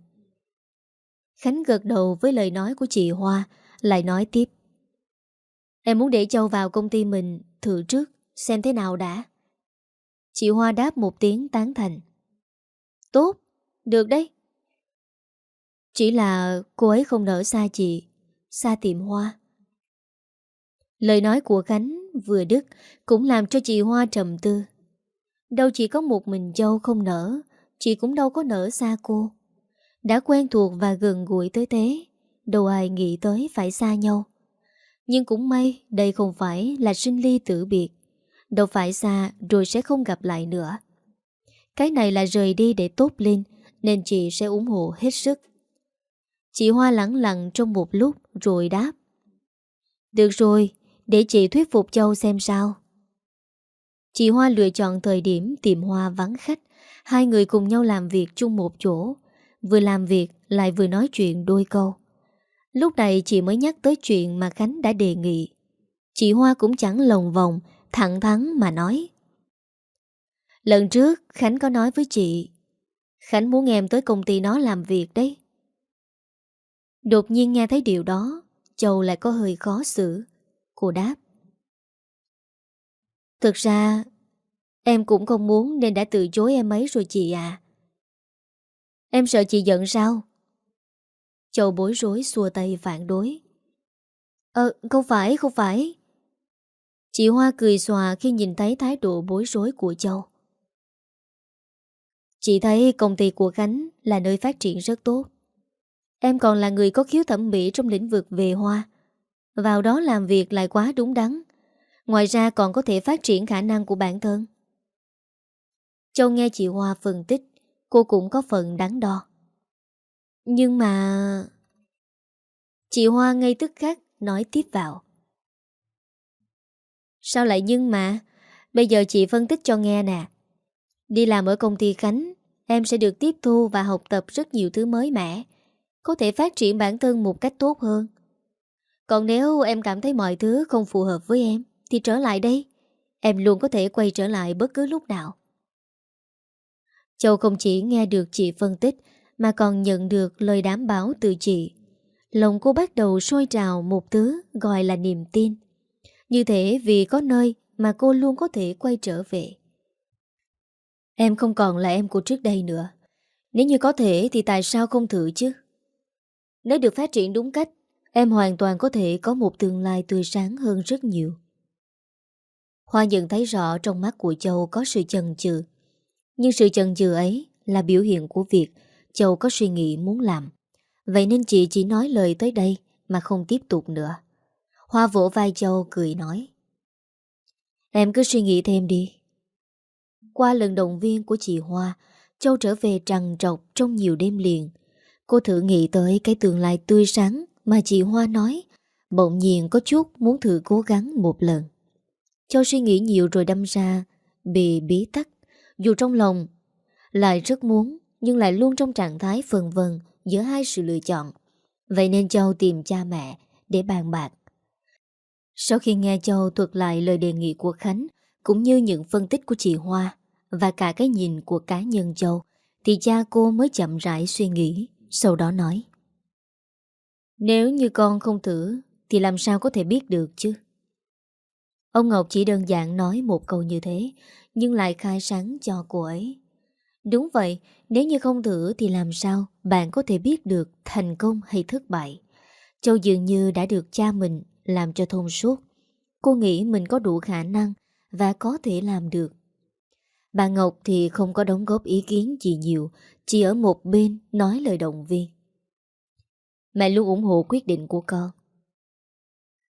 Khánh gật đầu với lời nói của chị Hoa, lại nói tiếp. Em muốn để Châu vào công ty mình thử trước, xem thế nào đã. Chị Hoa đáp một tiếng tán thành. Tốt, được đấy. Chỉ là cô ấy không nở xa chị, xa tiệm Hoa. Lời nói của Khánh vừa đứt cũng làm cho chị Hoa trầm tư. Đâu chỉ có một mình Châu không nở, chị cũng đâu có nở xa cô. Đã quen thuộc và gần gũi tới thế, đâu ai nghĩ tới phải xa nhau. Nhưng cũng may đây không phải là sinh ly tử biệt. Đâu phải xa rồi sẽ không gặp lại nữa. Cái này là rời đi để tốt lên, nên chị sẽ ủng hộ hết sức. Chị Hoa lặng lặng trong một lúc rồi đáp. Được rồi, để chị thuyết phục Châu xem sao. Chị Hoa lựa chọn thời điểm tìm Hoa vắng khách, hai người cùng nhau làm việc chung một chỗ, vừa làm việc lại vừa nói chuyện đôi câu. Lúc này chị mới nhắc tới chuyện mà Khánh đã đề nghị. Chị Hoa cũng chẳng lồng vòng, thẳng thắn mà nói. Lần trước Khánh có nói với chị, Khánh muốn em tới công ty nó làm việc đấy. Đột nhiên nghe thấy điều đó, Châu lại có hơi khó xử. Cô đáp. Thực ra, em cũng không muốn nên đã từ chối em ấy rồi chị à. Em sợ chị giận sao? Châu bối rối xua tay phản đối. Ờ, không phải, không phải. Chị Hoa cười xòa khi nhìn thấy thái độ bối rối của Châu. Chị thấy công ty của Khánh là nơi phát triển rất tốt. Em còn là người có khiếu thẩm mỹ trong lĩnh vực về hoa. Vào đó làm việc lại quá đúng đắn. Ngoài ra còn có thể phát triển khả năng của bản thân. Châu nghe chị Hoa phân tích, cô cũng có phần đáng đo. Nhưng mà... Chị Hoa ngay tức khắc nói tiếp vào. Sao lại nhưng mà? Bây giờ chị phân tích cho nghe nè. Đi làm ở công ty Khánh, em sẽ được tiếp thu và học tập rất nhiều thứ mới mẻ có thể phát triển bản thân một cách tốt hơn. Còn nếu em cảm thấy mọi thứ không phù hợp với em, thì trở lại đây. Em luôn có thể quay trở lại bất cứ lúc nào. Châu không chỉ nghe được chị phân tích, mà còn nhận được lời đảm bảo từ chị. Lòng cô bắt đầu sôi trào một thứ gọi là niềm tin. Như thế vì có nơi mà cô luôn có thể quay trở về. Em không còn là em của trước đây nữa. Nếu như có thể thì tại sao không thử chứ? Nếu được phát triển đúng cách, em hoàn toàn có thể có một tương lai tươi sáng hơn rất nhiều. Hoa nhận thấy rõ trong mắt của Châu có sự chần chừ. Nhưng sự chần chừ ấy là biểu hiện của việc Châu có suy nghĩ muốn làm. Vậy nên chị chỉ nói lời tới đây mà không tiếp tục nữa. Hoa vỗ vai Châu cười nói. Em cứ suy nghĩ thêm đi. Qua lần động viên của chị Hoa, Châu trở về trằn trọc trong nhiều đêm liền. Cô thử nghĩ tới cái tương lai tươi sáng mà chị Hoa nói, bỗng nhiên có chút muốn thử cố gắng một lần. Châu suy nghĩ nhiều rồi đâm ra, bị bí tắc, dù trong lòng lại rất muốn, nhưng lại luôn trong trạng thái phần vần giữa hai sự lựa chọn. Vậy nên Châu tìm cha mẹ để bàn bạc. Sau khi nghe Châu thuật lại lời đề nghị của Khánh, cũng như những phân tích của chị Hoa và cả cái nhìn của cá nhân Châu, thì cha cô mới chậm rãi suy nghĩ. Sau đó nói Nếu như con không thử Thì làm sao có thể biết được chứ Ông Ngọc chỉ đơn giản nói một câu như thế, nhưng lại khai sáng cho cô ấy. Đúng vậy, nếu như không thử thì làm sao bạn có thể biết được thành công hay thất bại. Châu dường như đã được cha mình làm cho thông suốt. Cô nghĩ mình có đủ khả năng và có thể làm được. Bà Ngọc thì không có đóng góp ý kiến gì nhiều, chỉ ở một bên nói lời động viên. Mẹ luôn ủng hộ quyết định của con.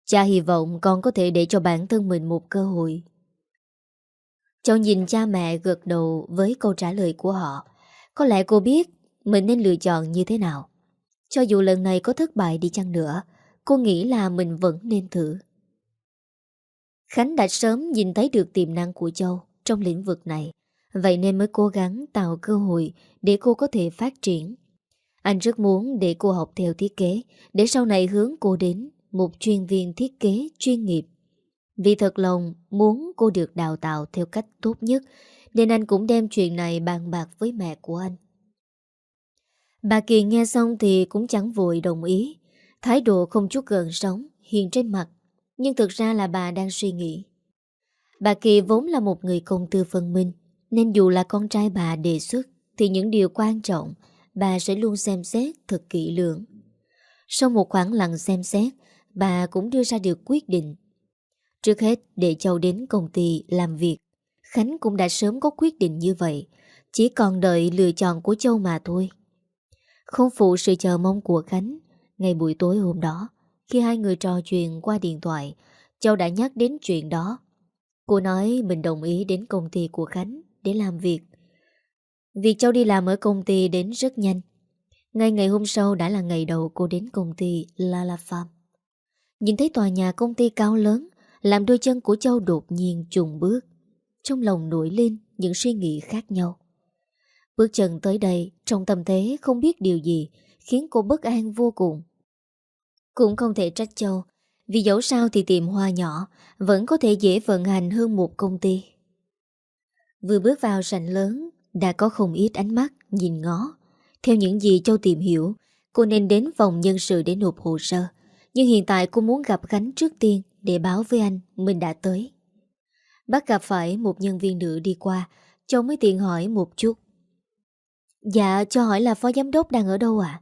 Cha hy vọng con có thể để cho bản thân mình một cơ hội. Châu nhìn cha mẹ gật đầu với câu trả lời của họ. Có lẽ cô biết mình nên lựa chọn như thế nào. Cho dù lần này có thất bại đi chăng nữa, cô nghĩ là mình vẫn nên thử. Khánh đã sớm nhìn thấy được tiềm năng của Châu trong lĩnh vực này, vậy nên mới cố gắng tạo cơ hội để cô có thể phát triển. Anh rất muốn để cô học theo thiết kế, để sau này hướng cô đến một chuyên viên thiết kế chuyên nghiệp. Vì thật lòng muốn cô được đào tạo theo cách tốt nhất, nên anh cũng đem chuyện này bàn bạc với mẹ của anh. Bà Kỳ nghe xong thì cũng chẳng vội đồng ý, thái độ không chút gần sống, hiện trên mặt, nhưng thực ra là bà đang suy nghĩ. Bà Kỳ vốn là một người công tư phân minh, nên dù là con trai bà đề xuất, thì những điều quan trọng bà sẽ luôn xem xét thật kỹ lưỡng. Sau một khoảng lặng xem xét, bà cũng đưa ra được quyết định. Trước hết để Châu đến công ty làm việc, Khánh cũng đã sớm có quyết định như vậy, chỉ còn đợi lựa chọn của Châu mà thôi. Không phụ sự chờ mong của Khánh, ngày buổi tối hôm đó, khi hai người trò chuyện qua điện thoại, Châu đã nhắc đến chuyện đó. Cô nói mình đồng ý đến công ty của Khánh để làm việc. Việc Châu đi làm ở công ty đến rất nhanh. Ngay ngày hôm sau đã là ngày đầu cô đến công ty Lala Farm. Nhìn thấy tòa nhà công ty cao lớn, làm đôi chân của Châu đột nhiên trùng bước. Trong lòng nổi lên những suy nghĩ khác nhau. Bước chân tới đây, trong tâm thế không biết điều gì, khiến cô bất an vô cùng. Cũng không thể trách Châu, vì dẫu sao thì tiệm hoa nhỏ vẫn có thể dễ vận hành hơn một công ty. Vừa bước vào sảnh lớn, đã có không ít ánh mắt nhìn ngó. Theo những gì Châu tìm hiểu, cô nên đến phòng nhân sự để nộp hồ sơ. Nhưng hiện tại cô muốn gặp Khánh trước tiên để báo với anh mình đã tới. Bắt gặp phải một nhân viên nữ đi qua, Châu mới tiện hỏi một chút. Dạ, cho hỏi là phó giám đốc đang ở đâu ạ?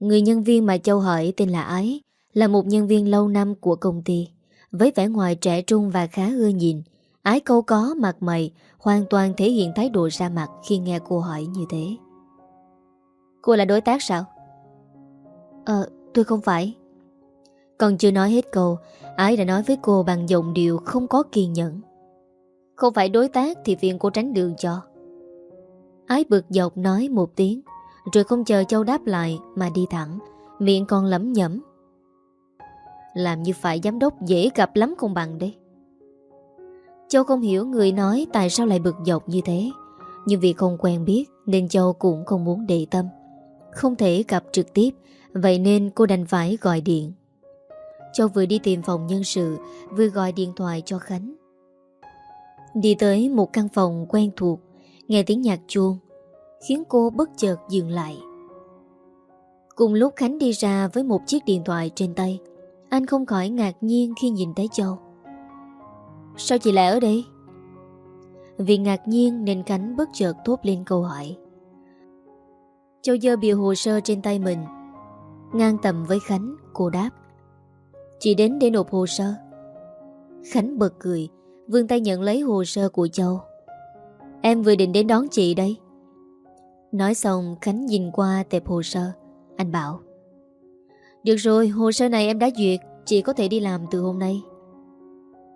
Người nhân viên mà Châu hỏi tên là Ái, là một nhân viên lâu năm của công ty. Với vẻ ngoài trẻ trung và khá ưa nhìn, Ái câu có mặt mày hoàn toàn thể hiện thái độ ra mặt khi nghe cô hỏi như thế. Cô là đối tác sao? Ờ, tôi không phải. Còn chưa nói hết câu, Ái đã nói với cô bằng giọng điệu không có kiên nhẫn. Không phải đối tác thì phiền cô tránh đường cho. Ái bực dọc nói một tiếng, rồi không chờ Châu đáp lại mà đi thẳng, miệng còn lẩm nhẩm. Làm như phải giám đốc dễ gặp lắm không bằng đấy. Châu không hiểu người nói tại sao lại bực dọc như thế, nhưng vì không quen biết nên Châu cũng không muốn để tâm. Không thể gặp trực tiếp, vậy nên cô đành phải gọi điện. Châu vừa đi tìm phòng nhân sự, vừa gọi điện thoại cho Khánh. Đi tới một căn phòng quen thuộc, nghe tiếng nhạc chuông, khiến cô bất chợt dừng lại. Cùng lúc Khánh đi ra với một chiếc điện thoại trên tay, anh không khỏi ngạc nhiên khi nhìn thấy Châu. Sao chị lại ở đây? Vì ngạc nhiên nên Khánh bất chợt thốt lên câu hỏi. Châu dơ bìa hồ sơ trên tay mình. Ngang tầm với Khánh, cô đáp. Chị đến để nộp hồ sơ. Khánh bật cười, vương tay nhận lấy hồ sơ của Châu. Em vừa định đến đón chị đây. Nói xong Khánh nhìn qua tệp hồ sơ. Anh bảo. Được rồi, hồ sơ này em đã duyệt, chị có thể đi làm từ hôm nay.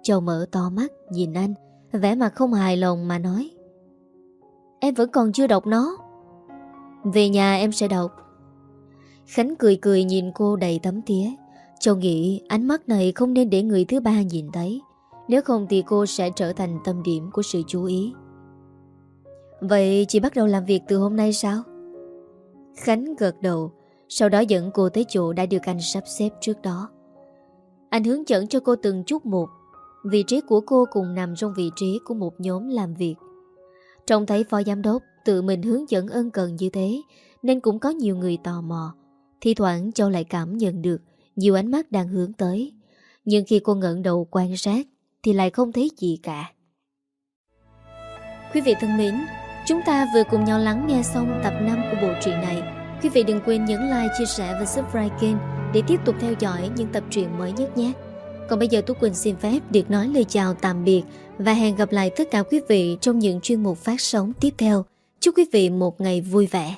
Châu mở to mắt nhìn anh, vẻ mặt không hài lòng mà nói. Em vẫn còn chưa đọc nó. Về nhà em sẽ đọc. Khánh cười cười nhìn cô đầy tấm tía. Châu nghĩ ánh mắt này không nên để người thứ ba nhìn thấy. Nếu không thì cô sẽ trở thành tâm điểm của sự chú ý. Vậy chị bắt đầu làm việc từ hôm nay sao? Khánh gật đầu, sau đó dẫn cô tới chỗ đã được anh sắp xếp trước đó. Anh hướng dẫn cho cô từng chút một Vị trí của cô cùng nằm trong vị trí của một nhóm làm việc. Trông thấy phó giám đốc tự mình hướng dẫn ân cần như thế nên cũng có nhiều người tò mò. Thì thoảng Châu lại cảm nhận được nhiều ánh mắt đang hướng tới. Nhưng khi cô ngẩng đầu quan sát Thì lại không thấy gì cả. Quý vị thân mến Chúng ta vừa cùng nhau lắng nghe xong tập 5 của bộ truyện này. Quý vị đừng quên nhấn like, chia sẻ và subscribe kênh Để tiếp tục theo dõi những tập truyện mới nhất nhé. Còn bây giờ Tú Quỳnh xin phép được nói lời chào tạm biệt Và hẹn gặp lại tất cả quý vị trong những chuyên mục phát sóng tiếp theo. Chúc quý vị một ngày vui vẻ.